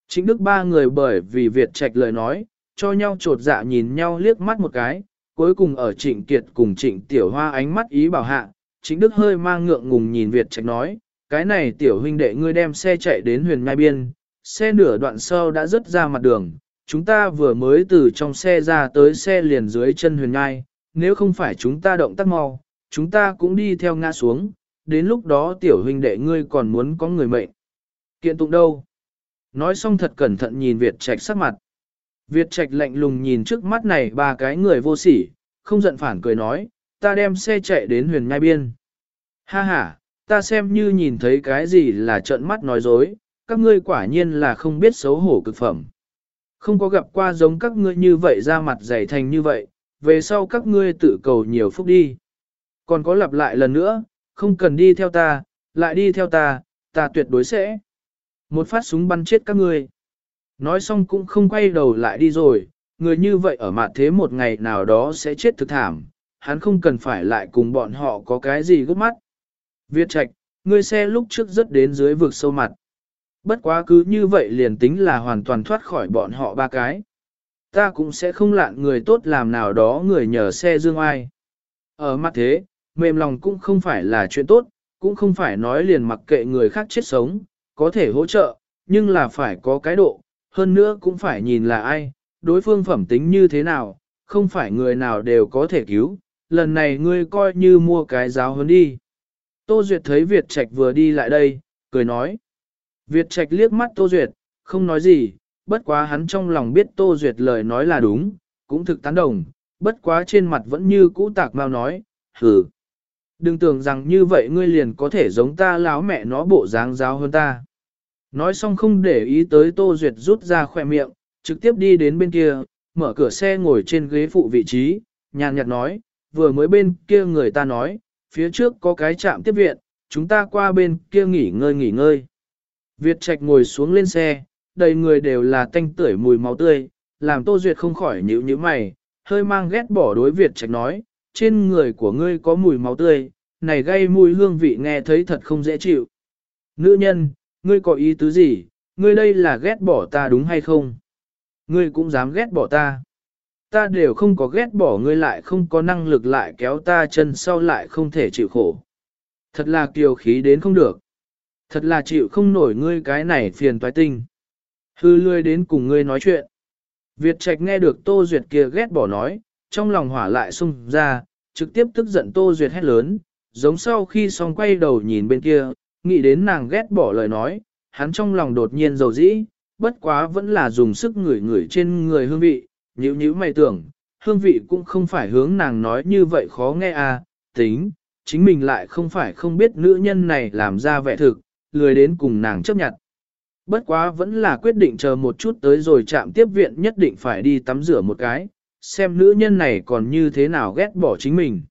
Chính Đức ba người bởi vì Việt Trạch lời nói, cho nhau trột dạ nhìn nhau liếc mắt một cái, cuối cùng ở Trịnh Kiệt cùng Trịnh Tiểu Hoa ánh mắt ý bảo hạ, Chính Đức hơi mang ngượng ngùng nhìn Việt Trạch nói, cái này Tiểu huynh đệ ngươi đem xe chạy đến huyền mai biên, xe nửa đoạn sau đã rớt ra mặt đường, chúng ta vừa mới từ trong xe ra tới xe liền dưới chân huyền ngai, nếu không phải chúng ta động tác mau, chúng ta cũng đi theo ngã xuống, đến lúc đó tiểu huynh đệ ngươi còn muốn có người mệnh. Kiện tụng đâu? Nói xong thật cẩn thận nhìn Việt Trạch sắc mặt. Việt Trạch lạnh lùng nhìn trước mắt này ba cái người vô sỉ, không giận phản cười nói, ta đem xe chạy đến huyền ngai biên. Ha ha, ta xem như nhìn thấy cái gì là trợn mắt nói dối, các ngươi quả nhiên là không biết xấu hổ cực phẩm. Không có gặp qua giống các ngươi như vậy ra mặt dày thành như vậy, về sau các ngươi tự cầu nhiều phúc đi. Còn có lặp lại lần nữa, không cần đi theo ta, lại đi theo ta, ta tuyệt đối sẽ. Một phát súng bắn chết các ngươi. Nói xong cũng không quay đầu lại đi rồi, người như vậy ở mặt thế một ngày nào đó sẽ chết thực thảm. hắn không cần phải lại cùng bọn họ có cái gì gấp mắt. Việt Trạch, ngươi xe lúc trước rất đến dưới vực sâu mặt. Bất quá cứ như vậy liền tính là hoàn toàn thoát khỏi bọn họ ba cái. Ta cũng sẽ không lạn người tốt làm nào đó người nhờ xe dương ai. Ở mặt thế, mềm lòng cũng không phải là chuyện tốt, cũng không phải nói liền mặc kệ người khác chết sống, có thể hỗ trợ, nhưng là phải có cái độ, hơn nữa cũng phải nhìn là ai, đối phương phẩm tính như thế nào, không phải người nào đều có thể cứu, lần này ngươi coi như mua cái giáo hơn đi. Tô Duyệt thấy Việt Trạch vừa đi lại đây, cười nói. Việt Trạch liếc mắt Tô Duyệt, không nói gì, bất quá hắn trong lòng biết Tô Duyệt lời nói là đúng, cũng thực tán đồng, bất quá trên mặt vẫn như cũ tạc mau nói, hừ. Đừng tưởng rằng như vậy ngươi liền có thể giống ta láo mẹ nó bộ dáng giáo hơn ta. Nói xong không để ý tới Tô Duyệt rút ra khỏe miệng, trực tiếp đi đến bên kia, mở cửa xe ngồi trên ghế phụ vị trí, nhàn nhạt nói, vừa mới bên kia người ta nói, phía trước có cái trạm tiếp viện, chúng ta qua bên kia nghỉ ngơi nghỉ ngơi. Việt Trạch ngồi xuống lên xe, đầy người đều là tanh tưởi mùi máu tươi, làm Tô Duyệt không khỏi nhíu nhíu mày, hơi mang ghét bỏ đối Việt Trạch nói, trên người của ngươi có mùi máu tươi, này gây mùi hương vị nghe thấy thật không dễ chịu. Nữ nhân, ngươi có ý tứ gì, ngươi đây là ghét bỏ ta đúng hay không? Ngươi cũng dám ghét bỏ ta. Ta đều không có ghét bỏ ngươi lại không có năng lực lại kéo ta chân sau lại không thể chịu khổ. Thật là kiều khí đến không được. Thật là chịu không nổi ngươi cái này phiền toái tinh. Hư lươi đến cùng ngươi nói chuyện. Việt Trạch nghe được Tô Duyệt kia ghét bỏ nói, trong lòng hỏa lại xung ra, trực tiếp tức giận Tô Duyệt hét lớn, giống sau khi xong quay đầu nhìn bên kia, nghĩ đến nàng ghét bỏ lời nói, hắn trong lòng đột nhiên dầu dĩ, bất quá vẫn là dùng sức ngửi ngửi trên người hương vị, nhíu nhíu mày tưởng, hương vị cũng không phải hướng nàng nói như vậy khó nghe à, tính, chính mình lại không phải không biết nữ nhân này làm ra vẻ thực, lười đến cùng nàng chấp nhận. Bất quá vẫn là quyết định chờ một chút tới rồi chạm tiếp viện nhất định phải đi tắm rửa một cái, xem nữ nhân này còn như thế nào ghét bỏ chính mình.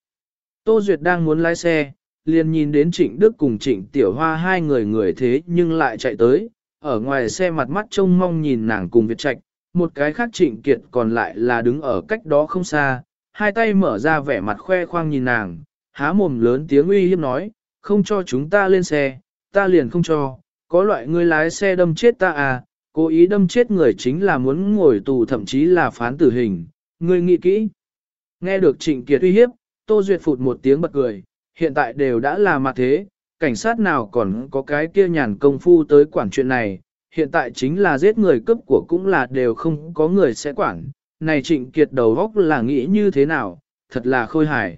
Tô Duyệt đang muốn lái xe, liền nhìn đến Trịnh Đức cùng Trịnh Tiểu Hoa hai người người thế nhưng lại chạy tới, ở ngoài xe mặt mắt trông mong nhìn nàng cùng Việt Trạch, một cái khác Trịnh Kiệt còn lại là đứng ở cách đó không xa, hai tay mở ra vẻ mặt khoe khoang nhìn nàng, há mồm lớn tiếng uy hiếp nói, không cho chúng ta lên xe, ta liền không cho, có loại người lái xe đâm chết ta à, cố ý đâm chết người chính là muốn ngồi tù thậm chí là phán tử hình, ngươi nghĩ kỹ. Nghe được Trịnh Kiệt uy hiếp, Tô Duyệt phụt một tiếng bật cười, hiện tại đều đã là mặt thế, cảnh sát nào còn có cái kia nhàn công phu tới quản chuyện này, hiện tại chính là giết người cướp của cũng là đều không có người sẽ quản, này trịnh kiệt đầu góc là nghĩ như thế nào, thật là khôi hài.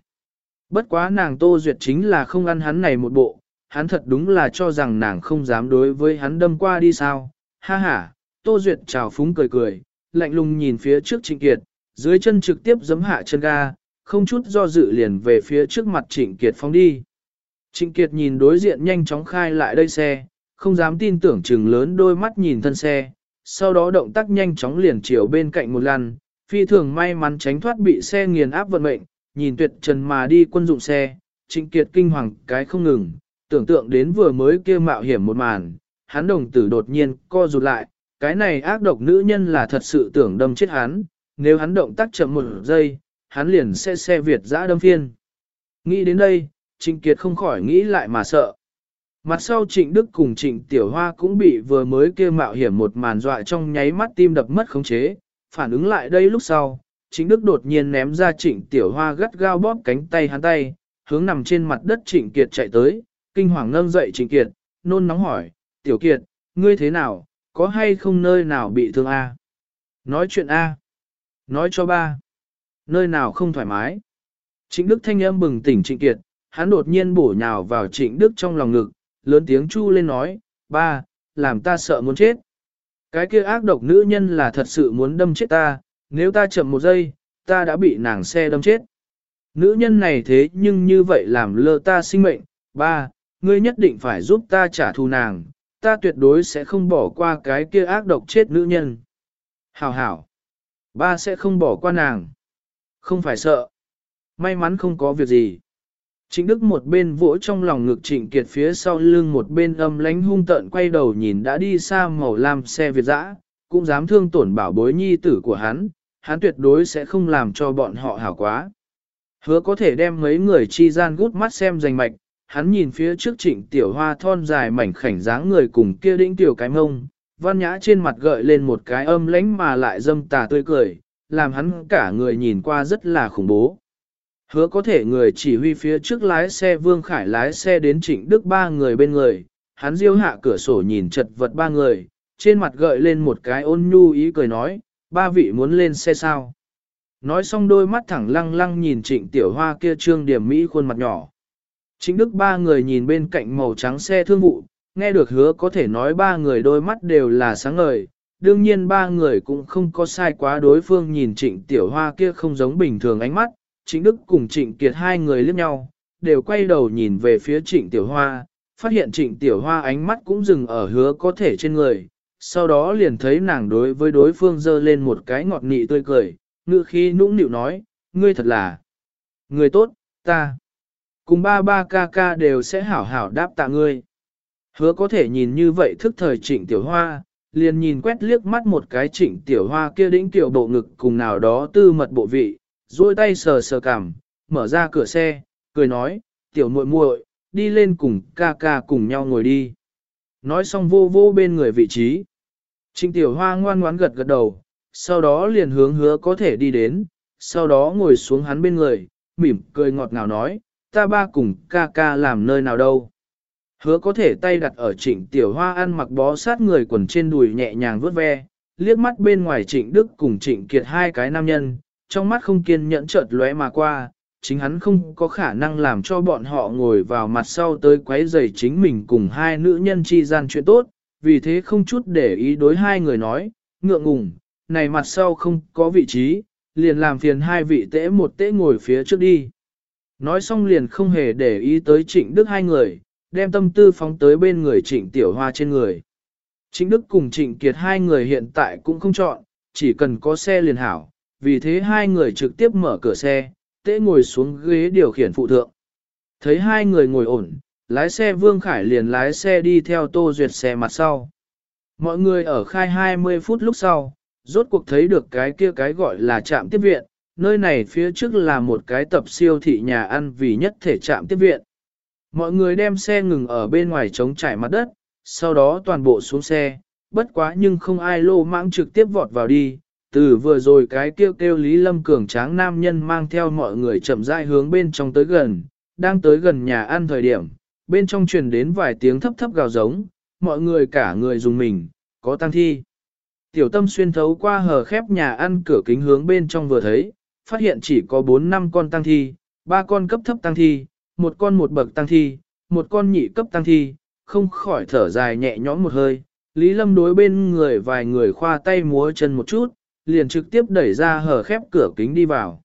Bất quá nàng Tô Duyệt chính là không ăn hắn này một bộ, hắn thật đúng là cho rằng nàng không dám đối với hắn đâm qua đi sao, ha ha, Tô Duyệt chào phúng cười cười, lạnh lùng nhìn phía trước trịnh kiệt, dưới chân trực tiếp giấm hạ chân ga, không chút do dự liền về phía trước mặt Trịnh Kiệt phóng đi. Trịnh Kiệt nhìn đối diện nhanh chóng khai lại đây xe, không dám tin tưởng chừng lớn đôi mắt nhìn thân xe, sau đó động tác nhanh chóng liền chiều bên cạnh một lần, phi thường may mắn tránh thoát bị xe nghiền áp vận mệnh, nhìn tuyệt trần mà đi quân dụng xe, Trịnh Kiệt kinh hoàng cái không ngừng, tưởng tượng đến vừa mới kia mạo hiểm một màn, hắn đồng tử đột nhiên co rụt lại, cái này ác độc nữ nhân là thật sự tưởng đâm chết hắn, nếu hắn động tác chậm một giây, hắn liền sẽ xe Việt giã đâm phiên. Nghĩ đến đây, Trịnh Kiệt không khỏi nghĩ lại mà sợ. Mặt sau Trịnh Đức cùng Trịnh Tiểu Hoa cũng bị vừa mới kia mạo hiểm một màn dọa trong nháy mắt tim đập mất khống chế, phản ứng lại đây lúc sau, Trịnh Đức đột nhiên ném ra Trịnh Tiểu Hoa gắt gao bóp cánh tay hắn tay, hướng nằm trên mặt đất Trịnh Kiệt chạy tới, kinh hoàng nâng dậy Trịnh Kiệt, nôn nóng hỏi, Tiểu Kiệt, ngươi thế nào, có hay không nơi nào bị thương a? Nói chuyện a? Nói cho ba. Nơi nào không thoải mái. Trịnh Đức thanh âm bừng tỉnh Trịnh Kiệt, hắn đột nhiên bổ nhào vào Trịnh Đức trong lòng ngực, lớn tiếng chu lên nói, ba, làm ta sợ muốn chết. Cái kia ác độc nữ nhân là thật sự muốn đâm chết ta, nếu ta chậm một giây, ta đã bị nàng xe đâm chết. Nữ nhân này thế nhưng như vậy làm lơ ta sinh mệnh, ba, ngươi nhất định phải giúp ta trả thù nàng, ta tuyệt đối sẽ không bỏ qua cái kia ác độc chết nữ nhân. Hảo hảo, ba sẽ không bỏ qua nàng. Không phải sợ. May mắn không có việc gì. Trịnh Đức một bên vỗ trong lòng ngực Trịnh Kiệt phía sau lưng một bên âm lánh hung tợn quay đầu nhìn đã đi xa màu lam xe Việt dã, cũng dám thương tổn bảo bối nhi tử của hắn, hắn tuyệt đối sẽ không làm cho bọn họ hảo quá. Hứa có thể đem mấy người chi gian gút mắt xem danh mạch, hắn nhìn phía trước trịnh tiểu hoa thon dài mảnh khảnh dáng người cùng kia đĩnh tiểu cái mông, văn nhã trên mặt gợi lên một cái âm lãnh mà lại dâm tà tươi cười, làm hắn cả người nhìn qua rất là khủng bố. Hứa có thể người chỉ huy phía trước lái xe Vương Khải lái xe đến Trịnh Đức ba người bên người, hắn diêu hạ cửa sổ nhìn chật vật ba người, trên mặt gợi lên một cái ôn nhu ý cười nói, ba vị muốn lên xe sao. Nói xong đôi mắt thẳng lăng lăng nhìn trịnh tiểu hoa kia trương điểm Mỹ khuôn mặt nhỏ. Trịnh Đức ba người nhìn bên cạnh màu trắng xe thương vụ, nghe được hứa có thể nói ba người đôi mắt đều là sáng ngời, đương nhiên ba người cũng không có sai quá đối phương nhìn trịnh tiểu hoa kia không giống bình thường ánh mắt, trịnh Đức cùng trịnh Kiệt hai người liếc nhau, đều quay đầu nhìn về phía trịnh tiểu hoa, phát hiện trịnh tiểu hoa ánh mắt cũng dừng ở hứa có thể trên người, sau đó liền thấy nàng đối với đối phương dơ lên một cái ngọt nị tươi cười, ngự khi nũng nịu nói, ngươi thật là người tốt, ta. Cùng ba ba ca ca đều sẽ hảo hảo đáp tạ ngươi. Hứa có thể nhìn như vậy thức thời trịnh tiểu hoa, liền nhìn quét liếc mắt một cái trịnh tiểu hoa kia đĩnh tiểu bộ ngực cùng nào đó tư mật bộ vị, duỗi tay sờ sờ cằm, mở ra cửa xe, cười nói, tiểu muội muội, đi lên cùng ca ca cùng nhau ngồi đi. Nói xong vô vô bên người vị trí. Trịnh tiểu hoa ngoan ngoãn gật gật đầu, sau đó liền hướng hứa có thể đi đến, sau đó ngồi xuống hắn bên người, mỉm cười ngọt ngào nói, ta ba cùng ca ca làm nơi nào đâu. Hứa có thể tay đặt ở trịnh tiểu hoa ăn mặc bó sát người quần trên đùi nhẹ nhàng vuốt ve, liếc mắt bên ngoài trịnh Đức cùng trịnh Kiệt hai cái nam nhân, trong mắt không kiên nhẫn chợt lóe mà qua, chính hắn không có khả năng làm cho bọn họ ngồi vào mặt sau tới quấy rầy chính mình cùng hai nữ nhân chi gian chuyện tốt, vì thế không chút để ý đối hai người nói, ngượng ngùng, này mặt sau không có vị trí, liền làm phiền hai vị tễ một tễ ngồi phía trước đi. Nói xong liền không hề để ý tới trịnh Đức hai người, đem tâm tư phóng tới bên người trịnh Tiểu Hoa trên người. Trịnh Đức cùng trịnh Kiệt hai người hiện tại cũng không chọn, chỉ cần có xe liền hảo, vì thế hai người trực tiếp mở cửa xe, tế ngồi xuống ghế điều khiển phụ thượng. Thấy hai người ngồi ổn, lái xe Vương Khải liền lái xe đi theo Tô Duyệt xe mặt sau. Mọi người ở khai 20 phút lúc sau, rốt cuộc thấy được cái kia cái gọi là trạm tiếp viện, nơi này phía trước là một cái tập siêu thị nhà ăn vì nhất thể trạm tiếp viện. Mọi người đem xe ngừng ở bên ngoài trống trải mặt đất, sau đó toàn bộ xuống xe, bất quá nhưng không ai lô mãng trực tiếp vọt vào đi. Từ vừa rồi cái kêu kêu Lý Lâm Cường tráng nam nhân mang theo mọi người chậm rãi hướng bên trong tới gần, đang tới gần nhà ăn thời điểm, bên trong truyền đến vài tiếng thấp thấp gào giống, mọi người cả người dùng mình, có tăng thi. Tiểu tâm xuyên thấu qua hờ khép nhà ăn cửa kính hướng bên trong vừa thấy, phát hiện chỉ có 4 năm con tăng thi, ba con cấp thấp tăng thi, một con một bậc tăng thi, một con nhị cấp tăng thi, không khỏi thở dài nhẹ nhõm một hơi. Lý Lâm đối bên người vài người khoa tay múa chân một chút, liền trực tiếp đẩy ra hở khép cửa kính đi vào.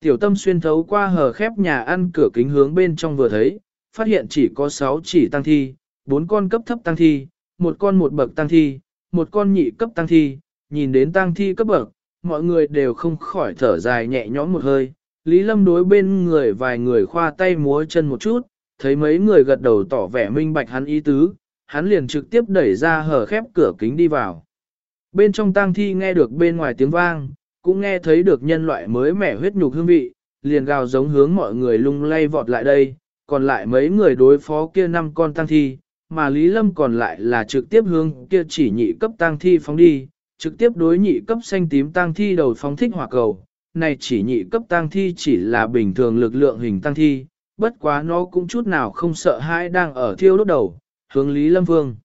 Tiểu tâm xuyên thấu qua hở khép nhà ăn cửa kính hướng bên trong vừa thấy, phát hiện chỉ có 6 chỉ tăng thi, 4 con cấp thấp tăng thi, một con một bậc tăng thi, một con nhị cấp tăng thi, nhìn đến tăng thi cấp bậc, mọi người đều không khỏi thở dài nhẹ nhõm một hơi. Lý Lâm đối bên người vài người khoa tay múa chân một chút, thấy mấy người gật đầu tỏ vẻ minh bạch hắn ý tứ, hắn liền trực tiếp đẩy ra hở khép cửa kính đi vào. Bên trong tang thi nghe được bên ngoài tiếng vang, cũng nghe thấy được nhân loại mới mẻ huyết nhục hương vị, liền gào giống hướng mọi người lung lay vọt lại đây, còn lại mấy người đối phó kia năm con tang thi, mà Lý Lâm còn lại là trực tiếp hướng kia chỉ nhị cấp tang thi phóng đi, trực tiếp đối nhị cấp xanh tím tang thi đầu phóng thích hỏa cầu. Này chỉ nhị cấp tang thi chỉ là bình thường lực lượng hình tang thi, bất quá nó cũng chút nào không sợ hãi đang ở thiêu đốt đầu, hướng Lý Lâm Vương.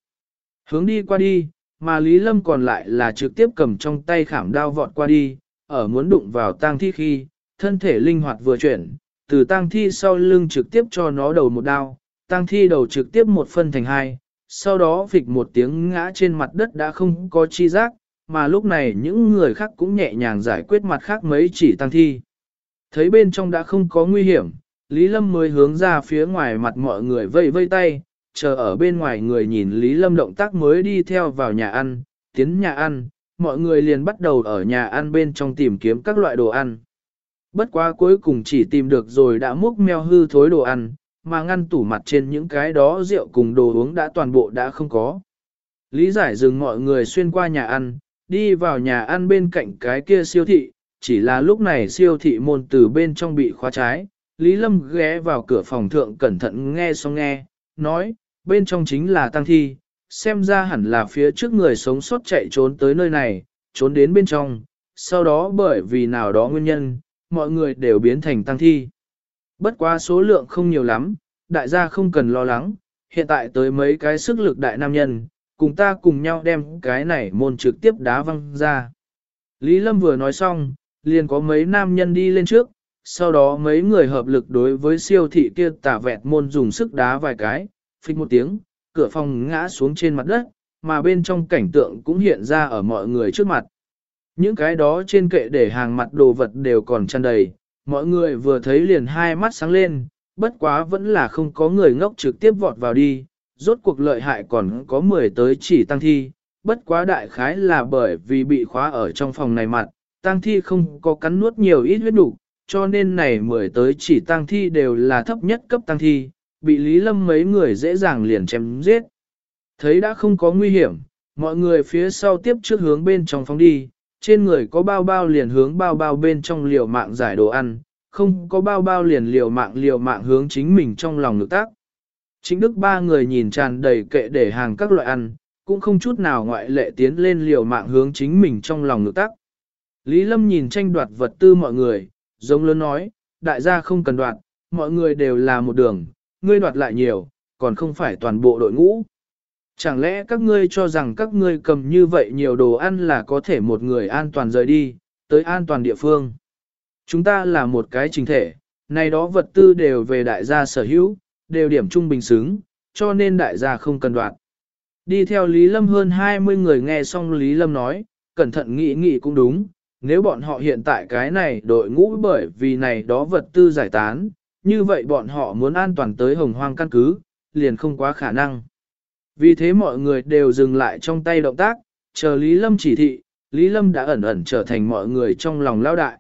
Hướng đi qua đi, mà Lý Lâm còn lại là trực tiếp cầm trong tay khảm đao vọt qua đi, ở muốn đụng vào tang thi khi, thân thể linh hoạt vừa chuyển, từ tang thi sau lưng trực tiếp cho nó đầu một đao, tang thi đầu trực tiếp một phân thành hai, sau đó phịch một tiếng ngã trên mặt đất đã không có chi giác, mà lúc này những người khác cũng nhẹ nhàng giải quyết mặt khác mấy chỉ tang thi. Thấy bên trong đã không có nguy hiểm, Lý Lâm mới hướng ra phía ngoài mặt mọi người vây vây tay, chờ ở bên ngoài người nhìn Lý Lâm động tác mới đi theo vào nhà ăn, tiến nhà ăn, mọi người liền bắt đầu ở nhà ăn bên trong tìm kiếm các loại đồ ăn. Bất quá cuối cùng chỉ tìm được rồi đã múc meo hư thối đồ ăn, mà ngăn tủ mặt trên những cái đó rượu cùng đồ uống đã toàn bộ đã không có. Lý giải dừng mọi người xuyên qua nhà ăn, đi vào nhà ăn bên cạnh cái kia siêu thị, chỉ là lúc này siêu thị môn từ bên trong bị khóa trái, Lý Lâm ghé vào cửa phòng thượng cẩn thận nghe xong nghe, nói, bên trong chính là tăng thi, xem ra hẳn là phía trước người sống sót chạy trốn tới nơi này, trốn đến bên trong, sau đó bởi vì nào đó nguyên nhân, mọi người đều biến thành tăng thi. Bất quá số lượng không nhiều lắm, đại gia không cần lo lắng, hiện tại tới mấy cái sức lực đại nam nhân, cùng ta cùng nhau đem cái này môn trực tiếp đá văng ra. Lý Lâm vừa nói xong, liền có mấy nam nhân đi lên trước, sau đó mấy người hợp lực đối với siêu thị kia tả vẹt môn dùng sức đá vài cái, phích một tiếng, cửa phòng ngã xuống trên mặt đất, mà bên trong cảnh tượng cũng hiện ra ở mọi người trước mặt. Những cái đó trên kệ để hàng mặt đồ vật đều còn tràn đầy, mọi người vừa thấy liền hai mắt sáng lên, bất quá vẫn là không có người ngốc trực tiếp vọt vào đi, rốt cuộc lợi hại còn có 10 tới chỉ tăng thi, bất quá đại khái là bởi vì bị khóa ở trong phòng này mặt, tăng thi không có cắn nuốt nhiều ít huyết đủ, cho nên này 10 tới chỉ tăng thi đều là thấp nhất cấp tăng thi, bị Lý Lâm mấy người dễ dàng liền chém giết. Thấy đã không có nguy hiểm, mọi người phía sau tiếp trước hướng bên trong phóng đi, trên người có bao bao liền hướng bao bao bên trong liều mạng giải đồ ăn, không có bao bao liền liều mạng liều mạng hướng chính mình trong lòng ngực tác. Chính đức ba người nhìn tràn đầy kệ để hàng các loại ăn, cũng không chút nào ngoại lệ tiến lên liều mạng hướng chính mình trong lòng ngực tắc. Lý Lâm nhìn tranh đoạt vật tư mọi người, giống lớn nói, đại gia không cần đoạt, mọi người đều là một đường, ngươi đoạt lại nhiều, còn không phải toàn bộ đội ngũ. Chẳng lẽ các ngươi cho rằng các ngươi cầm như vậy nhiều đồ ăn là có thể một người an toàn rời đi, tới an toàn địa phương. Chúng ta là một cái trình thể, này đó vật tư đều về đại gia sở hữu, đều điểm trung bình xứng, cho nên đại gia không cần đoạn. Đi theo Lý Lâm hơn 20 người nghe xong Lý Lâm nói, cẩn thận nghĩ nghĩ cũng đúng, nếu bọn họ hiện tại cái này đội ngũ bởi vì này đó vật tư giải tán, như vậy bọn họ muốn an toàn tới hồng hoang căn cứ, liền không quá khả năng. Vì thế mọi người đều dừng lại trong tay động tác, chờ Lý Lâm chỉ thị, Lý Lâm đã ẩn ẩn trở thành mọi người trong lòng lao đại.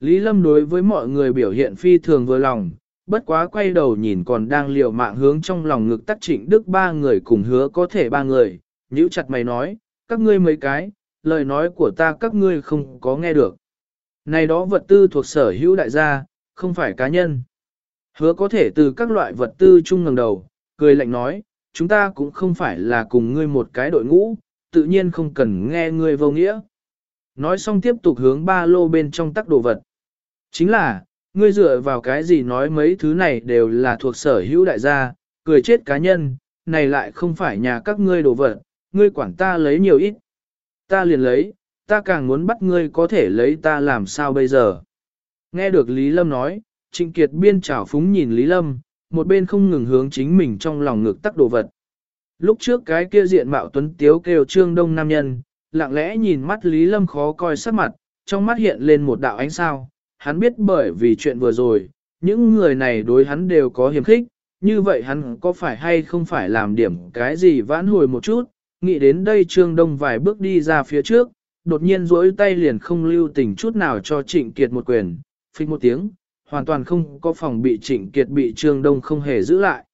Lý Lâm đối với mọi người biểu hiện phi thường vừa lòng, bất quá quay đầu nhìn còn đang liều mạng hướng trong lòng ngực tắc trịnh đức ba người cùng hứa có thể ba người, nhíu chặt mày nói, các ngươi mấy cái, lời nói của ta các ngươi không có nghe được. Này đó vật tư thuộc sở hữu đại gia, không phải cá nhân. Hứa có thể từ các loại vật tư chung ngẩng đầu, cười lạnh nói, chúng ta cũng không phải là cùng ngươi một cái đội ngũ, tự nhiên không cần nghe ngươi vô nghĩa. Nói xong tiếp tục hướng ba lô bên trong tắc đồ vật. Chính là, ngươi dựa vào cái gì nói mấy thứ này đều là thuộc sở hữu đại gia, cười chết cá nhân, này lại không phải nhà các ngươi đồ vật, ngươi quản ta lấy nhiều ít. Ta liền lấy, ta càng muốn bắt ngươi có thể lấy ta làm sao bây giờ. Nghe được Lý Lâm nói, Trịnh Kiệt biên trảo phúng nhìn Lý Lâm, một bên không ngừng hướng chính mình trong lòng ngực tắc đồ vật. Lúc trước cái kia diện mạo tuấn tiếu kêu trương đông nam nhân, lặng lẽ nhìn mắt Lý Lâm khó coi sắc mặt, trong mắt hiện lên một đạo ánh sao, hắn biết bởi vì chuyện vừa rồi, những người này đối hắn đều có hiểm khích, như vậy hắn có phải hay không phải làm điểm cái gì vãn hồi một chút, nghĩ đến đây Trương Đông vài bước đi ra phía trước, đột nhiên duỗi tay liền không lưu tình chút nào cho Trịnh Kiệt một quyền, phích một tiếng, hoàn toàn không có phòng bị Trịnh Kiệt bị Trương Đông không hề giữ lại.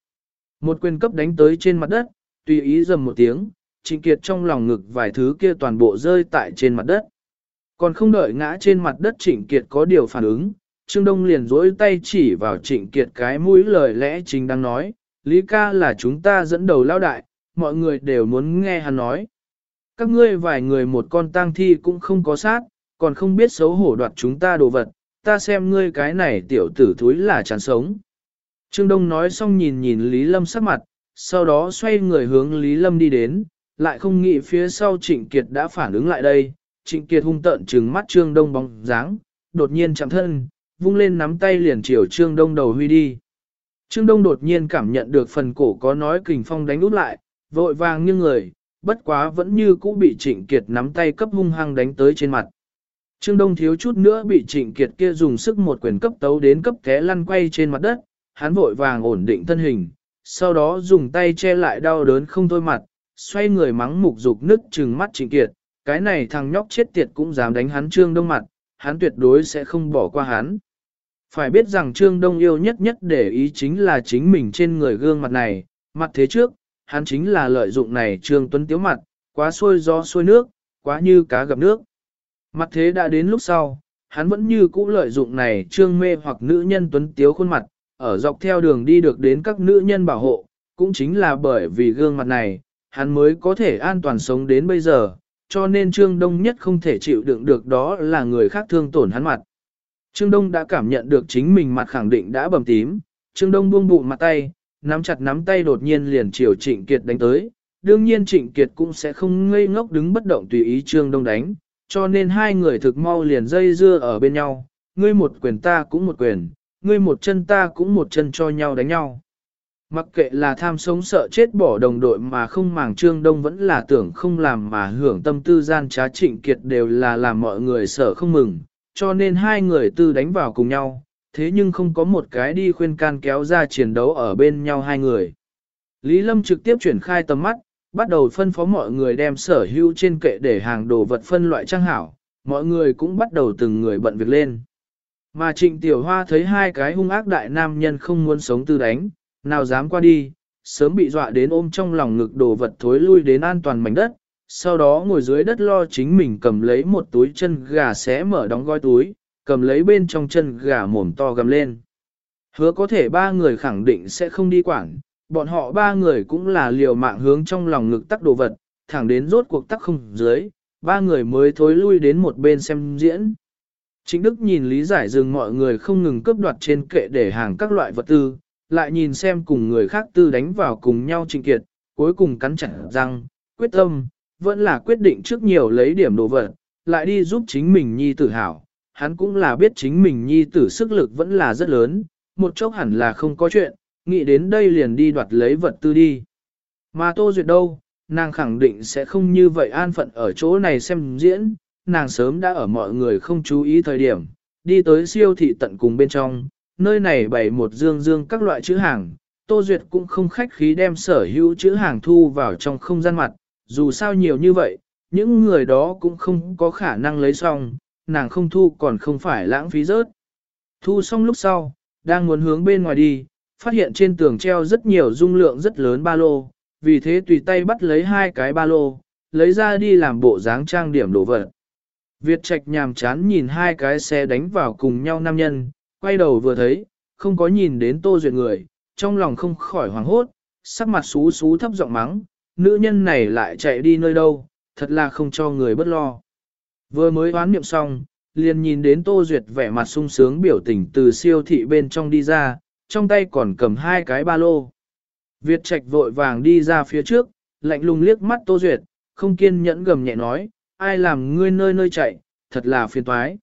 Một quyền cấp đánh tới trên mặt đất, tùy ý dầm một tiếng, Trịnh Kiệt trong lòng ngực vài thứ kia toàn bộ rơi tại trên mặt đất. Còn không đợi ngã trên mặt đất Trịnh Kiệt có điều phản ứng, Trương Đông liền dối tay chỉ vào Trịnh Kiệt cái mũi lời lẽ chính đang nói, Lý ca là chúng ta dẫn đầu lao đại, mọi người đều muốn nghe hắn nói. Các ngươi vài người một con tang thi cũng không có sát, còn không biết xấu hổ đoạt chúng ta đồ vật, ta xem ngươi cái này tiểu tử thúi là chán sống. Trương Đông nói xong nhìn nhìn Lý Lâm sắc mặt, sau đó xoay người hướng Lý Lâm đi đến, lại không nghĩ phía sau Trịnh Kiệt đã phản ứng lại đây, Trịnh Kiệt hung tợn trừng mắt Trương Đông bóng dáng, đột nhiên chạm thân, vung lên nắm tay liền chiều Trương Đông đầu huy đi. Trương Đông đột nhiên cảm nhận được phần cổ có nói kình phong đánh út lại, vội vàng như người, bất quá vẫn như cũ bị Trịnh Kiệt nắm tay cấp hung hăng đánh tới trên mặt. Trương Đông thiếu chút nữa bị Trịnh Kiệt kia dùng sức một quyền cấp tấu đến cấp té lăn quay trên mặt đất, hắn vội vàng ổn định thân hình, sau đó dùng tay che lại đau đớn không thôi mặt, xoay người mắng mục dục nứt trừng mắt Trịnh Kiệt, cái này thằng nhóc chết tiệt cũng dám đánh hắn Trương Đông mặt, hắn tuyệt đối sẽ không bỏ qua hắn. Phải biết rằng Trương Đông yêu nhất nhất để ý chính là chính mình trên người gương mặt này, mặt thế trước, hắn chính là lợi dụng này Trương Tuấn tiếu mặt, quá xuôi gió xuôi nước, quá như cá gặp nước. Mặt thế đã đến lúc sau, hắn vẫn như cũ lợi dụng này trương mê hoặc nữ nhân tuấn tiếu khuôn mặt, ở dọc theo đường đi được đến các nữ nhân bảo hộ, cũng chính là bởi vì gương mặt này, hắn mới có thể an toàn sống đến bây giờ, cho nên Trương Đông nhất không thể chịu đựng được đó là người khác thương tổn hắn mặt. Trương Đông đã cảm nhận được chính mình mặt khẳng định đã bầm tím, Trương Đông buông bụng mặt tay, nắm chặt nắm tay đột nhiên liền chiều Trịnh Kiệt đánh tới, đương nhiên Trịnh Kiệt cũng sẽ không ngây ngốc đứng bất động tùy ý Trương Đông đánh, cho nên hai người thực mau liền dây dưa ở bên nhau, ngươi một quyền ta cũng một quyền, ngươi một chân ta cũng một chân cho nhau đánh nhau. Mặc kệ là tham sống sợ chết bỏ đồng đội mà không màng Trương Đông vẫn là tưởng không làm mà hưởng tâm tư gian trá Trịnh Kiệt đều là làm mọi người sợ không mừng, cho nên hai người tư đánh vào cùng nhau, thế nhưng không có một cái đi khuyên can kéo ra chiến đấu ở bên nhau hai người. Lý Lâm trực tiếp chuyển khai tầm mắt, bắt đầu phân phó mọi người đem sở hữu trên kệ để hàng đồ vật phân loại trang hảo, mọi người cũng bắt đầu từng người bận việc lên. Mà Trịnh Tiểu Hoa thấy hai cái hung ác đại nam nhân không muốn sống tư đánh, nào dám qua đi, sớm bị dọa đến ôm trong lòng ngực đồ vật thối lui đến an toàn mảnh đất, sau đó ngồi dưới đất lo chính mình cầm lấy một túi chân gà xé mở đóng gói túi, cầm lấy bên trong chân gà mồm to gầm lên. Hứa có thể ba người khẳng định sẽ không đi quảng, bọn họ ba người cũng là liều mạng hướng trong lòng ngực tắc đồ vật, thẳng đến rốt cuộc tắc không dưới, ba người mới thối lui đến một bên xem diễn. Chính Đức nhìn lý giải dừng mọi người không ngừng cướp đoạt trên kệ để hàng các loại vật tư, lại nhìn xem cùng người khác tư đánh vào cùng nhau trịnh kiệt, cuối cùng cắn chặt răng, quyết tâm, vẫn là quyết định trước nhiều lấy điểm đồ vật, lại đi giúp chính mình nhi tử hảo. Hắn cũng là biết chính mình nhi tử sức lực vẫn là rất lớn, một chốc hẳn là không có chuyện, nghĩ đến đây liền đi đoạt lấy vật tư đi. Mà Tô Duyệt đâu, nàng khẳng định sẽ không như vậy an phận ở chỗ này xem diễn, nàng sớm đã ở mọi người không chú ý thời điểm, đi tới siêu thị tận cùng bên trong, nơi này bày một dương dương các loại chữ hàng, Tô Duyệt cũng không khách khí đem sở hữu chữ hàng thu vào trong không gian mặt, dù sao nhiều như vậy, những người đó cũng không có khả năng lấy xong, nàng không thu còn không phải lãng phí rớt. Thu xong lúc sau, đang muốn hướng bên ngoài đi, phát hiện trên tường treo rất nhiều dung lượng rất lớn ba lô, vì thế tùy tay bắt lấy hai cái ba lô, lấy ra đi làm bộ dáng trang điểm đồ vật. Việt Trạch nhàm chán nhìn hai cái xe đánh vào cùng nhau nam nhân, quay đầu vừa thấy, không có nhìn đến Tô Duyệt người, trong lòng không khỏi hoảng hốt, sắc mặt xú xú thấp giọng mắng, nữ nhân này lại chạy đi nơi đâu, thật là không cho người bất lo. Vừa mới oán niệm xong, liền nhìn đến Tô Duyệt vẻ mặt sung sướng biểu tình từ siêu thị bên trong đi ra, trong tay còn cầm hai cái ba lô. Việt Trạch vội vàng đi ra phía trước, lạnh lùng liếc mắt Tô Duyệt, không kiên nhẫn gầm nhẹ nói, ai làm ngươi nơi nơi chạy, thật là phiền toái.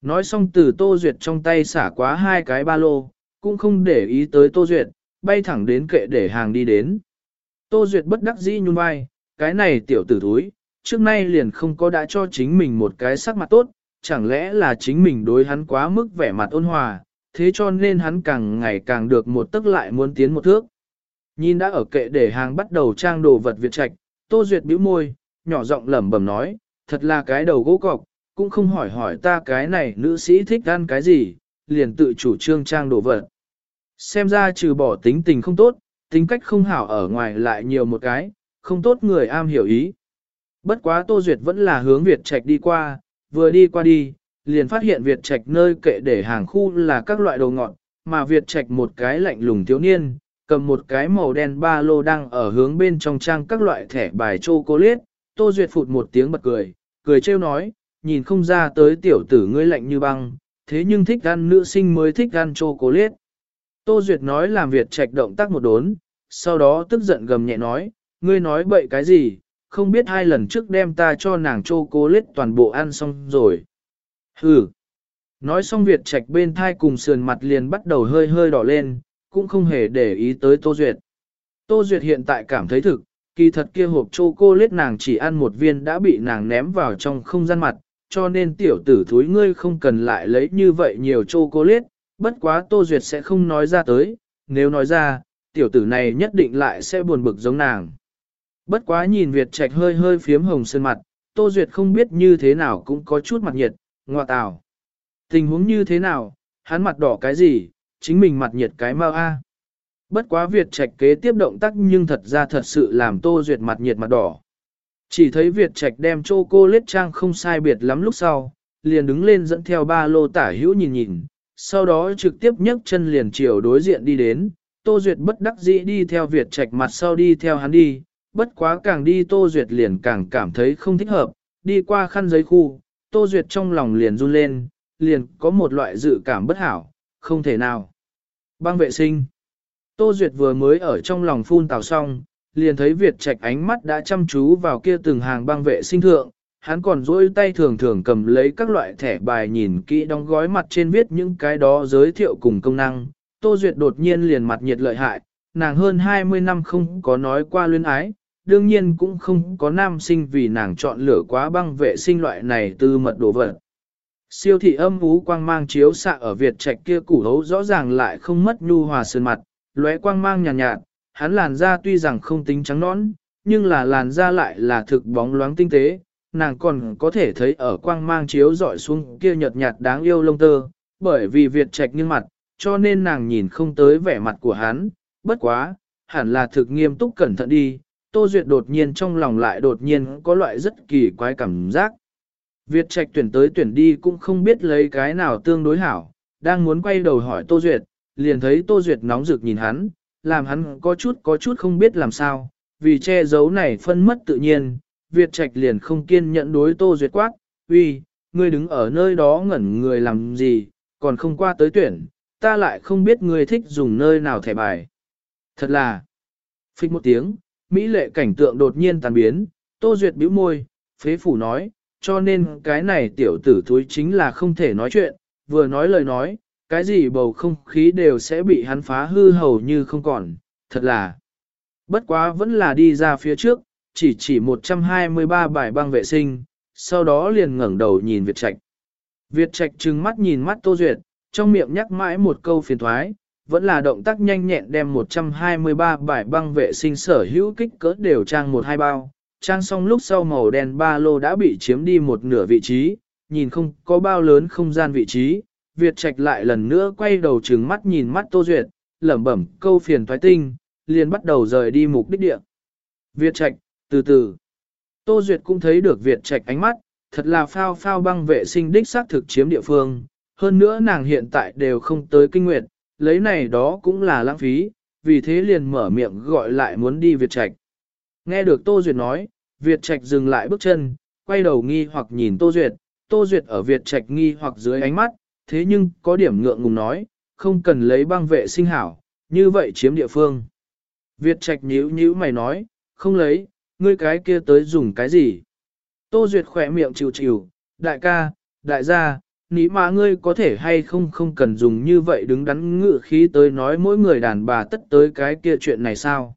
Nói xong từ Tô Duyệt trong tay xả quá hai cái ba lô, cũng không để ý tới Tô Duyệt, bay thẳng đến kệ để hàng đi đến. Tô Duyệt bất đắc dĩ nhún vai, cái này tiểu tử thúi, trước nay liền không có đã cho chính mình một cái sắc mặt tốt, chẳng lẽ là chính mình đối hắn quá mức vẻ mặt ôn hòa, thế cho nên hắn càng ngày càng được một tức lại muốn tiến một thước. Nhìn đã ở kệ để hàng bắt đầu trang đồ vật Việt Trạch, Tô Duyệt bĩu môi, nhỏ giọng lẩm bẩm nói, thật là cái đầu gỗ cọc, cũng không hỏi hỏi ta cái này nữ sĩ thích ăn cái gì, liền tự chủ trương trang đồ vật. Xem ra trừ bỏ tính tình không tốt, tính cách không hảo ở ngoài lại nhiều một cái, không tốt người am hiểu ý. Bất quá Tô Duyệt vẫn là hướng Việt Trạch đi qua, vừa đi qua đi, liền phát hiện Việt Trạch nơi kệ để hàng khu là các loại đồ ngọt, mà Việt Trạch một cái lạnh lùng thiếu niên, cầm một cái màu đen ba lô đang ở hướng bên trong trang các loại thẻ bài chocolate, Tô Duyệt phụt một tiếng bật cười, cười trêu nói, nhìn không ra tới tiểu tử ngươi lạnh như băng, thế nhưng thích ăn nữ sinh mới thích ăn chocolate. Tô Duyệt nói làm Việt Trạch động tác một đốn, sau đó tức giận gầm nhẹ nói, ngươi nói bậy cái gì, không biết hai lần trước đem ta cho nàng chocolate toàn bộ ăn xong rồi. Hừ. Nói xong Việt Trạch bên thai cùng sườn mặt liền bắt đầu hơi hơi đỏ lên, cũng không hề để ý tới Tô Duyệt. Tô Duyệt hiện tại cảm thấy thực, kỳ thật kia hộp chocolate nàng chỉ ăn một viên đã bị nàng ném vào trong không gian mặt, cho nên tiểu tử thúi ngươi không cần lại lấy như vậy nhiều chocolate, bất quá Tô Duyệt sẽ không nói ra tới, nếu nói ra, tiểu tử này nhất định lại sẽ buồn bực giống nàng. Bất quá nhìn Việt Trạch hơi hơi phiếm hồng sơn mặt, Tô Duyệt không biết như thế nào cũng có chút mặt nhiệt, ngoạ tào. Tình huống như thế nào, hắn mặt đỏ cái gì, chính mình mặt nhiệt cái mau a. Bất quá Việt Trạch kế tiếp động tác nhưng thật ra thật sự làm Tô Duyệt mặt nhiệt mặt đỏ. Chỉ thấy Việt Trạch đem cô lết trang không sai biệt lắm lúc sau, liền đứng lên dẫn theo ba lô tả hữu nhìn nhìn, sau đó trực tiếp nhấc chân liền chiều đối diện đi đến, Tô Duyệt bất đắc dĩ đi theo Việt Trạch mặt sau đi theo hắn đi, bất quá càng đi Tô Duyệt liền càng cảm thấy không thích hợp, đi qua khăn giấy khu, Tô Duyệt trong lòng liền run lên, liền có một loại dự cảm bất hảo, không thể nào. Băng vệ sinh. Tô Duyệt vừa mới ở trong lòng phun tào xong, liền thấy Việt Trạch ánh mắt đã chăm chú vào kia từng hàng băng vệ sinh thượng, hắn còn duỗi tay thường thường cầm lấy các loại thẻ bài nhìn kỹ đóng gói mặt trên viết những cái đó giới thiệu cùng công năng. Tô Duyệt đột nhiên liền mặt nhiệt lợi hại, nàng hơn 20 năm không có nói qua luyến ái, đương nhiên cũng không có nam sinh vì nàng chọn lựa quá băng vệ sinh loại này từ mật đồ vật. Siêu thị âm ú quang mang chiếu xạ ở Việt Trạch kia củ hấu rõ ràng lại không mất nhu hòa sơn mặt, lóe quang mang nhàn nhạt, nhạt, hắn làn da tuy rằng không tính trắng nõn, nhưng là làn da lại là thực bóng loáng tinh tế, nàng còn có thể thấy ở quang mang chiếu dọi xuống kia nhợt nhạt đáng yêu lông tơ, bởi vì Việt Trạch nghiêng mặt, cho nên nàng nhìn không tới vẻ mặt của hắn, bất quá, hẳn là thực nghiêm túc cẩn thận đi, Tô Duyệt đột nhiên trong lòng lại đột nhiên có loại rất kỳ quái cảm giác. Việt Trạch tuyển tới tuyển đi cũng không biết lấy cái nào tương đối hảo, đang muốn quay đầu hỏi Tô Duyệt, liền thấy Tô Duyệt nóng rực nhìn hắn, làm hắn có chút có chút không biết làm sao, vì che giấu này phân mất tự nhiên, Việt Trạch liền không kiên nhẫn đối Tô Duyệt quát, uy, ngươi đứng ở nơi đó ngẩn người làm gì, còn không qua tới tuyển, ta lại không biết ngươi thích dùng nơi nào thẻ bài. Thật là, phích một tiếng, Mỹ lệ cảnh tượng đột nhiên tàn biến, Tô Duyệt bĩu môi, phế phủ nói, cho nên cái này tiểu tử thúi chính là không thể nói chuyện, vừa nói lời nói, cái gì bầu không khí đều sẽ bị hắn phá hư hầu như không còn, thật là. Bất quá vẫn là đi ra phía trước, chỉ chỉ 123 bài băng vệ sinh, sau đó liền ngẩng đầu nhìn Việt Trạch. Việt Trạch trừng mắt nhìn mắt Tô Duyệt, trong miệng nhắc mãi một câu phiền thoái, vẫn là động tác nhanh nhẹn đem 123 bài băng vệ sinh sở hữu kích cỡ đều trang một hai bao. Trang xong lúc sau màu đen ba lô đã bị chiếm đi một nửa vị trí, nhìn không có bao lớn không gian vị trí. Việt Trạch lại lần nữa quay đầu trừng mắt nhìn mắt Tô Duyệt, lẩm bẩm câu phiền thoái tinh, liền bắt đầu rời đi mục đích địa. Việt Trạch, từ từ. Tô Duyệt cũng thấy được Việt Trạch ánh mắt, thật là phao phao băng vệ sinh đích xác thực chiếm địa phương. Hơn nữa nàng hiện tại đều không tới kinh nguyệt, lấy này đó cũng là lãng phí, vì thế liền mở miệng gọi lại muốn đi Việt Trạch. Nghe được Tô Duyệt nói, Việt Trạch dừng lại bước chân, quay đầu nghi hoặc nhìn Tô Duyệt, Tô Duyệt ở Việt Trạch nghi hoặc dưới ánh mắt, thế nhưng có điểm ngượng ngùng nói, không cần lấy băng vệ sinh hảo, như vậy chiếm địa phương. Việt Trạch nhíu nhíu mày nói, không lấy, ngươi cái kia tới dùng cái gì? Tô Duyệt khỏe miệng chịu chịu, đại ca, đại gia, ní mà ngươi có thể hay không không cần dùng như vậy đứng đắn ngự khí tới nói mỗi người đàn bà tất tới cái kia chuyện này sao.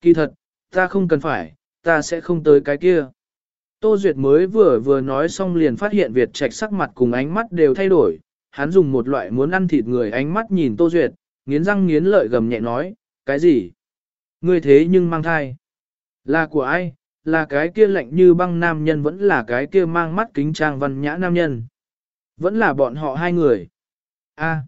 Kỳ thật, ta không cần phải, ta sẽ không tới cái kia. Tô Duyệt mới vừa vừa nói xong liền phát hiện Việt Trạch sắc mặt cùng ánh mắt đều thay đổi, hắn dùng một loại muốn ăn thịt người ánh mắt nhìn Tô Duyệt, nghiến răng nghiến lợi gầm nhẹ nói, cái gì? Ngươi thế nhưng mang thai. Là của ai? Là cái kia lạnh như băng nam nhân vẫn là cái kia mang mắt kính trang văn nhã nam nhân. Vẫn là bọn họ hai người. A. À.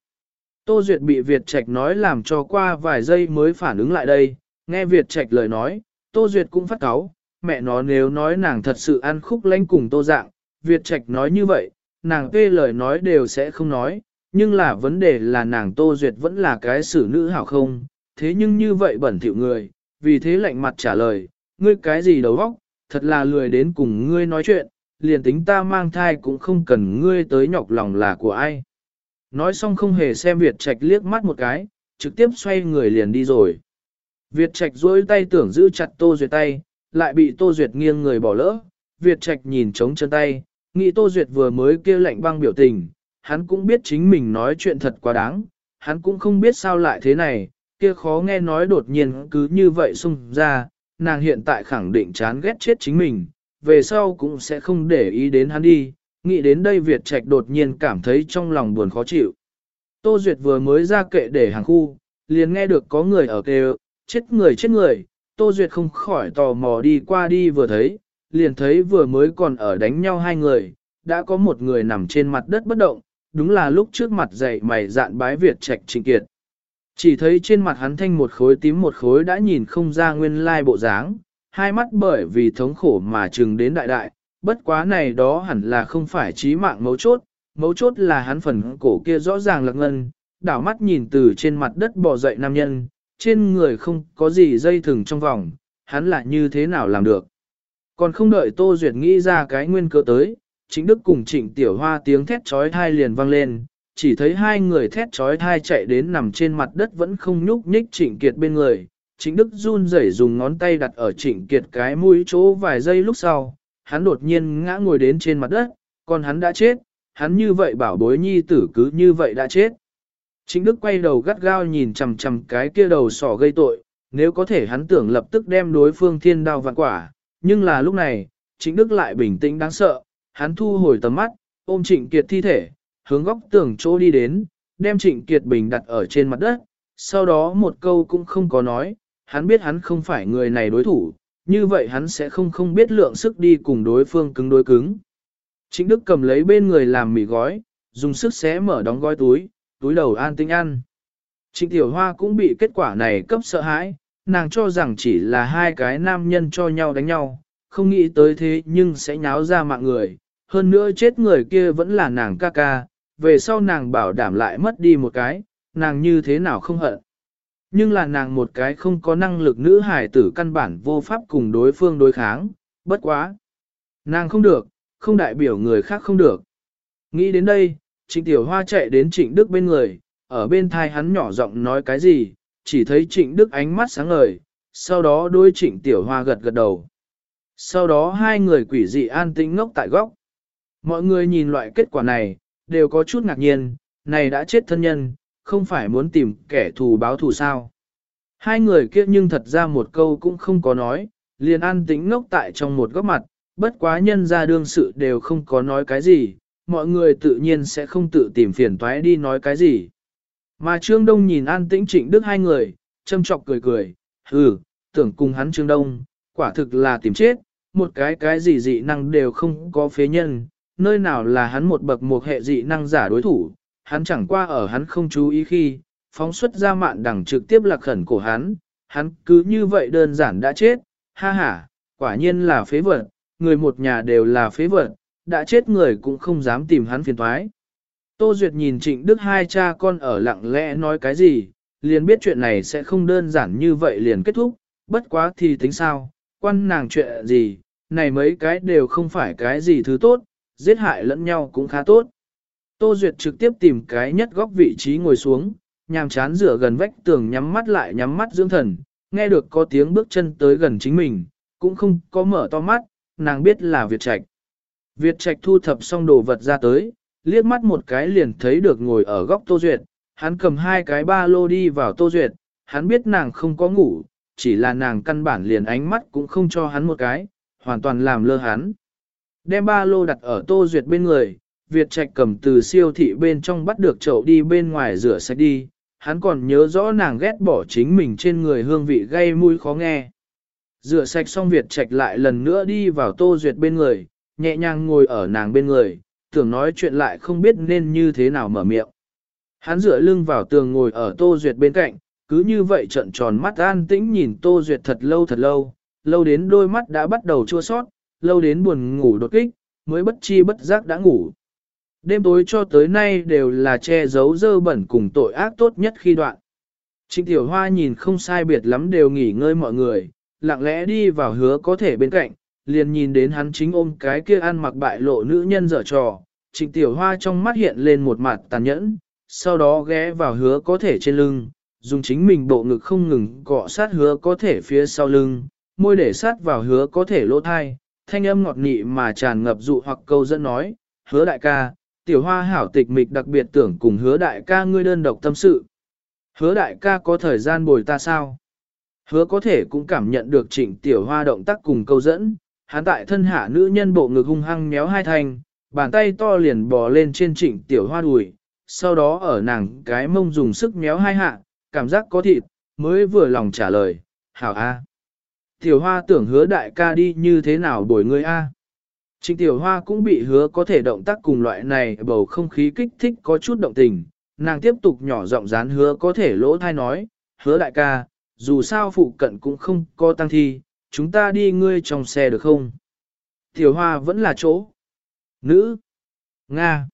Tô Duyệt bị Việt Trạch nói làm cho qua vài giây mới phản ứng lại đây, nghe Việt Trạch lời nói, Tô Duyệt cũng phát cáu, mẹ nó nếu nói nàng thật sự ăn khúc lanh cùng Tô Dạng, Việt Trạch nói như vậy, nàng kê lời nói đều sẽ không nói, nhưng là vấn đề là nàng Tô Duyệt vẫn là cái xử nữ hảo không, thế nhưng như vậy bẩn thỉu người, vì thế lạnh mặt trả lời, ngươi cái gì đầu óc, thật là lười đến cùng ngươi nói chuyện, liền tính ta mang thai cũng không cần ngươi tới nhọc lòng là của ai. Nói xong không hề xem Việt Trạch liếc mắt một cái, trực tiếp xoay người liền đi rồi. Việt Trạch duỗi tay tưởng giữ chặt Tô Duyệt tay, lại bị Tô Duyệt nghiêng người bỏ lỡ. Việt Trạch nhìn trống chân tay, nghĩ Tô Duyệt vừa mới kêu lạnh băng biểu tình, hắn cũng biết chính mình nói chuyện thật quá đáng, hắn cũng không biết sao lại thế này, kia khó nghe nói đột nhiên cứ như vậy xung ra, nàng hiện tại khẳng định chán ghét chết chính mình, về sau cũng sẽ không để ý đến hắn đi, nghĩ đến đây Việt Trạch đột nhiên cảm thấy trong lòng buồn khó chịu. Tô Duyệt vừa mới ra kệ để hàng khu, liền nghe được có người ở kêu, chết người chết người, Tô Duyệt không khỏi tò mò đi qua đi vừa thấy, liền thấy vừa mới còn ở đánh nhau hai người, đã có một người nằm trên mặt đất bất động, đúng là lúc trước mặt dậy mày dạn bái Việt Trạch trình kiệt. Chỉ thấy trên mặt hắn thanh một khối tím một khối đã nhìn không ra nguyên lai bộ dáng, hai mắt bởi vì thống khổ mà trừng đến đại đại, bất quá này đó hẳn là không phải trí mạng mấu chốt, mấu chốt là hắn phần cổ kia rõ ràng là ngân, đảo mắt nhìn từ trên mặt đất bò dậy nam nhân, trên người không có gì dây thừng trong vòng, hắn lại như thế nào làm được. Còn không đợi Tô Duyệt nghĩ ra cái nguyên cơ tới, chính Đức cùng trịnh tiểu hoa tiếng thét trói thai liền vang lên, chỉ thấy hai người thét trói thai chạy đến nằm trên mặt đất vẫn không nhúc nhích trịnh kiệt bên người. Trịnh Đức run rẩy dùng ngón tay đặt ở trịnh kiệt cái mũi chỗ vài giây lúc sau, hắn đột nhiên ngã ngồi đến trên mặt đất, còn hắn đã chết, hắn như vậy bảo bối nhi tử cứ như vậy đã chết. Trịnh Đức quay đầu gắt gao nhìn chằm chằm cái kia đầu sỏ gây tội, nếu có thể hắn tưởng lập tức đem đối phương thiên đao vạn quả, nhưng là lúc này, Trịnh Đức lại bình tĩnh đáng sợ, hắn thu hồi tầm mắt, ôm Trịnh Kiệt thi thể, hướng góc tường chỗ đi đến, đem Trịnh Kiệt bình đặt ở trên mặt đất, sau đó một câu cũng không có nói, hắn biết hắn không phải người này đối thủ, như vậy hắn sẽ không không biết lượng sức đi cùng đối phương cứng đối cứng. Trịnh Đức cầm lấy bên người làm mì gói, dùng sức xé mở đóng gói túi, túi đầu an tinh ăn. Trịnh Tiểu Hoa cũng bị kết quả này cấp sợ hãi, nàng cho rằng chỉ là hai cái nam nhân cho nhau đánh nhau, không nghĩ tới thế nhưng sẽ nháo ra mạng người, hơn nữa chết người kia vẫn là nàng ca ca, về sau nàng bảo đảm lại mất đi một cái, nàng như thế nào không hận. Nhưng là nàng một cái không có năng lực nữ hải tử căn bản vô pháp cùng đối phương đối kháng, bất quá. Nàng không được, không đại biểu người khác không được. Nghĩ đến đây, trịnh tiểu hoa chạy đến trịnh Đức bên người, ở bên thai hắn nhỏ giọng nói cái gì, chỉ thấy trịnh Đức ánh mắt sáng ngời, sau đó đôi trịnh tiểu hoa gật gật đầu. Sau đó hai người quỷ dị an tĩnh ngốc tại góc. Mọi người nhìn loại kết quả này, đều có chút ngạc nhiên, này đã chết thân nhân, không phải muốn tìm kẻ thù báo thù sao. Hai người kia nhưng thật ra một câu cũng không có nói, liền an tĩnh ngốc tại trong một góc mặt, bất quá nhân ra đương sự đều không có nói cái gì, mọi người tự nhiên sẽ không tự tìm phiền toái đi nói cái gì. Mà Trương Đông nhìn an tĩnh trịnh đức hai người, châm chọc cười cười, hừ, tưởng cùng hắn Trương Đông, quả thực là tìm chết, một cái cái gì dị năng đều không có phế nhân, nơi nào là hắn một bậc một hệ dị năng giả đối thủ, hắn chẳng qua ở hắn không chú ý khi, phóng xuất ra mạn đẳng trực tiếp lạc khẩn cổ hắn, hắn cứ như vậy đơn giản đã chết, ha ha, quả nhiên là phế vật, người một nhà đều là phế vật, đã chết người cũng không dám tìm hắn phiền thoái. Tô Duyệt nhìn Trịnh Đức hai cha con ở lặng lẽ nói cái gì, liền biết chuyện này sẽ không đơn giản như vậy liền kết thúc, bất quá thì tính sao, quan nàng chuyện gì, này mấy cái đều không phải cái gì thứ tốt, giết hại lẫn nhau cũng khá tốt. Tô Duyệt trực tiếp tìm cái nhất góc vị trí ngồi xuống, nhàm chán rửa gần vách tường nhắm mắt lại nhắm mắt dưỡng thần, nghe được có tiếng bước chân tới gần chính mình, cũng không có mở to mắt, nàng biết là Việt Trạch. Việt Trạch thu thập xong đồ vật ra tới, liếc mắt một cái liền thấy được ngồi ở góc Tô Duyệt, hắn cầm hai cái ba lô đi vào Tô Duyệt, hắn biết nàng không có ngủ, chỉ là nàng căn bản liền ánh mắt cũng không cho hắn một cái, hoàn toàn làm lơ hắn. Đem ba lô đặt ở Tô Duyệt bên người, Việt Trạch cầm từ siêu thị bên trong bắt được chậu đi bên ngoài rửa sạch đi, hắn còn nhớ rõ nàng ghét bỏ chính mình trên người hương vị gây mũi khó nghe. Rửa sạch xong Việt Trạch lại lần nữa đi vào Tô Duyệt bên người, nhẹ nhàng ngồi ở nàng bên người, tưởng nói chuyện lại không biết nên như thế nào mở miệng. Hắn dựa lưng vào tường ngồi ở Tô Duyệt bên cạnh, cứ như vậy trận tròn mắt an tĩnh nhìn Tô Duyệt thật lâu thật lâu, lâu đến đôi mắt đã bắt đầu chua sót, lâu đến buồn ngủ đột kích, mới bất chi bất giác đã ngủ. Đêm tối cho tới nay đều là che giấu dơ bẩn cùng tội ác tốt nhất khi đoạn. Trịnh Tiểu Hoa nhìn không sai biệt lắm đều nghỉ ngơi mọi người, lặng lẽ đi vào hứa có thể bên cạnh, liền nhìn đến hắn chính ôm cái kia ăn mặc bại lộ nữ nhân dở trò. Trịnh Tiểu Hoa trong mắt hiện lên một mặt tàn nhẫn, sau đó ghé vào hứa có thể trên lưng, dùng chính mình bộ ngực không ngừng cọ sát hứa có thể phía sau lưng, môi để sát vào hứa có thể lỗ thai, thanh âm ngọt nị mà tràn ngập dụ hoặc câu dẫn nói, hứa đại ca, tiểu hoa hảo tịch mịch đặc biệt tưởng cùng hứa đại ca ngươi đơn độc tâm sự. Hứa đại ca có thời gian bồi ta sao? Hứa có thể cũng cảm nhận được trịnh tiểu hoa động tác cùng câu dẫn, hắn tại thân hạ nữ nhân bộ ngực hung hăng méo hai thành, bàn tay to liền bò lên trên trịnh tiểu hoa đùi, sau đó ở nàng cái mông dùng sức méo hai hạ, cảm giác có thịt, mới vừa lòng trả lời, hảo a. Tiểu hoa tưởng hứa đại ca đi như thế nào bồi ngươi a. Trịnh tiểu hoa cũng bị hứa có thể động tác cùng loại này bầu không khí kích thích có chút động tình, nàng tiếp tục nhỏ giọng dán hứa có thể lỗ thai nói, hứa đại ca, dù sao phụ cận cũng không có tăng thi, chúng ta đi ngươi trong xe được không? Tiểu hoa vẫn là chỗ. Nữ. Nga.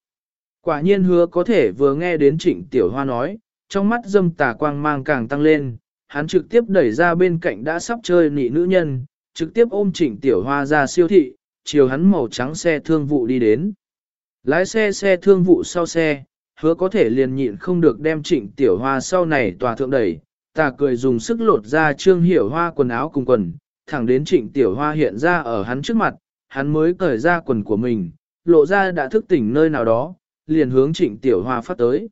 Quả nhiên hứa có thể vừa nghe đến trịnh tiểu hoa nói, trong mắt dâm tà quang mang càng tăng lên, hắn trực tiếp đẩy ra bên cạnh đã sắp chơi nị nữ nhân, trực tiếp ôm trịnh tiểu hoa ra siêu thị, chiều hắn màu trắng xe thương vụ đi đến. Lái xe xe thương vụ sau xe, hứa có thể liền nhịn không được đem trịnh tiểu hoa sau này tòa thượng đẩy, ta cười dùng sức lột ra trương hiểu hoa quần áo cùng quần, thẳng đến trịnh tiểu hoa hiện ra ở hắn trước mặt, hắn mới cởi ra quần của mình, lộ ra đã thức tỉnh nơi nào đó, liền hướng trịnh tiểu hoa phát tới.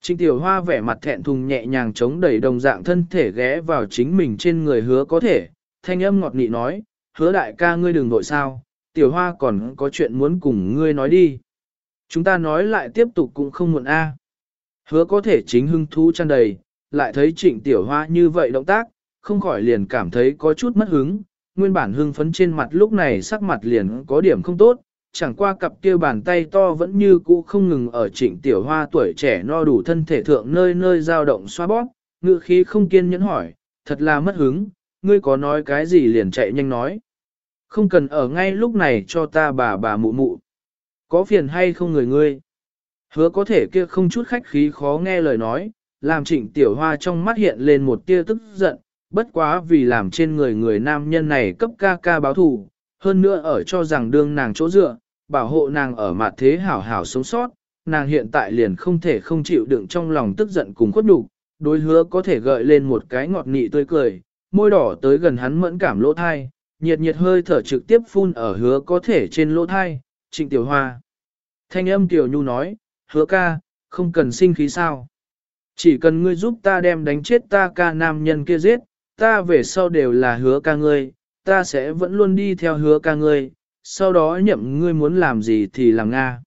Trịnh tiểu hoa vẻ mặt thẹn thùng nhẹ nhàng chống đẩy đồng dạng thân thể ghé vào chính mình trên người hứa có thể, thanh âm ngọt nị nói, hứa đại ca ngươi đừng nội sao, tiểu hoa còn có chuyện muốn cùng ngươi nói đi. Chúng ta nói lại tiếp tục cũng không muộn a. Hứa có thể chính hưng thú chăn đầy, lại thấy trịnh tiểu hoa như vậy động tác, không khỏi liền cảm thấy có chút mất hứng, nguyên bản hưng phấn trên mặt lúc này sắc mặt liền có điểm không tốt, chẳng qua cặp kia bàn tay to vẫn như cũ không ngừng ở trịnh tiểu hoa tuổi trẻ no đủ thân thể thượng nơi nơi dao động xoa bóp, ngự khí không kiên nhẫn hỏi, thật là mất hứng, ngươi có nói cái gì liền chạy nhanh nói. Không cần ở ngay lúc này cho ta bà bà mụ mụ. Có phiền hay không người ngươi? Hứa có thể kia không chút khách khí khó nghe lời nói, làm trịnh tiểu hoa trong mắt hiện lên một tia tức giận, bất quá vì làm trên người người nam nhân này cấp ca ca báo thù, hơn nữa ở cho rằng đương nàng chỗ dựa, bảo hộ nàng ở mặt thế hảo hảo sống sót, nàng hiện tại liền không thể không chịu đựng trong lòng tức giận cùng khuất nhục, đối hứa có thể gợi lên một cái ngọt nị tươi cười, môi đỏ tới gần hắn mẫn cảm lỗ thai, nhiệt nhiệt hơi thở trực tiếp phun ở hứa có thể trên lỗ thai, trịnh tiểu hoa. Thanh âm tiểu nhu nói, hứa ca, không cần sinh khí sao. Chỉ cần ngươi giúp ta đem đánh chết ta ca nam nhân kia giết, ta về sau đều là hứa ca ngươi, ta sẽ vẫn luôn đi theo hứa ca ngươi, sau đó nhậm ngươi muốn làm gì thì làm Nga.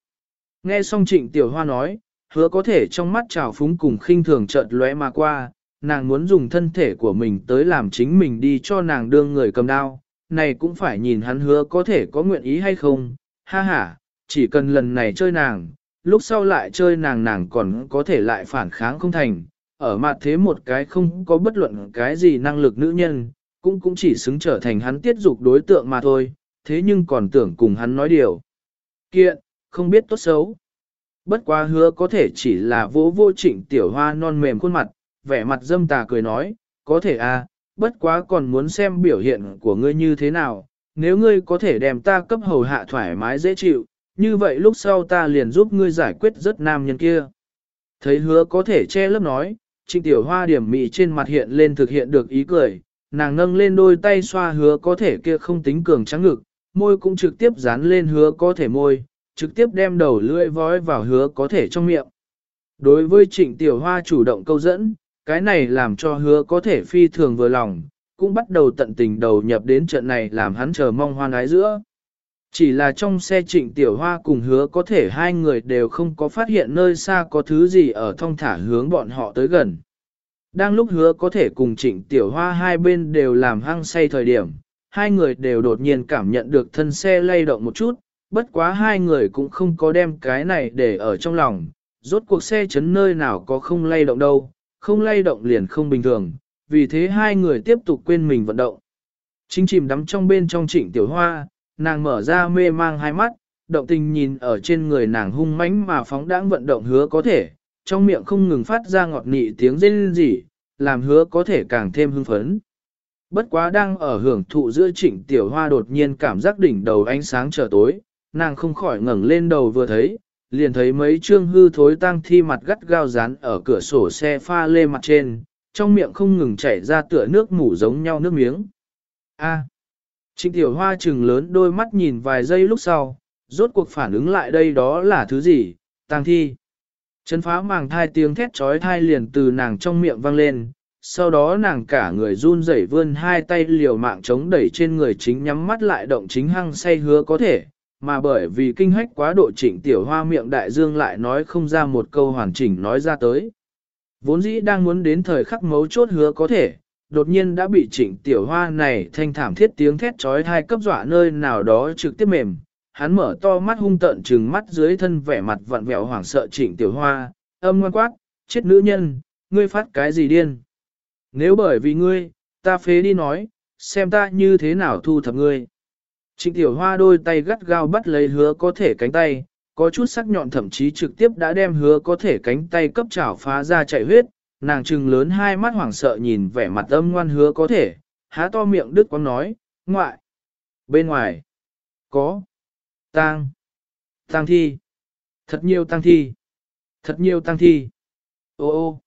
Nghe xong trịnh tiểu hoa nói, hứa có thể trong mắt trào phúng cùng khinh thường chợt lóe mà qua, nàng muốn dùng thân thể của mình tới làm chính mình đi cho nàng đương người cầm đao, này cũng phải nhìn hắn hứa có thể có nguyện ý hay không, ha ha, chỉ cần lần này chơi nàng, lúc sau lại chơi nàng nàng còn có thể lại phản kháng không thành, ở mặt thế một cái không có bất luận cái gì năng lực nữ nhân, cũng cũng chỉ xứng trở thành hắn tiết dục đối tượng mà thôi, thế nhưng còn tưởng cùng hắn nói điều. Kiện, không biết tốt xấu. Bất quá hứa có thể chỉ là vỗ vô trịnh tiểu hoa non mềm khuôn mặt, vẻ mặt dâm tà cười nói, có thể à, bất quá còn muốn xem biểu hiện của ngươi như thế nào, nếu ngươi có thể đem ta cấp hầu hạ thoải mái dễ chịu, như vậy lúc sau ta liền giúp ngươi giải quyết rất nam nhân kia. Thấy hứa có thể che lớp nói, trịnh tiểu hoa điểm mị trên mặt hiện lên thực hiện được ý cười, nàng nâng lên đôi tay xoa hứa có thể kia không tính cường trắng ngực, môi cũng trực tiếp dán lên hứa có thể môi, trực tiếp đem đầu lưỡi vói vào hứa có thể trong miệng. Đối với trịnh tiểu hoa chủ động câu dẫn, cái này làm cho hứa có thể phi thường vừa lòng, cũng bắt đầu tận tình đầu nhập đến trận này làm hắn chờ mong hoan ái giữa. Chỉ là trong xe trịnh tiểu hoa cùng hứa có thể hai người đều không có phát hiện nơi xa có thứ gì ở thông thả hướng bọn họ tới gần. Đang lúc hứa có thể cùng trịnh tiểu hoa hai bên đều làm hăng say thời điểm, hai người đều đột nhiên cảm nhận được thân xe lay động một chút, bất quá hai người cũng không có đem cái này để ở trong lòng, rốt cuộc xe chấn nơi nào có không lay động đâu, không lay động liền không bình thường, vì thế hai người tiếp tục quên mình vận động. Chính chìm đắm trong bên trong trịnh tiểu hoa, nàng mở ra mê mang hai mắt, động tình nhìn ở trên người nàng hung mãnh mà phóng đãng vận động hứa có thể, trong miệng không ngừng phát ra ngọt nị tiếng rên rỉ, làm hứa có thể càng thêm hưng phấn. Bất quá đang ở hưởng thụ giữa trịnh tiểu hoa đột nhiên cảm giác đỉnh đầu ánh sáng trở tối, nàng không khỏi ngẩng lên đầu vừa thấy, liền thấy mấy trương hư thối tang thi mặt gắt gao dán ở cửa sổ xe pha lê mặt trên, trong miệng không ngừng chảy ra tựa nước mủ giống nhau nước miếng. A. Trịnh tiểu hoa chừng lớn đôi mắt nhìn vài giây lúc sau, rốt cuộc phản ứng lại đây đó là thứ gì, tang thi. Chấn phá màng thai tiếng thét trói thai liền từ nàng trong miệng vang lên, sau đó nàng cả người run rẩy vươn hai tay liều mạng chống đẩy trên người chính nhắm mắt lại động chính hăng say hứa có thể, mà bởi vì kinh hách quá độ trịnh tiểu hoa miệng đại dương lại nói không ra một câu hoàn chỉnh nói ra tới. Vốn dĩ đang muốn đến thời khắc mấu chốt hứa có thể, đột nhiên đã bị trịnh tiểu hoa này thanh thảm thiết tiếng thét trói thai cấp dọa nơi nào đó trực tiếp mềm. Hắn mở to mắt hung tợn trừng mắt dưới thân vẻ mặt vặn vẹo hoảng sợ trịnh tiểu hoa, âm ngoan quát, chết nữ nhân, ngươi phát cái gì điên. Nếu bởi vì ngươi, ta phế đi nói, xem ta như thế nào thu thập ngươi. Trịnh Tiểu Hoa đôi tay gắt gao bắt lấy hứa có thể cánh tay, có chút sắc nhọn thậm chí trực tiếp đã đem hứa có thể cánh tay cấp chảo phá ra chạy huyết, nàng trừng lớn hai mắt hoảng sợ nhìn vẻ mặt âm ngoan hứa có thể, há to miệng đứt quăng nói, ngoại, bên ngoài, có, tang, tang thi, thật nhiều tang thi, thật nhiều tang thi, ô ô,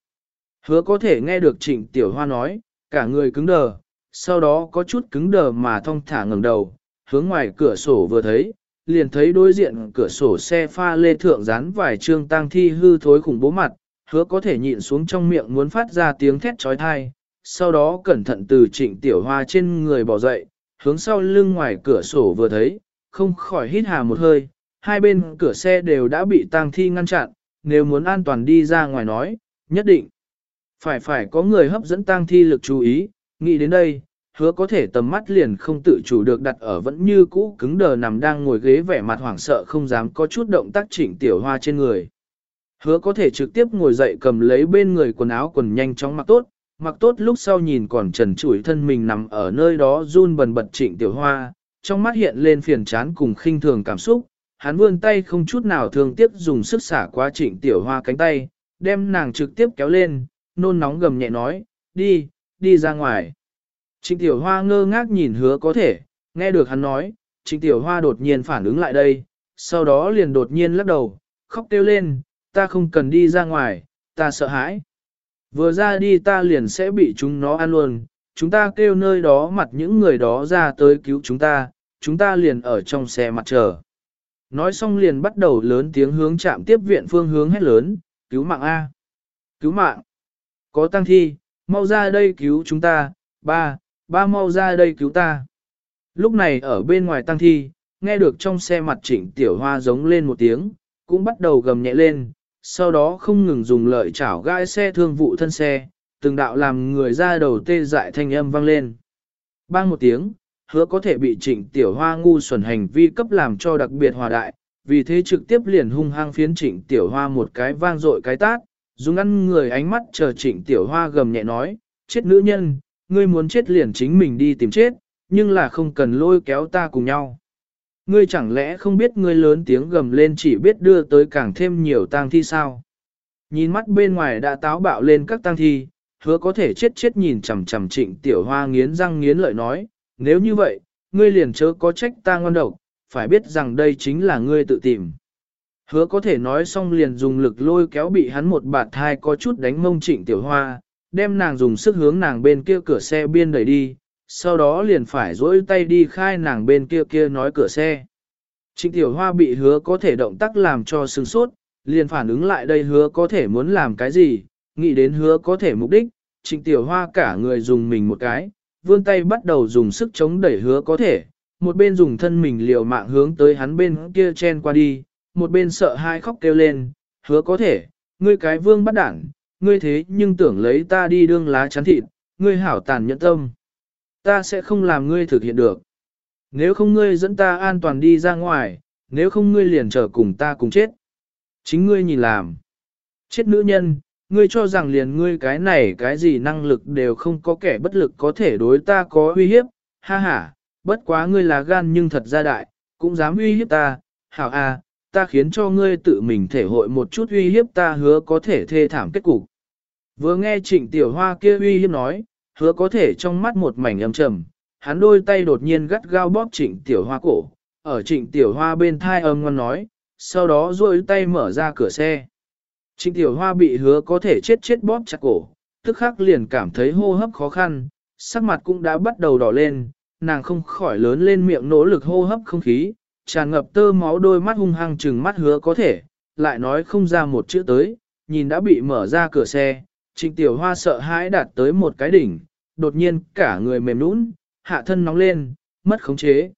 hứa có thể nghe được trịnh tiểu hoa nói, cả người cứng đờ, sau đó có chút cứng đờ mà thong thả ngẩng đầu, hướng ngoài cửa sổ vừa thấy, liền thấy đối diện cửa sổ xe pha lê thượng dán vài trương tang thi hư thối khủng bố mặt, hứa có thể nhịn xuống trong miệng muốn phát ra tiếng thét trói thai, sau đó cẩn thận từ trịnh tiểu hoa trên người bỏ dậy, hướng sau lưng ngoài cửa sổ vừa thấy, không khỏi hít hà một hơi, hai bên cửa xe đều đã bị tang thi ngăn chặn, nếu muốn an toàn đi ra ngoài nói, nhất định phải phải có người hấp dẫn tang thi lực chú ý, nghĩ đến đây, hứa có thể tầm mắt liền không tự chủ được đặt ở vẫn như cũ cứng đờ nằm đang ngồi ghế vẻ mặt hoảng sợ không dám có chút động tác chỉnh tiểu hoa trên người. Hứa có thể trực tiếp ngồi dậy cầm lấy bên người quần áo quần nhanh chóng mặc tốt, mặc tốt lúc sau nhìn còn trần trụi thân mình nằm ở nơi đó run bần bật trịnh tiểu hoa, trong mắt hiện lên phiền chán cùng khinh thường cảm xúc, hắn vươn tay không chút nào thương tiếc dùng sức xả qua trịnh tiểu hoa cánh tay, đem nàng trực tiếp kéo lên, nôn nóng gầm nhẹ nói, đi, đi ra ngoài. Trịnh tiểu hoa ngơ ngác nhìn hứa có thể, nghe được hắn nói, trịnh tiểu hoa đột nhiên phản ứng lại đây, sau đó liền đột nhiên lắc đầu, khóc kêu lên, ta không cần đi ra ngoài, ta sợ hãi. Vừa ra đi ta liền sẽ bị chúng nó ăn luôn, chúng ta kêu nơi đó mặt những người đó ra tới cứu chúng ta, chúng ta liền ở trong xe mặt chờ. Nói xong liền bắt đầu lớn tiếng hướng chạm tiếp viện phương hướng hét lớn, cứu mạng A. Cứu mạng. Có tăng thi, mau ra đây cứu chúng ta, ba, ba mau ra đây cứu ta. Lúc này ở bên ngoài tăng thi, nghe được trong xe mặt trịnh tiểu hoa giống lên một tiếng, cũng bắt đầu gầm nhẹ lên, sau đó không ngừng dùng lợi chảo gai xe thương vụ thân xe, từng đạo làm người ra đầu tê dại thanh âm vang lên. Bang một tiếng, hứa có thể bị trịnh tiểu hoa ngu xuẩn hành vi cấp làm cho đặc biệt hòa đại, vì thế trực tiếp liền hung hăng phiến trịnh tiểu hoa một cái vang dội cái tát, dùng ăn người ánh mắt chờ trịnh tiểu hoa gầm nhẹ nói, chết nữ nhân, ngươi muốn chết liền chính mình đi tìm chết, nhưng là không cần lôi kéo ta cùng nhau. Ngươi chẳng lẽ không biết ngươi lớn tiếng gầm lên chỉ biết đưa tới càng thêm nhiều tang thi sao? Nhìn mắt bên ngoài đã táo bạo lên các tang thi, hứa có thể chết chết nhìn chằm chằm trịnh tiểu hoa nghiến răng nghiến lợi nói, nếu như vậy, ngươi liền chớ có trách ta ngon độc, phải biết rằng đây chính là ngươi tự tìm. Hứa có thể nói xong liền dùng lực lôi kéo bị hắn một bạt thai có chút đánh mông trịnh tiểu hoa, đem nàng dùng sức hướng nàng bên kia cửa xe biên đẩy đi, sau đó liền phải dỗi tay đi khai nàng bên kia kia nói cửa xe. Trịnh tiểu hoa bị hứa có thể động tác làm cho sừng sốt, liền phản ứng lại đây hứa có thể muốn làm cái gì, nghĩ đến hứa có thể mục đích, trịnh tiểu hoa cả người dùng mình một cái, vươn tay bắt đầu dùng sức chống đẩy hứa có thể, một bên dùng thân mình liều mạng hướng tới hắn bên kia chen qua đi, một bên sợ hai khóc kêu lên, hứa có thể, ngươi cái vương bắt đảng, ngươi thế nhưng tưởng lấy ta đi đương lá chắn thịt, ngươi hảo tàn nhẫn tâm. Ta sẽ không làm ngươi thực hiện được. Nếu không ngươi dẫn ta an toàn đi ra ngoài, nếu không ngươi liền trở cùng ta cùng chết. Chính ngươi nhìn làm. Chết nữ nhân, ngươi cho rằng liền ngươi cái này cái gì năng lực đều không có kẻ bất lực có thể đối ta có uy hiếp, ha ha, bất quá ngươi là gan nhưng thật ra đại, cũng dám uy hiếp ta, hảo à, ta khiến cho ngươi tự mình thể hội một chút uy hiếp ta hứa có thể thê thảm kết cục. Vừa nghe trịnh tiểu hoa kia uy hiếp nói, hứa có thể trong mắt một mảnh âm trầm, hắn đôi tay đột nhiên gắt gao bóp trịnh tiểu hoa cổ, ở trịnh tiểu hoa bên thai âm ngon nói, sau đó duỗi tay mở ra cửa xe. Trịnh tiểu hoa bị hứa có thể chết chết bóp chặt cổ, tức khắc liền cảm thấy hô hấp khó khăn, sắc mặt cũng đã bắt đầu đỏ lên, nàng không khỏi lớn lên miệng nỗ lực hô hấp không khí, tràn ngập tơ máu đôi mắt hung hăng trừng mắt hứa có thể, lại nói không ra một chữ tới, nhìn đã bị mở ra cửa xe, trịnh tiểu hoa sợ hãi đạt tới một cái đỉnh, đột nhiên cả người mềm nũng, hạ thân nóng lên, mất khống chế.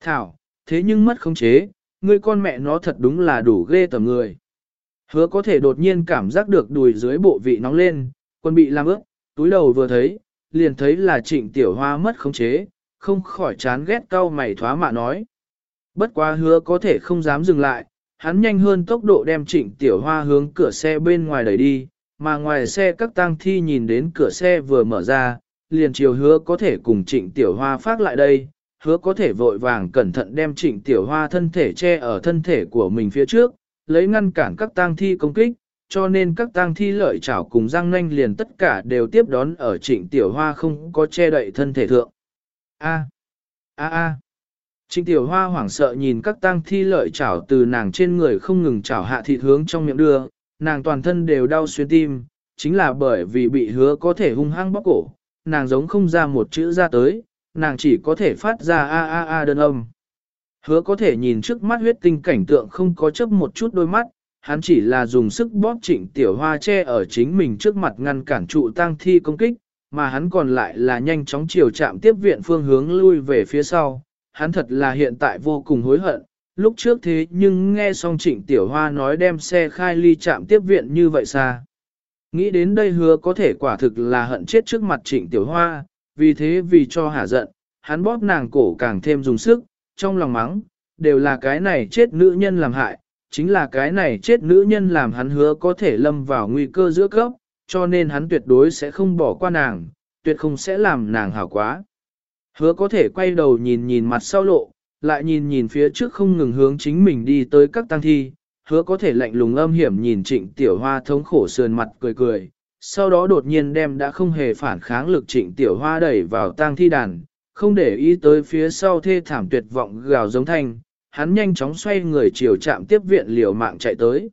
Thảo, thế nhưng mất khống chế, người con mẹ nó thật đúng là đủ ghê tởm người. Hứa có thể đột nhiên cảm giác được đùi dưới bộ vị nóng lên, quân bị làm ướt, túi đầu vừa thấy, liền thấy là trịnh tiểu hoa mất khống chế, không khỏi chán ghét cau mày thoá mạ nói. Bất quá hứa có thể không dám dừng lại, hắn nhanh hơn tốc độ đem trịnh tiểu hoa hướng cửa xe bên ngoài đẩy đi, mà ngoài xe các tang thi nhìn đến cửa xe vừa mở ra, liền chiều hứa có thể cùng trịnh tiểu hoa phát lại đây, hứa có thể vội vàng cẩn thận đem trịnh tiểu hoa thân thể che ở thân thể của mình phía trước, lấy ngăn cản các tang thi công kích, cho nên các tang thi lợi chảo cùng răng nanh liền tất cả đều tiếp đón ở trịnh tiểu hoa không có che đậy thân thể thượng. A. A a. Trịnh tiểu hoa hoảng sợ nhìn các tang thi lợi chảo từ nàng trên người không ngừng chảo hạ thịt hướng trong miệng đưa, nàng toàn thân đều đau xuyên tim, chính là bởi vì bị hứa có thể hung hăng bóc cổ, nàng giống không ra một chữ ra tới, nàng chỉ có thể phát ra a a a đơn âm. Hứa có thể nhìn trước mắt huyết tinh cảnh tượng không có chấp một chút đôi mắt, hắn chỉ là dùng sức bóp trịnh tiểu hoa che ở chính mình trước mặt ngăn cản trụ tang thi công kích, mà hắn còn lại là nhanh chóng chiều chạm tiếp viện phương hướng lui về phía sau. Hắn thật là hiện tại vô cùng hối hận, lúc trước thế nhưng nghe xong trịnh tiểu hoa nói đem xe khai ly chạm tiếp viện như vậy xa. Nghĩ đến đây hứa có thể quả thực là hận chết trước mặt trịnh tiểu hoa, vì thế vì cho hả giận, hắn bóp nàng cổ càng thêm dùng sức, trong lòng mắng, đều là cái này chết nữ nhân làm hại, chính là cái này chết nữ nhân làm hắn hứa có thể lâm vào nguy cơ giữa cấp, cho nên hắn tuyệt đối sẽ không bỏ qua nàng, tuyệt không sẽ làm nàng hảo quá. Hứa có thể quay đầu nhìn nhìn mặt sau lộ, lại nhìn nhìn phía trước không ngừng hướng chính mình đi tới các tăng thi, hứa có thể lạnh lùng âm hiểm nhìn trịnh tiểu hoa thống khổ sườn mặt cười cười, sau đó đột nhiên đem đã không hề phản kháng lực trịnh tiểu hoa đẩy vào tang thi đàn, không để ý tới phía sau thê thảm tuyệt vọng gào giống thanh, hắn nhanh chóng xoay người chiều chạm tiếp viện liều mạng chạy tới.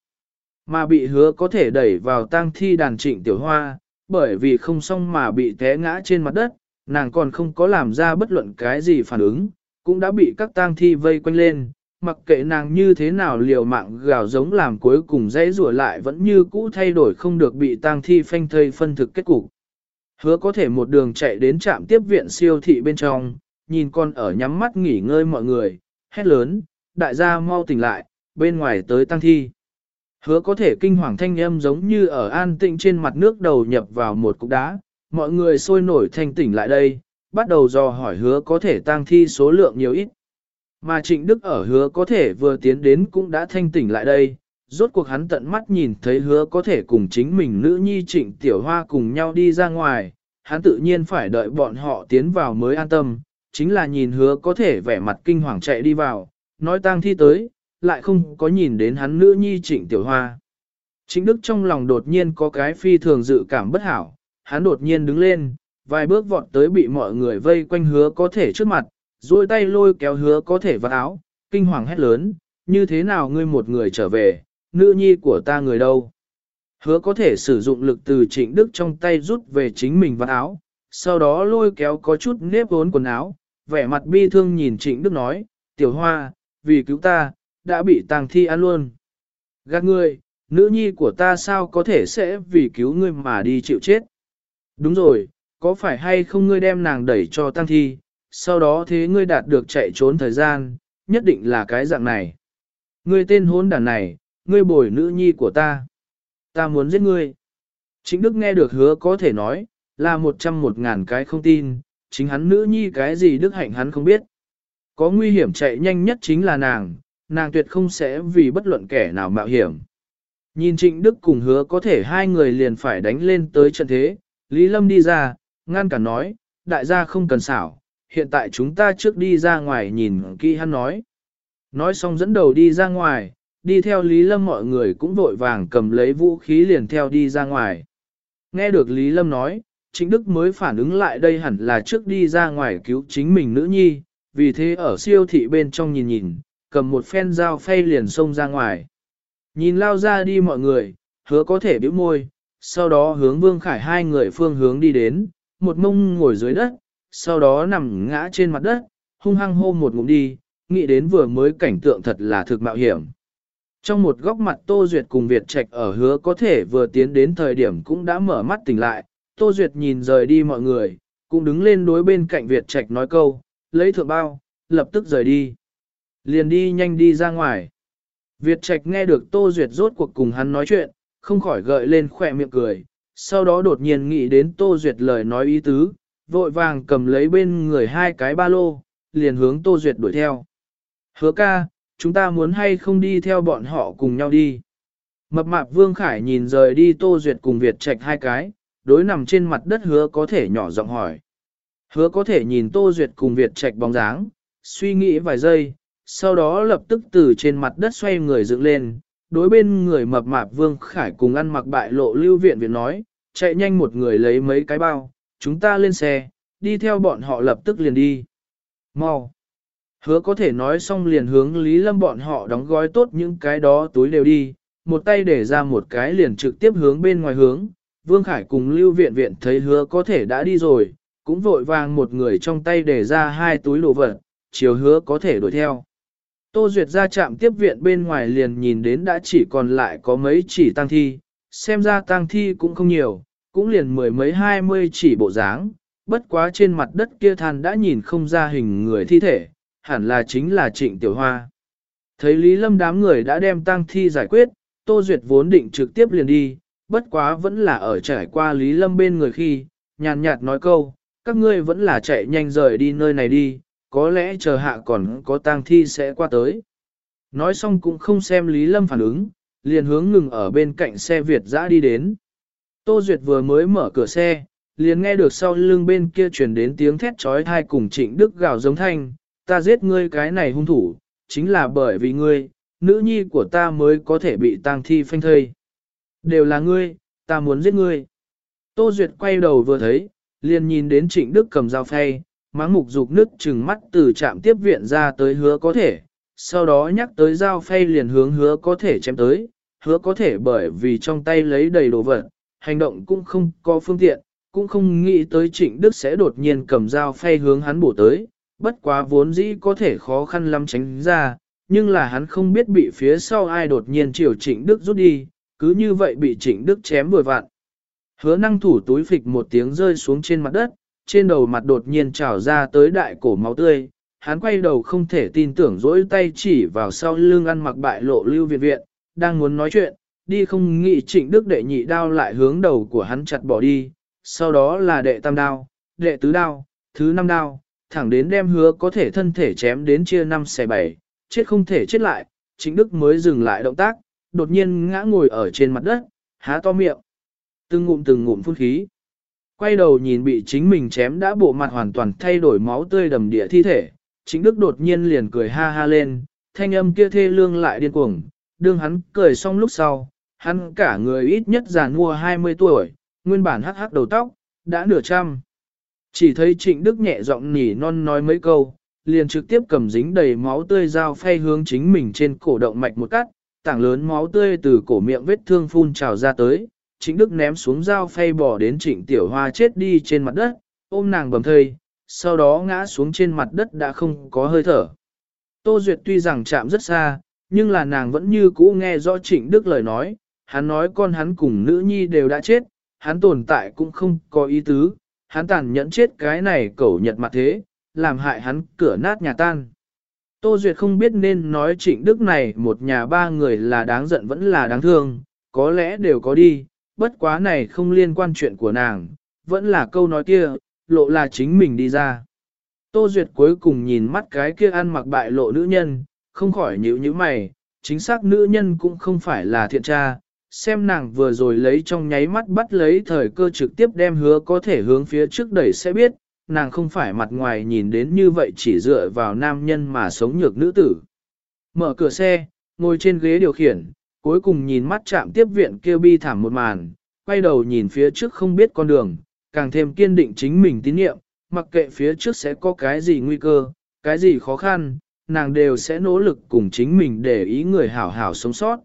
Mà bị hứa có thể đẩy vào tang thi đàn trịnh tiểu hoa, bởi vì không xong mà bị té ngã trên mặt đất, nàng còn không có làm ra bất luận cái gì phản ứng, cũng đã bị các tang thi vây quanh lên, mặc kệ nàng như thế nào liều mạng gào giống làm cuối cùng dãy rủa lại vẫn như cũ thay đổi không được bị tang thi phanh thây phân thực kết cục. Hứa có thể một đường chạy đến trạm tiếp viện siêu thị bên trong, nhìn con ở nhắm mắt nghỉ ngơi mọi người, hét lớn, đại gia mau tỉnh lại, bên ngoài tới tăng thi. Hứa có thể kinh hoàng thanh âm giống như ở an tĩnh trên mặt nước đầu nhập vào một cục đá, mọi người sôi nổi thanh tỉnh lại đây, bắt đầu dò hỏi hứa có thể tăng thi số lượng nhiều ít. Mà Trịnh Đức ở hứa có thể vừa tiến đến cũng đã thanh tỉnh lại đây, rốt cuộc hắn tận mắt nhìn thấy hứa có thể cùng chính mình nữ nhi Trịnh Tiểu Hoa cùng nhau đi ra ngoài, hắn tự nhiên phải đợi bọn họ tiến vào mới an tâm, chính là nhìn hứa có thể vẻ mặt kinh hoàng chạy đi vào, nói tang thi tới, lại không có nhìn đến hắn nữ nhi Trịnh Tiểu Hoa. Trịnh Đức trong lòng đột nhiên có cái phi thường dự cảm bất hảo, hắn đột nhiên đứng lên, vài bước vọt tới bị mọi người vây quanh hứa có thể trước mặt, duỗi tay lôi kéo hứa có thể vào áo, kinh hoàng hét lớn, như thế nào ngươi một người trở về, nữ nhi của ta người đâu. Hứa có thể sử dụng lực từ trịnh đức trong tay rút về chính mình vào áo, sau đó lôi kéo có chút nếp vốn quần áo, vẻ mặt bi thương nhìn trịnh đức nói, tiểu hoa, vì cứu ta, đã bị tàng thi ăn luôn. Gạt ngươi, nữ nhi của ta sao có thể sẽ vì cứu ngươi mà đi chịu chết. Đúng rồi, có phải hay không ngươi đem nàng đẩy cho tăng thi, sau đó thế ngươi đạt được chạy trốn thời gian, nhất định là cái dạng này. Ngươi tên hôn đàn này, ngươi bồi nữ nhi của ta. Ta muốn giết ngươi. Chính Đức nghe được hứa có thể nói, là một trăm một ngàn cái không tin, chính hắn nữ nhi cái gì Đức hạnh hắn không biết. Có nguy hiểm chạy nhanh nhất chính là nàng, nàng tuyệt không sẽ vì bất luận kẻ nào mạo hiểm. Nhìn Trịnh Đức cùng hứa có thể hai người liền phải đánh lên tới trận thế, Lý Lâm đi ra, ngăn cản nói, đại gia không cần xảo, hiện tại chúng ta trước đi ra ngoài nhìn kỹ hắn nói. Nói xong dẫn đầu đi ra ngoài, đi theo Lý Lâm mọi người cũng vội vàng cầm lấy vũ khí liền theo đi ra ngoài. Nghe được Lý Lâm nói, Chính Đức mới phản ứng lại đây hẳn là trước đi ra ngoài cứu chính mình nữ nhi, vì thế ở siêu thị bên trong nhìn nhìn, cầm một phen dao phay liền xông ra ngoài. Nhìn lao ra đi mọi người, hứa có thể bĩu môi, sau đó hướng Vương Khải hai người phương hướng đi đến, một mông ngồi dưới đất, sau đó nằm ngã trên mặt đất, hung hăng hô một ngụm đi, nghĩ đến vừa mới cảnh tượng thật là thực mạo hiểm. Trong một góc mặt Tô Duyệt cùng Việt Trạch ở hứa có thể vừa tiến đến thời điểm cũng đã mở mắt tỉnh lại, Tô Duyệt nhìn rời đi mọi người, cũng đứng lên đối bên cạnh Việt Trạch nói câu, lấy thượng bao, lập tức rời đi. Liền đi nhanh đi ra ngoài. Việt Trạch nghe được Tô Duyệt rốt cuộc cùng hắn nói chuyện, không khỏi gợi lên khỏe miệng cười, sau đó đột nhiên nghĩ đến Tô Duyệt lời nói ý tứ, vội vàng cầm lấy bên người hai cái ba lô, liền hướng Tô Duyệt đuổi theo. Hứa ca, chúng ta muốn hay không đi theo bọn họ cùng nhau đi. Mập mạp Vương Khải nhìn rời đi Tô Duyệt cùng Việt Trạch hai cái, đối nằm trên mặt đất hứa có thể nhỏ giọng hỏi. Hứa có thể nhìn Tô Duyệt cùng Việt Trạch bóng dáng, suy nghĩ vài giây, sau đó lập tức từ trên mặt đất xoay người dựng lên, đối bên người mập mạp Vương Khải cùng ăn mặc bại lộ lưu viện viện nói, chạy nhanh một người lấy mấy cái bao, chúng ta lên xe, đi theo bọn họ lập tức liền đi. Mau! Hứa có thể nói xong liền hướng Lý Lâm bọn họ đóng gói tốt những cái đó túi đều đi, một tay để ra một cái liền trực tiếp hướng bên ngoài hướng. Vương Khải cùng Lưu Viện Viện thấy hứa có thể đã đi rồi, cũng vội vàng một người trong tay để ra hai túi đồ vật, chiều hứa có thể đuổi theo. Tô Duyệt ra trạm tiếp viện bên ngoài liền nhìn đến đã chỉ còn lại có mấy chỉ tăng thi, xem ra tăng thi cũng không nhiều, cũng liền mười mấy hai mươi chỉ bộ dáng, bất quá trên mặt đất kia than đã nhìn không ra hình người thi thể, hẳn là chính là trịnh tiểu hoa. Thấy Lý Lâm đám người đã đem tăng thi giải quyết, Tô Duyệt vốn định trực tiếp liền đi, bất quá vẫn là ở trải qua Lý Lâm bên người khi, nhàn nhạt nói câu, các ngươi vẫn là chạy nhanh rời đi nơi này đi, có lẽ chờ hạ còn có tang thi sẽ qua tới. Nói xong cũng không xem Lý Lâm phản ứng, liền hướng ngừng ở bên cạnh xe Việt dã đi đến. Tô Duyệt vừa mới mở cửa xe, liền nghe được sau lưng bên kia truyền đến tiếng thét trói thai cùng trịnh đức gào giống thanh, ta giết ngươi cái này hung thủ, chính là bởi vì ngươi, nữ nhi của ta mới có thể bị tang thi phanh thây. Đều là ngươi, ta muốn giết ngươi. Tô Duyệt quay đầu vừa thấy, liền nhìn đến trịnh đức cầm dao phay, máng mục dục nứt chừng mắt từ trạm tiếp viện ra tới hứa có thể, sau đó nhắc tới dao phay liền hướng hứa có thể chém tới, hứa có thể bởi vì trong tay lấy đầy đồ vật, hành động cũng không có phương tiện, cũng không nghĩ tới trịnh Đức sẽ đột nhiên cầm dao phay hướng hắn bổ tới, bất quá vốn dĩ có thể khó khăn lắm tránh ra, nhưng là hắn không biết bị phía sau ai đột nhiên chiều trịnh Đức rút đi, cứ như vậy bị trịnh Đức chém vừa vạn. Hứa năng thủ túi phịch một tiếng rơi xuống trên mặt đất, trên đầu mặt đột nhiên trào ra tới đại cổ máu tươi, hắn quay đầu không thể tin tưởng dỗi tay chỉ vào sau lưng ăn mặc bại lộ lưu viện viện, đang muốn nói chuyện, đi không nghĩ trịnh đức đệ nhị đao lại hướng đầu của hắn chặt bỏ đi, sau đó là đệ tam đao, đệ tứ đao, thứ năm đao, thẳng đến đem hứa có thể thân thể chém đến chia năm xẻ bảy, chết không thể chết lại, trịnh đức mới dừng lại động tác, đột nhiên ngã ngồi ở trên mặt đất, há to miệng, từng ngụm từng ngụm phun khí. Quay đầu nhìn bị chính mình chém đã bộ mặt hoàn toàn thay đổi máu tươi đầm địa thi thể, chính đức đột nhiên liền cười ha ha lên, thanh âm kia thê lương lại điên cuồng, đương hắn cười xong lúc sau, hắn cả người ít nhất già mua 20 tuổi, nguyên bản hắc hắc đầu tóc, đã nửa trăm. Chỉ thấy trịnh đức nhẹ giọng nỉ non nói mấy câu, liền trực tiếp cầm dính đầy máu tươi dao phay hướng chính mình trên cổ động mạch một cắt, tảng lớn máu tươi từ cổ miệng vết thương phun trào ra tới, Trịnh Đức ném xuống dao phay bỏ đến Trịnh Tiểu Hoa chết đi trên mặt đất, ôm nàng bầm thây, sau đó ngã xuống trên mặt đất đã không có hơi thở. Tô Duyệt tuy rằng chạm rất xa, nhưng là nàng vẫn như cũ nghe rõ Trịnh Đức lời nói, hắn nói con hắn cùng nữ nhi đều đã chết, hắn tồn tại cũng không có ý tứ, hắn tàn nhẫn chết cái này cẩu nhật mặt thế, làm hại hắn cửa nát nhà tan. Tô Duyệt không biết nên nói Trịnh Đức này một nhà ba người là đáng giận vẫn là đáng thương, có lẽ đều có đi, bất quá này không liên quan chuyện của nàng, vẫn là câu nói kia, lộ là chính mình đi ra. Tô Duyệt cuối cùng nhìn mắt cái kia ăn mặc bại lộ nữ nhân, không khỏi nhíu như mày, chính xác nữ nhân cũng không phải là thiện tra, xem nàng vừa rồi lấy trong nháy mắt bắt lấy thời cơ trực tiếp đem hứa có thể hướng phía trước đẩy sẽ biết, nàng không phải mặt ngoài nhìn đến như vậy chỉ dựa vào nam nhân mà sống nhược nữ tử. Mở cửa xe, ngồi trên ghế điều khiển, cuối cùng nhìn mắt chạm tiếp viện kêu bi thảm một màn, quay đầu nhìn phía trước không biết con đường, càng thêm kiên định chính mình tín nhiệm, mặc kệ phía trước sẽ có cái gì nguy cơ, cái gì khó khăn, nàng đều sẽ nỗ lực cùng chính mình để ý người hảo hảo sống sót.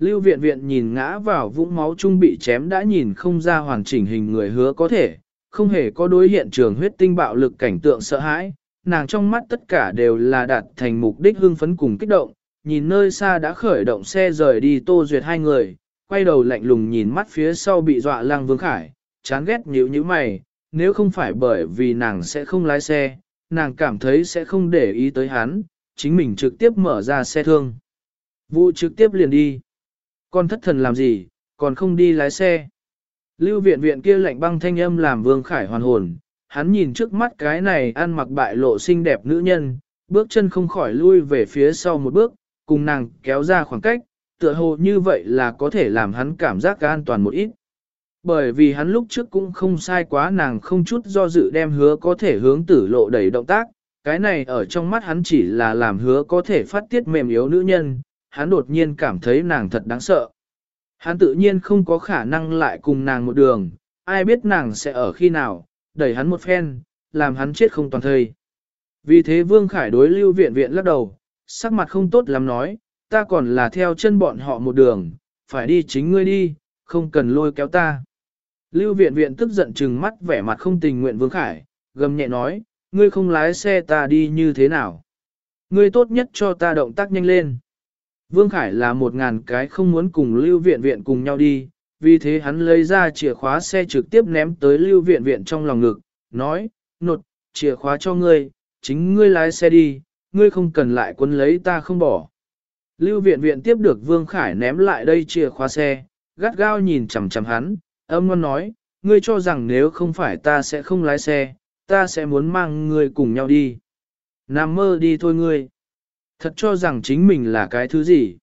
Lưu viện viện nhìn ngã vào vũng máu trung bị chém đã nhìn không ra hoàn chỉnh hình người hứa có thể, không hề có đối hiện trường huyết tinh bạo lực cảnh tượng sợ hãi, nàng trong mắt tất cả đều là đạt thành mục đích hưng phấn cùng kích động, nhìn nơi xa đã khởi động xe rời đi tô duyệt hai người, quay đầu lạnh lùng nhìn mắt phía sau bị dọa lăng vương khải, chán ghét nhíu nhíu mày, nếu không phải bởi vì nàng sẽ không lái xe, nàng cảm thấy sẽ không để ý tới hắn, chính mình trực tiếp mở ra xe thương. Vụ trực tiếp liền đi. Con thất thần làm gì, còn không đi lái xe. Lưu viện viện kia lạnh băng thanh âm làm vương khải hoàn hồn, hắn nhìn trước mắt cái này ăn mặc bại lộ xinh đẹp nữ nhân, bước chân không khỏi lui về phía sau một bước, cùng nàng kéo ra khoảng cách, tựa hồ như vậy là có thể làm hắn cảm giác an toàn một ít. Bởi vì hắn lúc trước cũng không sai quá nàng không chút do dự đem hứa có thể hướng tử lộ đẩy động tác, cái này ở trong mắt hắn chỉ là làm hứa có thể phát tiết mềm yếu nữ nhân, hắn đột nhiên cảm thấy nàng thật đáng sợ. Hắn tự nhiên không có khả năng lại cùng nàng một đường, ai biết nàng sẽ ở khi nào, đẩy hắn một phen, làm hắn chết không toàn thây. Vì thế Vương Khải đối lưu viện viện lắc đầu, sắc mặt không tốt lắm nói, ta còn là theo chân bọn họ một đường, phải đi chính ngươi đi, không cần lôi kéo ta. Lưu viện viện tức giận trừng mắt vẻ mặt không tình nguyện Vương Khải, gầm nhẹ nói, ngươi không lái xe ta đi như thế nào. Ngươi tốt nhất cho ta động tác nhanh lên. Vương Khải là một ngàn cái không muốn cùng Lưu viện viện cùng nhau đi, vì thế hắn lấy ra chìa khóa xe trực tiếp ném tới Lưu viện viện trong lòng ngực, nói, nột, chìa khóa cho ngươi, chính ngươi lái xe đi, ngươi không cần lại quân lấy ta không bỏ. Lưu viện viện tiếp được Vương Khải ném lại đây chìa khóa xe, gắt gao nhìn chằm chằm hắn, âm ngon nói, ngươi cho rằng nếu không phải ta sẽ không lái xe, ta sẽ muốn mang ngươi cùng nhau đi. Nam mơ đi thôi ngươi. Thật cho rằng chính mình là cái thứ gì.